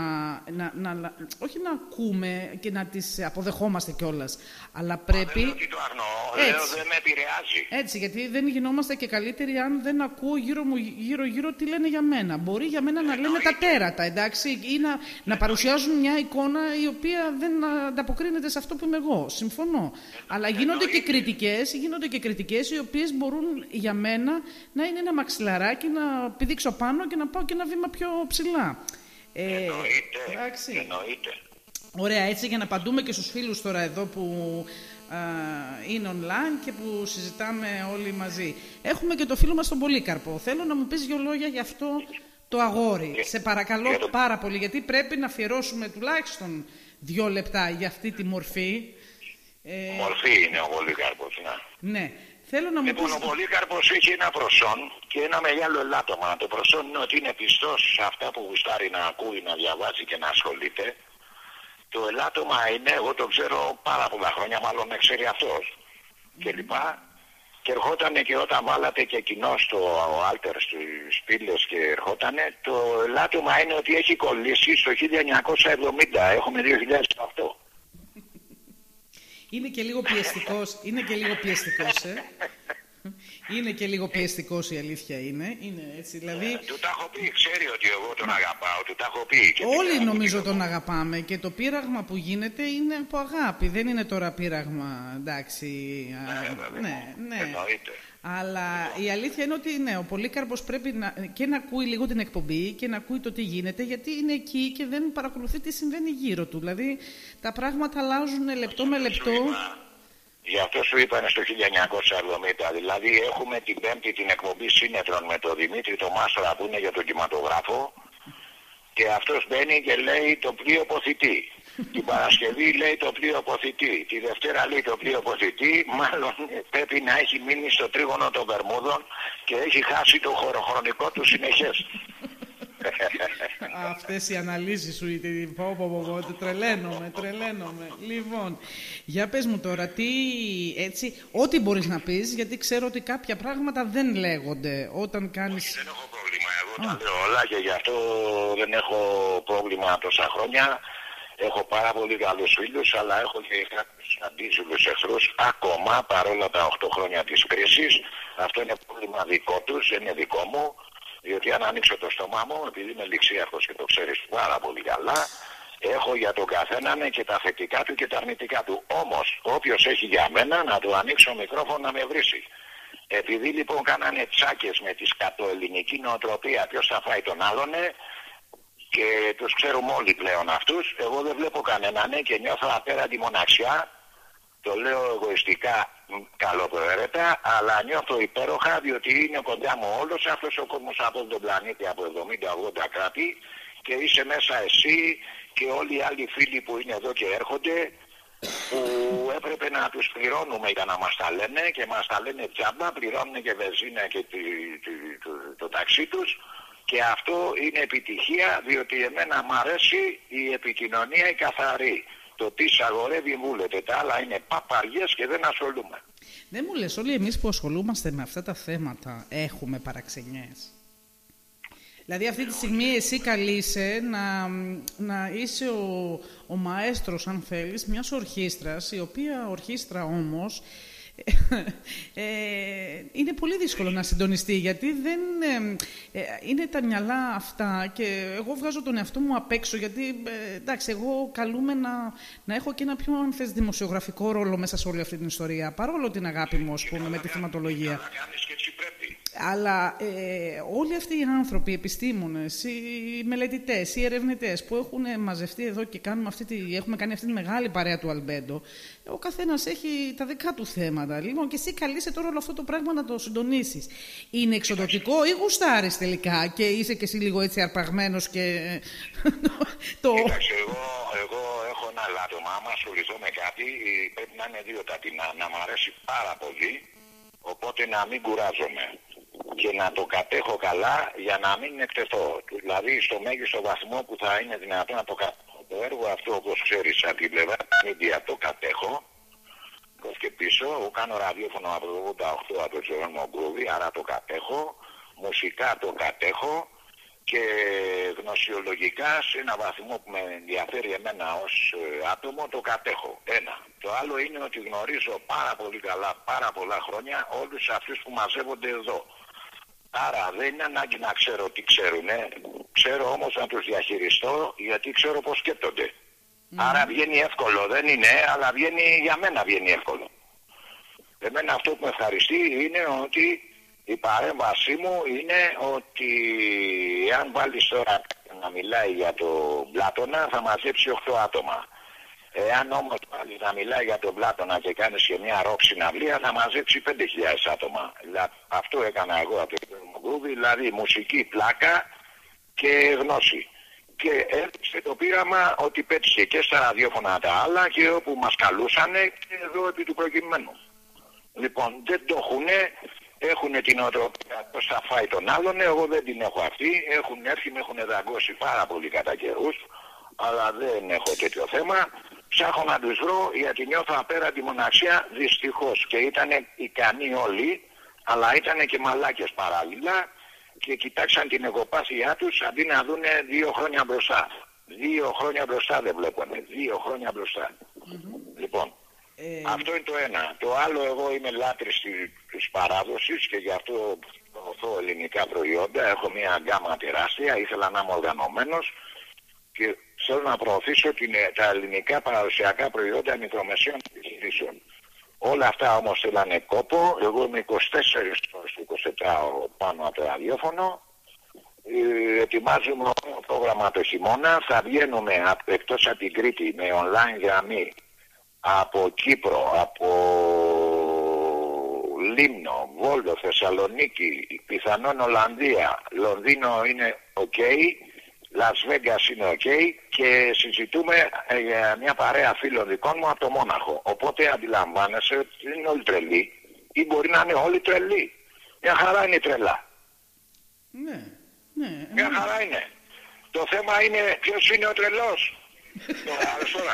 να, να, όχι να ακούμε και να τις αποδεχόμαστε κιόλας, αλλά πρέπει... Δεν ότι το αγνοώ, λέω δεν με επηρεάζει. Έτσι, γιατί δεν γινόμαστε και καλύτεροι αν δεν ακούω γύρω μου γύρω-γύρω τι λένε για μένα. Μπορεί για μένα να λένε τα τέρατα, εντάξει, ή να, να παρουσιάζουν μια εικόνα η οποία δεν ανταποκρίνεται σε αυτό που είμαι εγώ. Συμφωνώ. Αλλά γίνονται και κριτικές, γίνονται και κριτικές οι οποίες μπορούν για μένα να είναι ένα μαξιλαράκι, να πηδήξω πάνω και να πάω και ένα βήμα πιο ψηλά. Ε, εννοείται, εντάξει. εννοείται. Ωραία, έτσι για να απαντούμε και στους φίλους τώρα εδώ που α, είναι online και που συζητάμε όλοι μαζί. Έχουμε και το φίλο μας τον Πολύκαρπο. Θέλω να μου πεις δύο λόγια για αυτό το αγόρι. Σε παρακαλώ πάρα πολύ, γιατί πρέπει να αφιερώσουμε τουλάχιστον δύο λεπτά για αυτή τη μορφή. Ε... Μορφή είναι ο Πολύκαρπος, ναι. Ναι. Θέλω να μου λοιπόν, ο Πολύκαρπος έχει ένα προσόν και ένα μεγάλο ελάττωμα. Το προσόν είναι ότι είναι πιστός σε αυτά που γουστάρει να ακούει, να διαβάζει και να ασχολείται. Το ελάττωμα είναι, εγώ το ξέρω πάρα πολλά χρόνια, μάλλον με ξέρει αυτός και λοιπά. Και ερχότανε και όταν βάλατε και κοινό στο Άλτερ στις πύλες και ερχότανε, το ελάττωμα είναι ότι έχει κολλήσει στο 1970, έχουμε 2008. Είναι και λίγο πιεστικός, είναι και λίγο πιεστικός, ε. Είναι και λίγο πιεστικός η αλήθεια είναι. είναι έτσι, δηλαδή... Ε, του τα έχω πει, ξέρει ότι εγώ τον αγαπάω, του τα έχω πει. Και Όλοι νομίζω τον αγαπάμε και το πείραγμα που γίνεται είναι από αγάπη. Δεν είναι τώρα πείραγμα, εντάξει. Ναι, ναι, ναι. Εννοείται. Αλλά η αλήθεια είναι ότι ναι, ο Πολύκαρπος πρέπει να, και να ακούει λίγο την εκπομπή και να ακούει το τι γίνεται, γιατί είναι εκεί και δεν παρακολουθεί τι συμβαίνει γύρω του. Δηλαδή τα πράγματα αλλάζουν λεπτό με λεπτό. Γι' αυτό σου είπανε στο 1970. Δηλαδή έχουμε την πέμπτη την εκπομπή σύνετρων με τον Δημήτρη το Μάστορα που είναι για τον κινηματογράφο και αυτός μπαίνει και λέει το πλοίο ποθητή. Την Παρασκευή λέει το πλοίο αποθητή. Τη Δευτέρα λέει το πλοίο αποθητή. Μάλλον πρέπει να έχει μείνει στο τρίγωνο των Βερμούδων και έχει χάσει το χωροχρονικό του συνεχές. Αυτές οι αναλύσεις σου, πω, πω, πω, πω, τρελαίνομαι, τρελαίνομαι. Λοιπόν, για πες μου τώρα, τι, έτσι, ό,τι μπορείς να πεις, γιατί ξέρω ότι κάποια πράγματα δεν λέγονται όταν κάνεις... Όχι, δεν έχω πρόβλημα, εγώ τα λέω όλα και γι' αυτό δεν έχω πρόβλημα τόσα χρόνια. Έχω πάρα πολύ καλούς φίλους, αλλά έχω και κάποιους αντίζηλους εχθρούς ακόμα παρόλα τα 8 χρόνια της κρίσης. Αυτό είναι πρόβλημα δικό τους, δεν είναι δικό μου. Διότι αν ανοίξω το στόμα μου, επειδή είμαι ληξίαρχος και το ξέρεις πάρα πολύ καλά, έχω για τον καθέναν και τα θετικά του και τα αρνητικά του. Όμως, όποιος έχει για μένα να του ανοίξω μικρόφωνο να με βρίσει. Επειδή λοιπόν κάνανε τσάκες με τη σκατοελληνική νοοτροπία ποιος θα φάει τον άλλον, και τους ξέρουμε όλοι πλέον αυτούς. Εγώ δεν βλέπω κανέναν ναι, και νιώθω απέραντη μοναξιά. Το λέω εγωιστικά καλοπροαίρετα, αλλά νιώθω υπέροχα διότι είναι κοντά μου όλος αυτός ο κόσμος από τον πλανήτη από 70-80 κράτη και είσαι μέσα εσύ και όλοι οι άλλοι φίλοι που είναι εδώ και έρχονται που έπρεπε να τους πληρώνουμε για να μας τα λένε και μας τα λένε τζάμπα, πληρώνουν και βεζίνα και το, το, το ταξί τους και αυτό είναι επιτυχία διότι εμένα μου αρέσει η επικοινωνία η καθαρή. Το τι αγορεύει βούλεται, τα άλλα είναι παπαριές και δεν ασχολούμαι. Δεν μου λες, όλοι εμείς που ασχολούμαστε με αυτά τα θέματα έχουμε παραξενιές. Δηλαδή αυτή τη στιγμή εσύ καλείσαι να, να είσαι ο, ο μαέστρος, αν θέλεις, μιας ορχήστρας, η οποία ορχήστρα όμως ε, είναι πολύ δύσκολο να συντονιστεί γιατί δεν ε, είναι τα μυαλά αυτά και εγώ βγάζω τον εαυτό μου απ' έξω γιατί ε, εντάξει εγώ καλούμε να, να έχω και ένα πιο αν θες, δημοσιογραφικό ρόλο μέσα σε όλη αυτή την ιστορία παρόλο την αγάπη μου ας πούμε με τη θεματολογία. Αλλά ε, όλοι αυτοί οι άνθρωποι, οι επιστήμονες, οι μελετητές, οι ερευνητές που έχουν μαζευτεί εδώ και κάνουμε αυτή τη, έχουμε κάνει αυτή τη μεγάλη παρέα του Αλμπέντο, ο καθένας έχει τα δικά του θέματα. Λοιπόν, και εσύ καλείσαι τώρα όλο αυτό το πράγμα να το συντονίσεις. Είναι εξοδοτικό ή γουστάρεις τελικά και είσαι και εσύ λίγο έτσι αρπαγμένος και... το... Κοίταξε, εγώ, εγώ έχω ένα λάτωμα. Άμα ασχοληθώ με κάτι, πρέπει να είναι δύο τα Να, να μου αρέσει πάρα πολύ, οπότε να μην κουράζομαι και να το κατέχω καλά για να μην εκτεθώ. Δηλαδή στο μέγιστο βαθμό που θα είναι δυνατόν να το κατέχω. Το έργο αυτό όπως ξέρεις από την πλευρά media το κατέχω και πίσω. Εγώ κάνω ραδιόφωνο από το 88 από τον Τζερόνιμο Γκρούβι, άρα το κατέχω. Μουσικά το κατέχω. και γνωσιολογικά σε ένα βαθμό που με ενδιαφέρει εμένα ως ε, άτομο το κατέχω. Ένα. Το άλλο είναι ότι γνωρίζω πάρα πολύ καλά, πάρα πολλά χρόνια όλους αυτούς που μαζεύονται εδώ. Άρα δεν είναι ανάγκη να ξέρω τι ξέρουν. Ξέρω όμως να τους διαχειριστώ γιατί ξέρω πώς σκέπτονται. Άρα βγαίνει εύκολο. Δεν είναι, αλλά βγαίνει, για μένα βγαίνει εύκολο. Εμένα αυτό που με ευχαριστεί είναι ότι η παρέμβασή μου είναι ότι αν βάλεις τώρα να μιλάει για τον Πλάτωνα θα μαζέψει 8 άτομα. Εάν όμως βάλεις να μιλάει για τον Πλάτωνα και κάνεις και μια ροκ συναυλία θα μαζέψει 5.000 άτομα. Δηλαδή, αυτό έκανα εγώ από το Γκρούβι, δηλαδή μουσική, πλάκα και γνώση. Και έδειξε το πείραμα ότι πέτυχε και στα ραδιόφωνα τα άλλα και όπου μας καλούσανε και εδώ επί του προκειμένου. Λοιπόν, δεν το έχουνε, έχουν την οτροπία πώς θα φάει τον άλλον, εγώ δεν την έχω αυτή, έχουν έρθει, με έχουν δαγκώσει πάρα πολύ κατά καιρούς, αλλά δεν έχω τέτοιο θέμα. Ψάχνω να τους βρω γιατί νιώθω απέραντη μοναξιά δυστυχώς και ήταν ικανοί όλοι, αλλά ήταν και μαλάκες παράλληλα και κοιτάξαν την εγωπάθειά τους αντί να δούνε δύο χρόνια μπροστά. Δύο χρόνια μπροστά δεν βλέπανε, δύο χρόνια μπροστά. Λοιπόν, Ε, αυτό είναι το ένα. Το άλλο εγώ είμαι λάτρης της, της παράδοσης και γι' αυτό προωθώ ελληνικά προϊόντα. Έχω μια γκάμα τεράστια, ήθελα να είμαι οργανωμένος και θέλω να προωθήσω την, τα ελληνικά παραδοσιακά προϊόντα μικρομεσαίων επιχειρήσεων. Όλα αυτά όμως θέλανε κόπο. Εγώ είμαι 24 ώρες το 24 πάνω από το ραδιόφωνο. Ε, ετοιμάζουμε το πρόγραμμα το χειμώνα. Θα βγαίνουμε απ- εκτός από την Κρήτη με online γραμμή από Κύπρο, από Λίμνο, Βόλτο, Θεσσαλονίκη, πιθανόν Ολλανδία, Λονδίνο είναι ok, Las Vegas είναι ok και συζητούμε ε, για μια παρέα φίλων δικών μου από το Μόναχο. Οπότε αντιλαμβάνεσαι ότι δεν είναι όλοι τρελοί ή μπορεί να είναι όλοι τρελοί. Μια χαρά είναι η τρελά. Ναι, ναι. Μια χαρά είναι. Το θέμα είναι ποιος είναι ο τρελός. Τώρα, άλλος τώρα.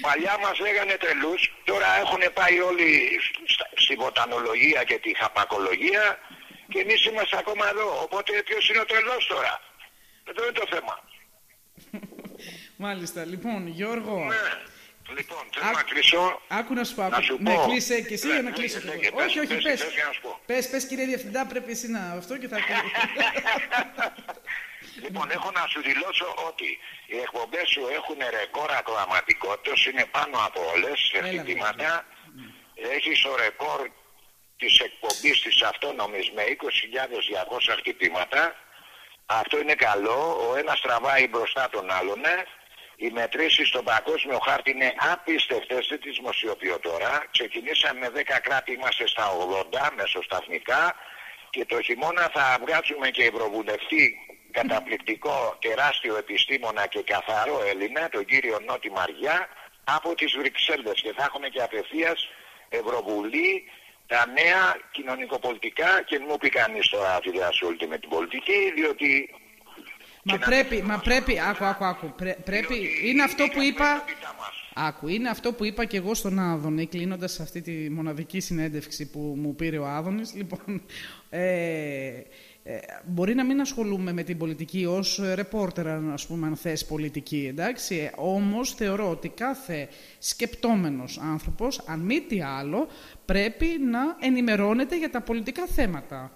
Παλιά μας λέγανε τρελούς, τώρα έχουν πάει όλοι στα- στη βοτανολογία και τη χαπακολογία και εμείς είμαστε ακόμα εδώ. Οπότε ποιος είναι ο τρελός τώρα; Αυτό είναι το θέμα. Μάλιστα. Λοιπόν, Γιώργο, Λοιπόν, θέλω να κλείσω. άκου να σου πω. Να άκου- σου Ναι, πω. κλείσε και εσύ Ναι, για να ναι, κλείσω ναι, κι ναι, εγώ. πες, Όχι, όχι, πες, πες. πες, για να σου πω. Πες, πες κύριε Διευθυντά, πρέπει εσύ να αυτό και θα... Λοιπόν, έχω να σου δηλώσω ότι οι εκπομπές σου έχουν ρεκόρ ακροαματικότητας, είναι πάνω από όλες σε χτυπήματα. Έχεις το ρεκόρ της εκπομπής της αυτόνομης με 20.200 χτυπήματα. Αυτό είναι καλό. Ο ένας τραβάει μπροστά τον άλλον. ε. Οι μετρήσεις στον παγκόσμιο χάρτη είναι απίστευτες, δεν τις δημοσιοποιώ τώρα. Ξεκινήσαμε με 10 κράτη, είμαστε στα 80 μεσοσταθμικά και το χειμώνα θα βγάζουμε και ευρωβουλευτή καταπληκτικό τεράστιο επιστήμονα και καθαρό Έλληνα, τον κύριο Νότι Μαριά, από τις Βρυξέλλες και θα έχουμε και απευθείας Ευρωβουλή, τα νέα κοινωνικοπολιτικά και μου πει κανείς τώρα ότι δεν ασχολείται με την πολιτική, διότι Μα πρέπει, μα πρέπει, άκου, άκου, άκου. Πρέ- πρέπει, είναι αυτό που είπα. Άκου, είναι αυτό που είπα και εγώ στον Άδωνη, κλείνοντας αυτή τη μοναδική συνέντευξη που μου πήρε ο Άδωνης. Λοιπόν, ε, ε, μπορεί να μην ασχολούμαι με την πολιτική ως ρεπόρτερ, ας πούμε, αν θες πολιτική, εντάξει. Ε, όμως θεωρώ ότι κάθε σκεπτόμενος άνθρωπος, αν μη τι άλλο, πρέπει να ενημερώνεται για τα πολιτικά θέματα.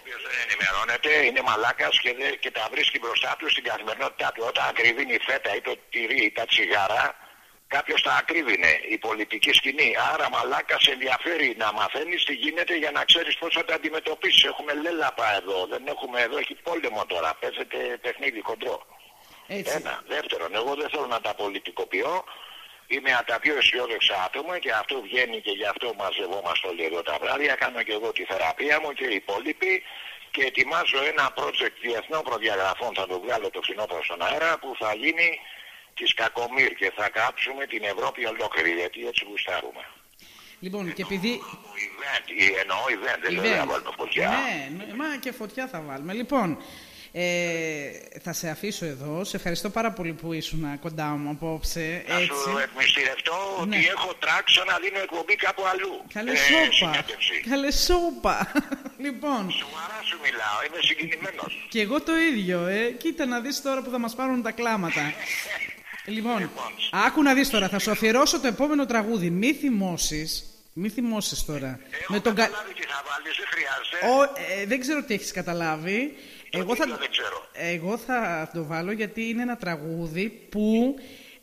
Όποιος δεν ενημερώνεται είναι μαλάκας και, δεν- και τα βρίσκει μπροστά του στην καθημερινότητά του. Όταν ακριβίνει η φέτα ή το τυρί ή τα τσιγάρα, κάποιος τα ακρίβεινε η πολιτική σκηνή. Άρα μαλάκας ενδιαφέρει να μαθαίνεις τι γίνεται για να ξέρεις πώς θα τα αντιμετωπίσεις. Έχουμε λέλαπα εδώ, δεν έχουμε εδώ, έχει πόλεμο τώρα, παίζεται παιχνίδι κοντρό. Έτσι. Ένα. Δεύτερον, εγώ δεν θέλω να τα πολιτικοποιώ. Είμαι από τα πιο αισιόδοξα άτομα και αυτό βγαίνει και γι' αυτό μαζευόμαστε όλοι εδώ τα βράδια. Κάνω και εγώ τη θεραπεία μου και οι υπόλοιποι και ετοιμάζω ένα project διεθνών προδιαγραφών, θα το βγάλω το φθινόπωρο στον αέρα, που θα γίνει της Κακομύρ και θα κάψουμε την Ευρώπη ολόκληρη, γιατί έτσι γουστάρουμε. Λοιπόν, και επειδή Event, ή εννοώ event, δεν λέω Event. να βάλουμε φωτιά. Ναι, ναι, μα και φωτιά θα βάλουμε. Λοιπόν, ε, θα σε αφήσω εδώ. Σε ευχαριστώ πάρα πολύ που ήσουν κοντά μου απόψε. Να Έτσι. σου εκμυστηρευτώ Ναι. ότι έχω τράξω να δίνω εκπομπή κάπου αλλού. Καλέ Ε, σόπα. συνέντευξη. Καλέ σόπα. Λοιπόν. Σοβαρά σου μιλάω, είμαι συγκινημένος. Και εγώ το ίδιο, ε. Κοίτα να δεις τώρα που θα μας πάρουν τα κλάματα. λοιπόν, άκου να δεις τώρα, θα σου αφιερώσω το επόμενο τραγούδι. Μη θυμώσεις, μη θυμώσεις τώρα. με τον κα... Καταλάβει τι θα βάλεις, δεν χρειάζεται. Ο, ε, δεν ξέρω τι έχεις καταλάβει. Εγώ θα, δεν ξέρω. εγώ θα το βάλω γιατί είναι ένα τραγούδι που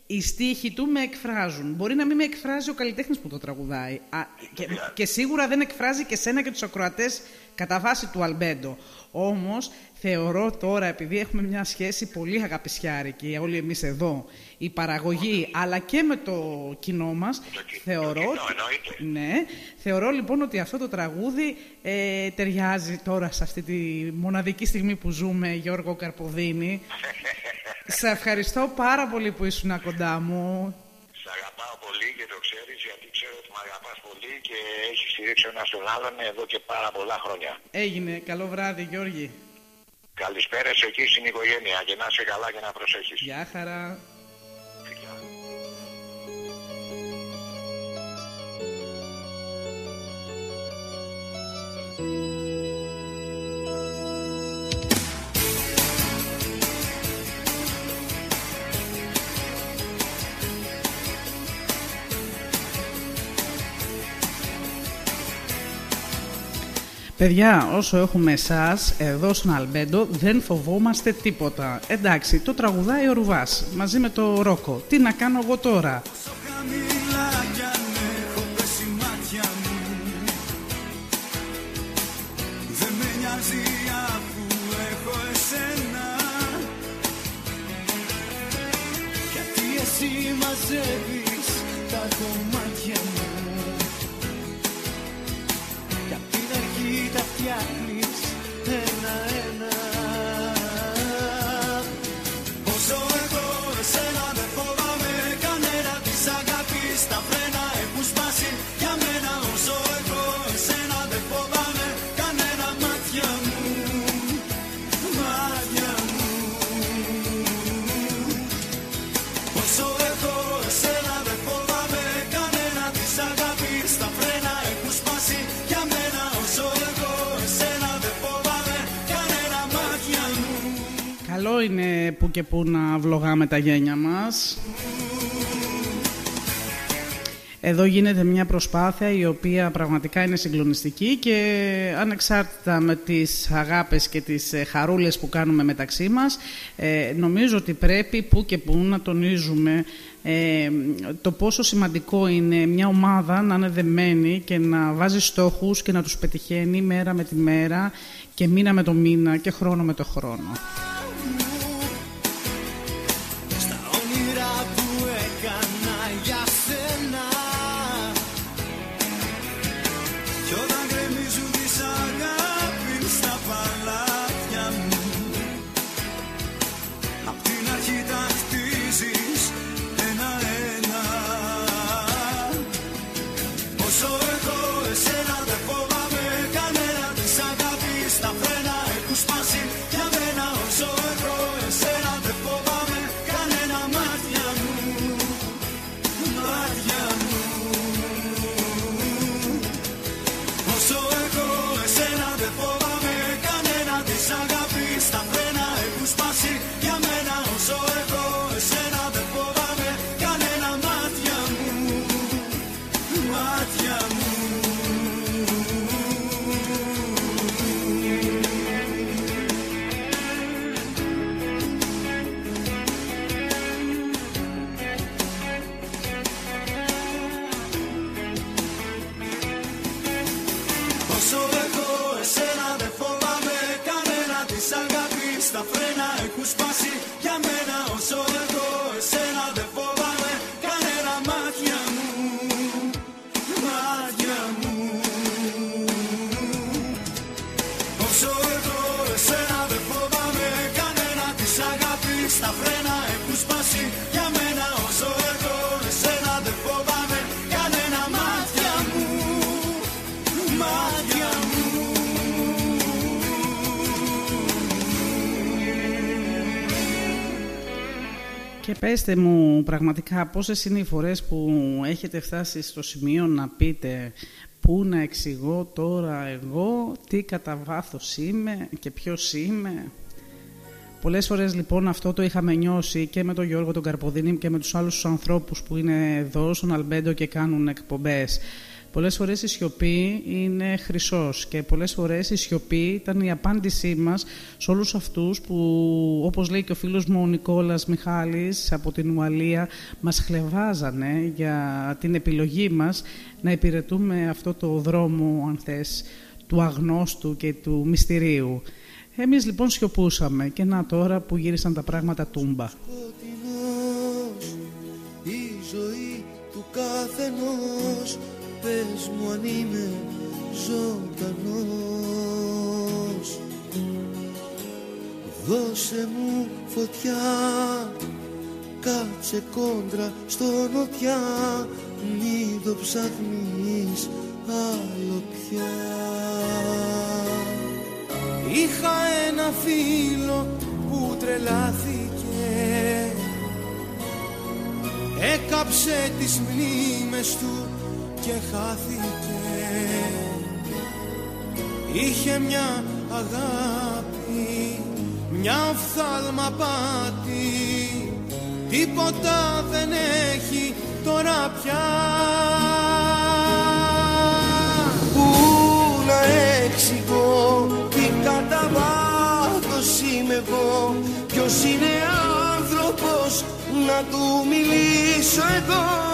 οι στίχοι του με εκφράζουν. Μπορεί να μην με εκφράζει ο καλλιτέχνης που το τραγουδάει. Α, και, και σίγουρα δεν εκφράζει και σένα και τους ακροατές κατά βάση του Αλμπέντο. Όμως θεωρώ τώρα, επειδή έχουμε μια σχέση πολύ αγαπησιάρικη, όλοι εμείς εδώ, η παραγωγή, αλλά και με το κοινό μας, θεωρώ, ναι, θεωρώ λοιπόν ότι αυτό το τραγούδι ε, ταιριάζει τώρα σε αυτή τη μοναδική στιγμή που ζούμε, Γιώργο Καρποδίνη. Σε ευχαριστώ πάρα πολύ που ήσουν κοντά μου. Σε αγαπάω πολύ και το ξέρεις γιατί ξέρω ότι με αγαπάς πολύ και έχεις στηρίξει ο ένας τον άλλον εδώ και πάρα πολλά χρόνια. Έγινε. Καλό βράδυ, Γιώργη. Καλησπέρα σε εκεί στην οικογένεια και να είσαι καλά και να προσέχεις. Γεια χαρά. Παιδιά, όσο έχουμε εσάς εδώ στον Αλμπέντο, δεν φοβόμαστε τίποτα. Εντάξει, το τραγουδάει ο Ρουβάς μαζί με το Ρόκο. Τι να κάνω εγώ τώρα; Και που να βλογάμε τα γένια μας. Εδώ γίνεται μια προσπάθεια η οποία πραγματικά είναι συγκλονιστική και ανεξάρτητα με τις αγάπες και τις ε, χαρούλες που κάνουμε μεταξύ μας, ε, νομίζω ότι πρέπει που και που να τονίζουμε ε, το πόσο σημαντικό είναι μια ομάδα να είναι δεμένη και να βάζει στόχους και να τους πετυχαίνει μέρα με τη μέρα και μήνα με το μήνα και χρόνο με το χρόνο. Και πέστε μου πραγματικά πόσες είναι οι φορές που έχετε φτάσει στο σημείο να πείτε Πού να εξηγώ τώρα εγώ τι κατά βάθος είμαι και ποιος είμαι. Πολλές φορές λοιπόν αυτό το είχαμε νιώσει και με τον Γιώργο τον Καρποδίνη και με τους άλλους ανθρώπους που είναι εδώ στον Αλμπέντο και κάνουν εκπομπές. Πολλές φορές η σιωπή είναι χρυσός και πολλές φορές η σιωπή ήταν η απάντησή μας σε όλους αυτούς που, όπως λέει και ο φίλος μου ο Νικόλας Μιχάλης από την Ουαλία, μας χλεβάζανε για την επιλογή μας να υπηρετούμε αυτό το δρόμο, αν θες, του αγνώστου και του μυστηρίου. Εμείς λοιπόν σιωπούσαμε και να τώρα που γύρισαν τα πράγματα τούμπα. Σκοτεινός η ζωή του καθενός Πες μου αν είμαι ζωντανός. Δώσε μου φωτιά Κάτσε κόντρα στο νοτιά Μη το ψάχνεις άλλο πια. Είχα ένα φίλο που τρελάθηκε. Έκαψε τις μνήμες του και χάθηκε. Είχε μια αγάπη, μια οφθάλμα πάτη Τίποτα δεν έχει τώρα πια. Πού να εξηγώ τι κατά βάθος είμαι εγώ. Ποιος είναι άνθρωπος να του μιλήσω εγώ;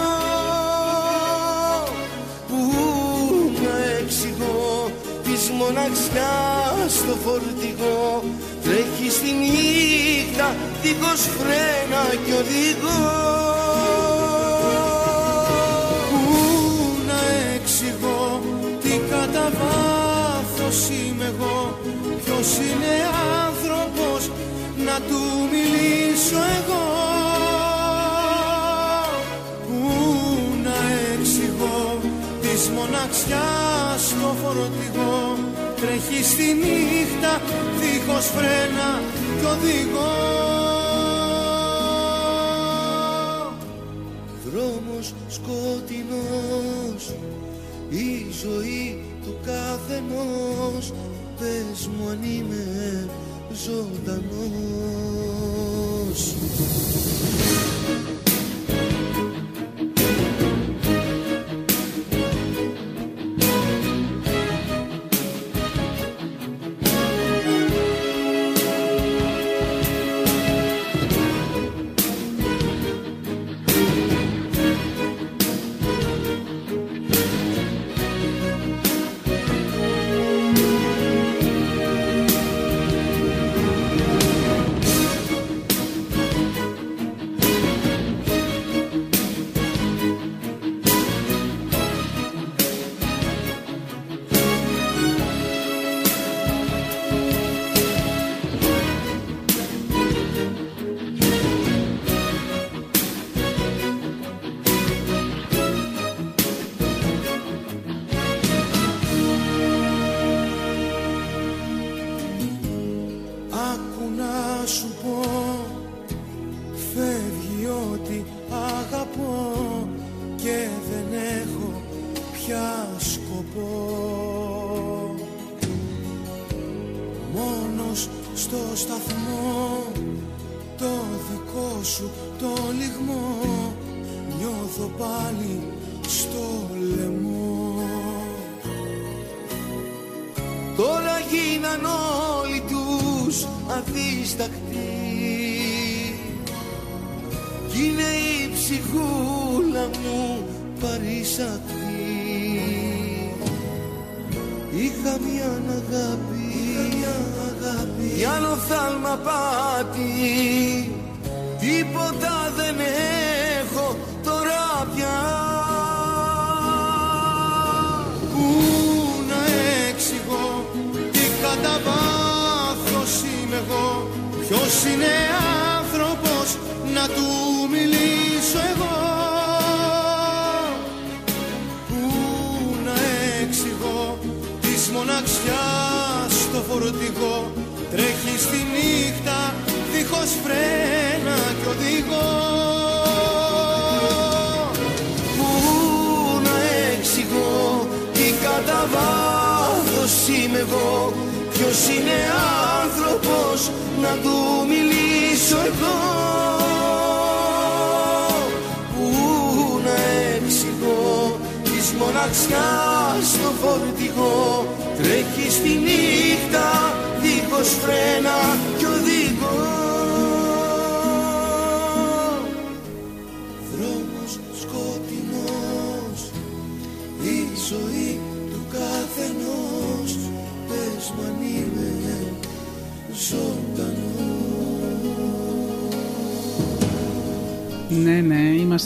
Της μοναξιάς το φορτηγό. Τρέχει στη νύχτα δίχως φρένα κι οδηγό. Πού να εξηγώ τι κατά βάθος είμαι εγώ. Ποιος είναι άνθρωπος να του μιλήσω εγώ. Πού να εξηγώ της μοναξιάς το φορτηγό Τρέχει στη νύχτα δίχως φρένα κι οδηγό Δρόμος σκοτεινός η ζωή του καθενός Πες μου αν είμαι ζωντανός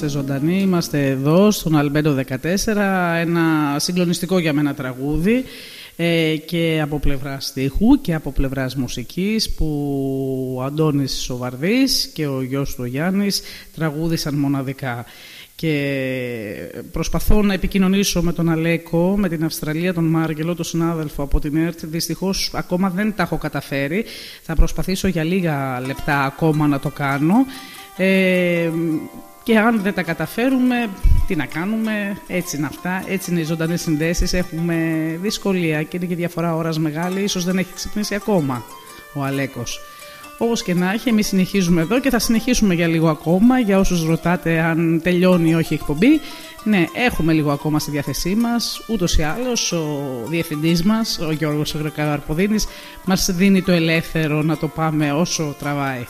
είμαστε ζωντανοί, είμαστε εδώ στον Αλμπέντο 14, ένα συγκλονιστικό για μένα τραγούδι ε, και από πλευρά στίχου και από πλευράς μουσικής που ο Αντώνης Σοβαρδής και ο γιος του Γιάννης τραγούδησαν μοναδικά και προσπαθώ να επικοινωνήσω με τον Αλέκο, με την Αυστραλία, τον Μάργελο, τον συνάδελφο από την ΕΡΤ. Δυστυχώς ακόμα δεν τα έχω καταφέρει. Θα προσπαθήσω για λίγα λεπτά ακόμα να το κάνω. Ε, και αν δεν τα καταφέρουμε, τι να κάνουμε, έτσι είναι αυτά, έτσι είναι οι ζωντανές συνδέσεις, έχουμε δυσκολία και είναι και διαφορά ώρας μεγάλη, ίσως δεν έχει ξυπνήσει ακόμα ο Αλέκος. Όπως και να έχει, εμείς συνεχίζουμε εδώ και θα συνεχίσουμε για λίγο ακόμα, για όσους ρωτάτε αν τελειώνει ή όχι η εκπομπή. Ναι, έχουμε λίγο ακόμα στη διάθεσή μας, ούτως ή άλλως ο διευθυντής μας, ο Γιώργος Αγροκαρποδίνης, μας δίνει το ελεύθερο να το πάμε όσο τραβάει.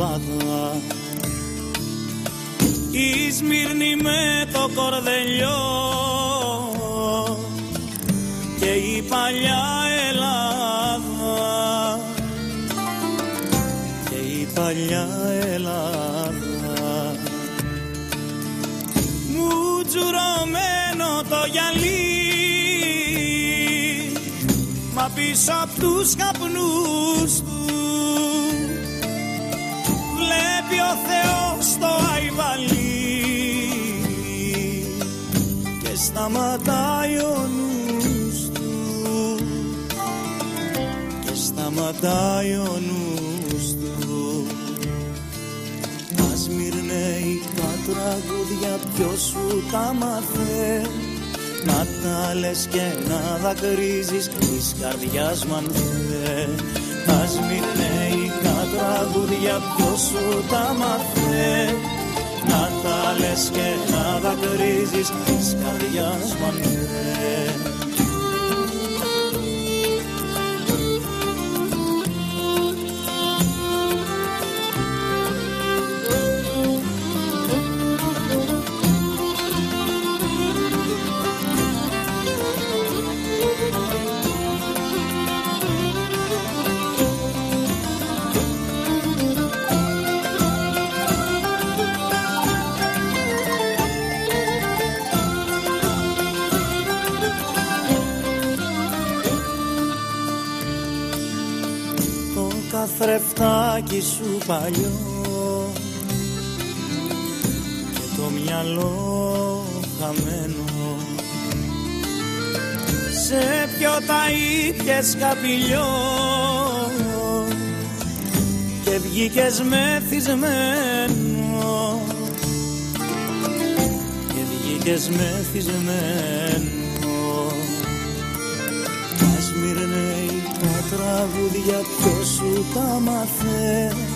bana παλιό και το μυαλό χαμένο. Σε ποιο τα ήπιες καπηλιό και βγήκες μεθυσμένο. Και βγήκες μεθυσμένο. Ασμυρνέικα τραγούδια ποιος σου τα μάθε να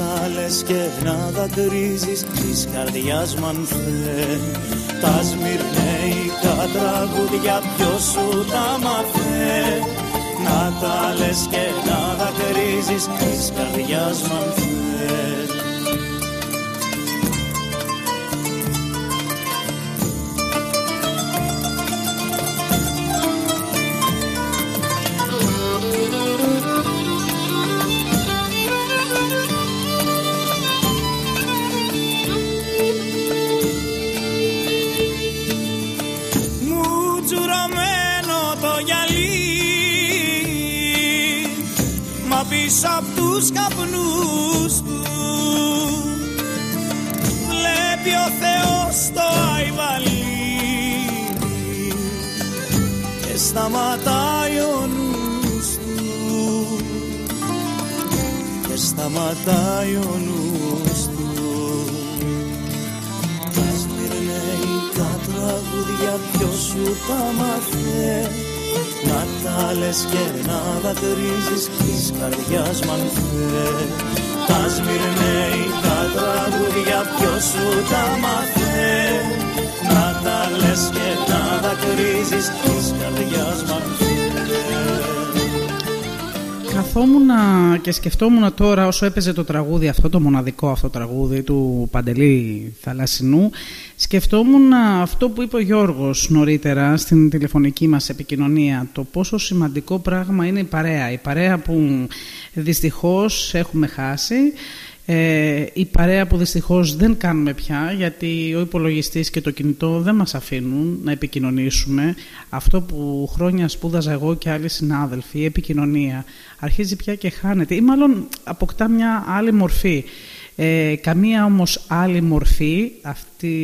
τα λες και να δακρύζεις της καρδιάς μ' αν θε Τα σμυρνέικα τραγούδια ποιος σου τα μάθε Να τα λες και να δακρύζεις της καρδιάς μου αν θες Μα πίσω απ' τους καπνούς του. Βλέπει ο Θεός το αϊβαλί Και σταματάει ο νους του. Και σταματάει ο νους του. Τα σμυρνέικα τραγούδια ποιος σου τα μάθε Να τα λες και να δακρύζεις της καρδιάς μ' αν θες Τα σμυρνέικα τραγούδια ποιος σου τα μάθε Να τα λες και να δακρύζεις της καρδιάς μ' αν θες Καθόμουν και σκεφτόμουν τώρα όσο έπαιζε το τραγούδι αυτό, το μοναδικό αυτό τραγούδι του Παντελή Θαλασσινού, σκεφτόμουν αυτό που είπε ο Γιώργος νωρίτερα στην τηλεφωνική μας επικοινωνία, το πόσο σημαντικό πράγμα είναι η παρέα. Η παρέα που δυστυχώς έχουμε χάσει, ε, η παρέα που δυστυχώς δεν κάνουμε πια γιατί ο υπολογιστής και το κινητό δεν μας αφήνουν να επικοινωνήσουμε αυτό που χρόνια σπούδαζα εγώ και άλλοι συνάδελφοι η επικοινωνία αρχίζει πια και χάνεται ή μάλλον αποκτά μια άλλη μορφή ε, καμία όμως άλλη μορφή αυτή,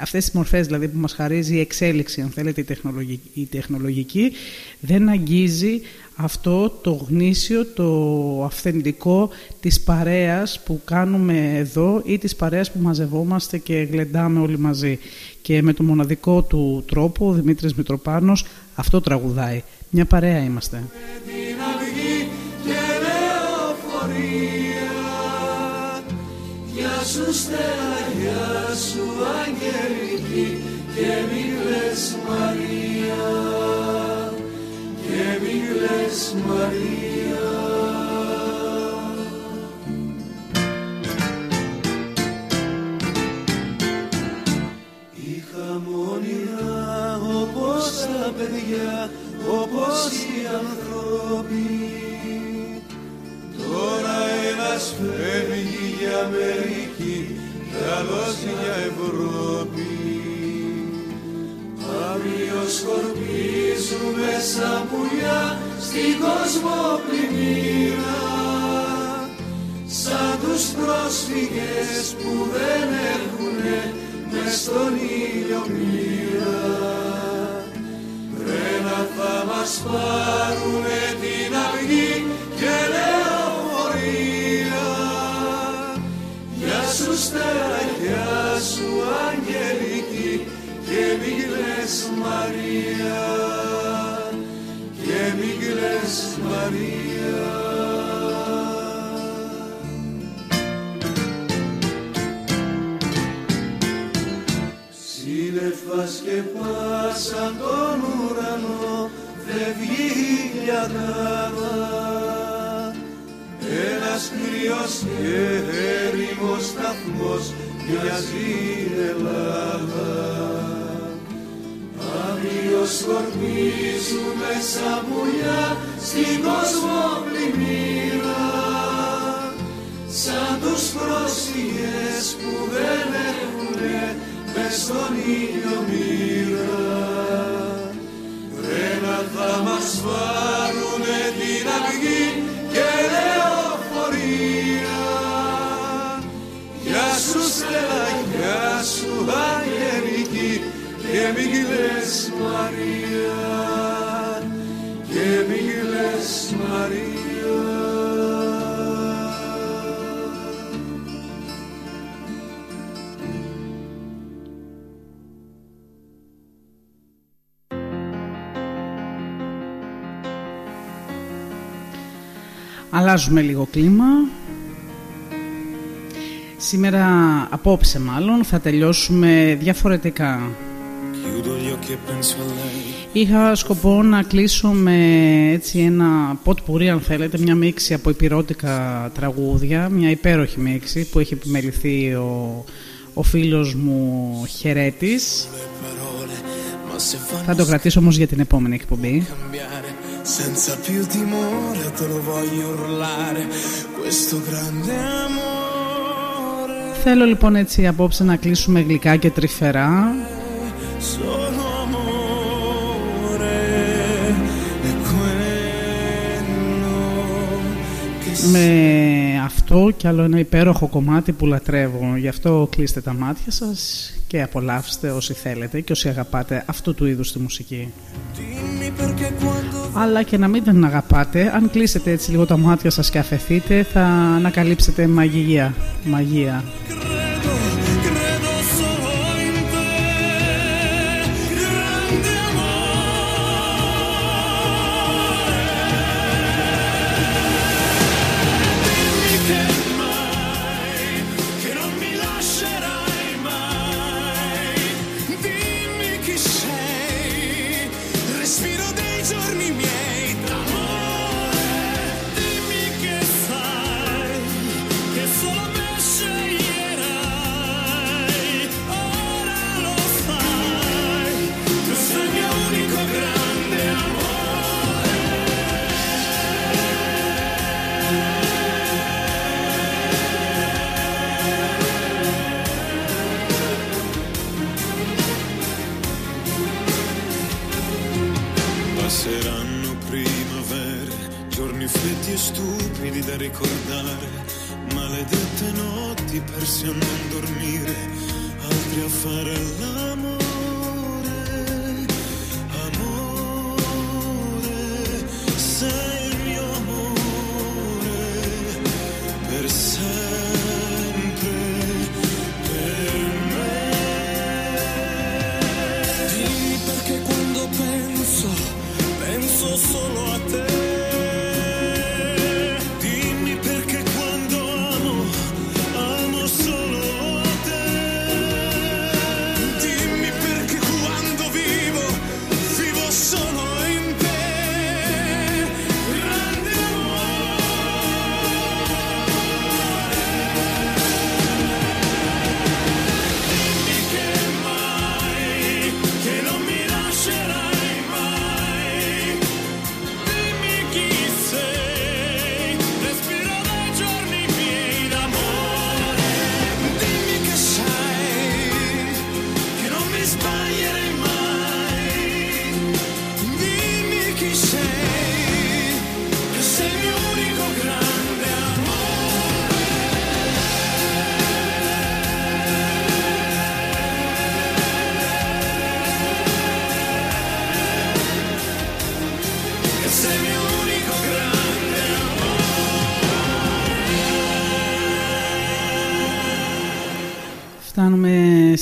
αυτές τις μορφές δηλαδή που μας χαρίζει η εξέλιξη αν θέλετε η τεχνολογική, η τεχνολογική δεν αγγίζει αυτό το γνήσιο, το αυθεντικό της παρέας που κάνουμε εδώ ή της παρέας που μαζευόμαστε και γλεντάμε όλοι μαζί. Και με το μοναδικό του τρόπο, ο Δημήτρης Μητροπάνος αυτό τραγουδάει. Μια παρέα είμαστε. την αυγή και λεωφορεία Γεια σου Στέλλα, γεια σου Αγγελική και μην κλαις Μαρία και μην κλαις Μαρία. Είχα μόνιρα όπως τα παιδιά, όπως οι ανθρώποι Τώρα ένας φεύγει για Αμερική κι άλλος για Ευρώπη. Αύριο σκορπίζουμε σαν πουλιά στην κόσμο πλημμύρα σαν τους πρόσφυγες που δεν έχουνε μες στον ήλιο μοίρα. Βρένα θα μας πάρουνε την αυγή και μην κλαις Μαρία και μην κλαις Μαρία. Σύννεφας σκεπάσαν τον ουρανό φεύγει η λιαδάδα ένας κρύος και έρημος σταθμός μοιάζει η Ελλάδα Αύριο σκορπίζουμε σαν πουλιά στην κόσμο πλημμύρα σαν τους πρόσφυγες που δεν έχουνε μες στον ήλιο μοίρα. Βρένα θα μας βάρουνε την αυγή και λεωφορεία. Γεια σου Στέλλα, γεια σου Αγγελική και μην κλαις Μαρία και μην κλαις Μαρία Αλλάζουμε λίγο κλίμα. Σήμερα, απόψε μάλλον, θα τελειώσουμε διαφορετικά. Είχα σκοπό να κλείσω με έτσι ένα ποτ πουρί αν θέλετε, μια μίξη από υπηρώτικα τραγούδια, μια υπέροχη μίξη που έχει επιμεληθεί ο, ο φίλος μου Χερέτης. Ma se fanno Θα το κρατήσω όμως για την επόμενη εκπομπή. cambiare senza più timore te lo voglio urlare questo grande amore Θέλω λοιπόν έτσι απόψε να κλείσουμε γλυκά και τρυφερά solo amore è quello che με αυτό και άλλο ένα υπέροχο κομμάτι που λατρεύω. Γι' αυτό κλείστε τα μάτια σας και απολαύστε όσοι θέλετε και όσοι αγαπάτε αυτού του είδους τη μουσική. dimmi perché quando Αλλά και να μην την αγαπάτε, αν κλείσετε έτσι λίγο τα μάτια σας και αφαιθείτε θα ανακαλύψετε μαγεία. μαγεία.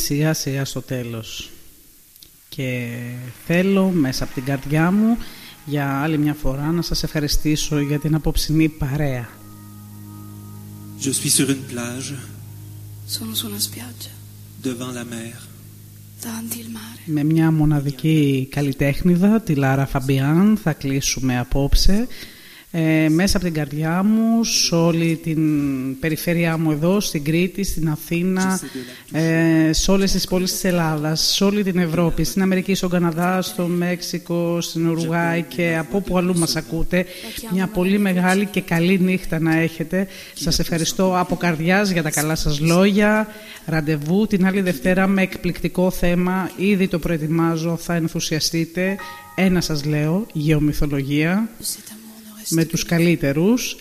Σιγά σιγά στο τέλος και θέλω μέσα από την καρδιά μου για άλλη μια φορά να σας ευχαριστήσω για την απόψινή παρέα. Je suis sur une plage, Sono su una spiaggia, devant la mer. davanti il mare. Με μια μοναδική καλλιτέχνηδα, τη Λάρα Φαμπιάν, θα κλείσουμε απόψε. Ε, μέσα από την καρδιά μου, σε όλη την περιφέρειά μου εδώ, στην Κρήτη, στην Αθήνα, ε, σε όλες τις πόλεις της Ελλάδας, σε όλη την Ευρώπη, στην Αμερική, στον Καναδά, στο Μέξικο, στην Ουρουγάη και από όπου αλλού μας ακούτε. Μια πολύ μεγάλη και καλή νύχτα να έχετε. Σας ευχαριστώ από καρδιάς για τα καλά σας λόγια. Ραντεβού την άλλη Δευτέρα με εκπληκτικό θέμα. Ήδη το προετοιμάζω, θα ενθουσιαστείτε. Ένα σας λέω, γεωμυθολογία με τους καλύτερους.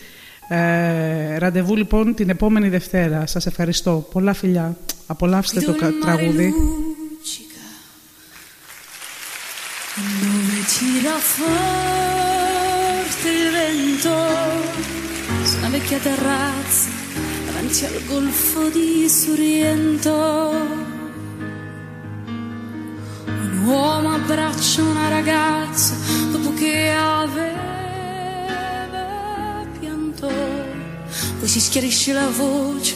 Ε, ραντεβού λοιπόν την επόμενη Δευτέρα. Σας ευχαριστώ. Πολλά φιλιά. Απολαύστε το τραγούδι. Avanti al golfo di Sorrento, un uomo abbraccia una ragazza dopo che. si schiarisce la voce,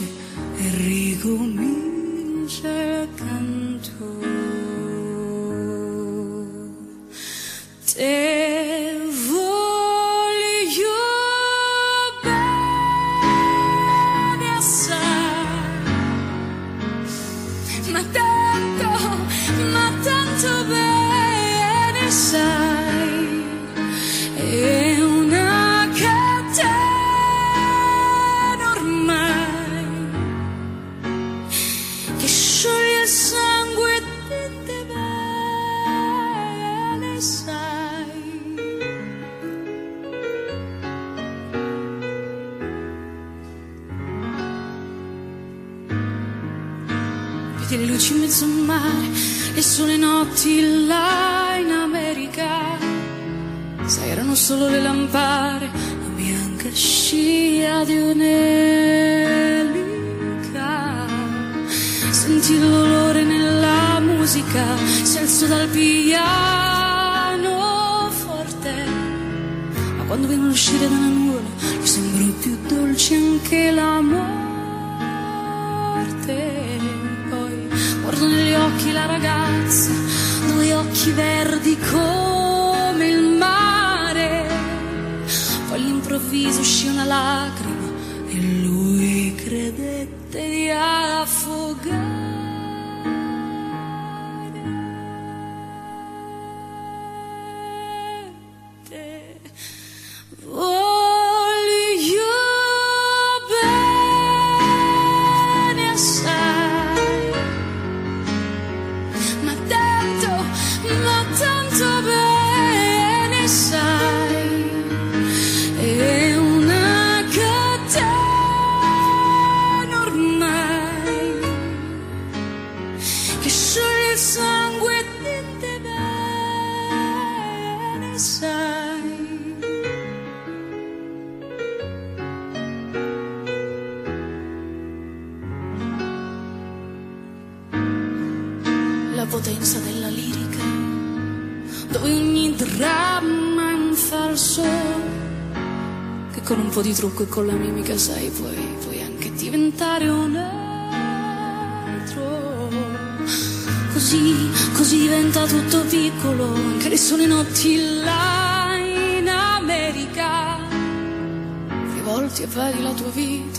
e ricomincia c'è accanto. Sole notti là in America. Sai, erano solo le lampare, la bianca scia di un'elica. Senti l'olore nella musica, si alzò dal piano forte. Ma quando a uscire dalla nuvola, gli sembrò più dolce anche la occhi la ragazza, due occhi verdi come il mare. Poi all'improvviso uscì una lacrima e lui credette di affogare. Un po' di trucco e con la mimica sai, puoi, puoi anche diventare un altro. Così, così diventa tutto piccolo, anche le sole notti là in America. Rivolti e vedi la tua vita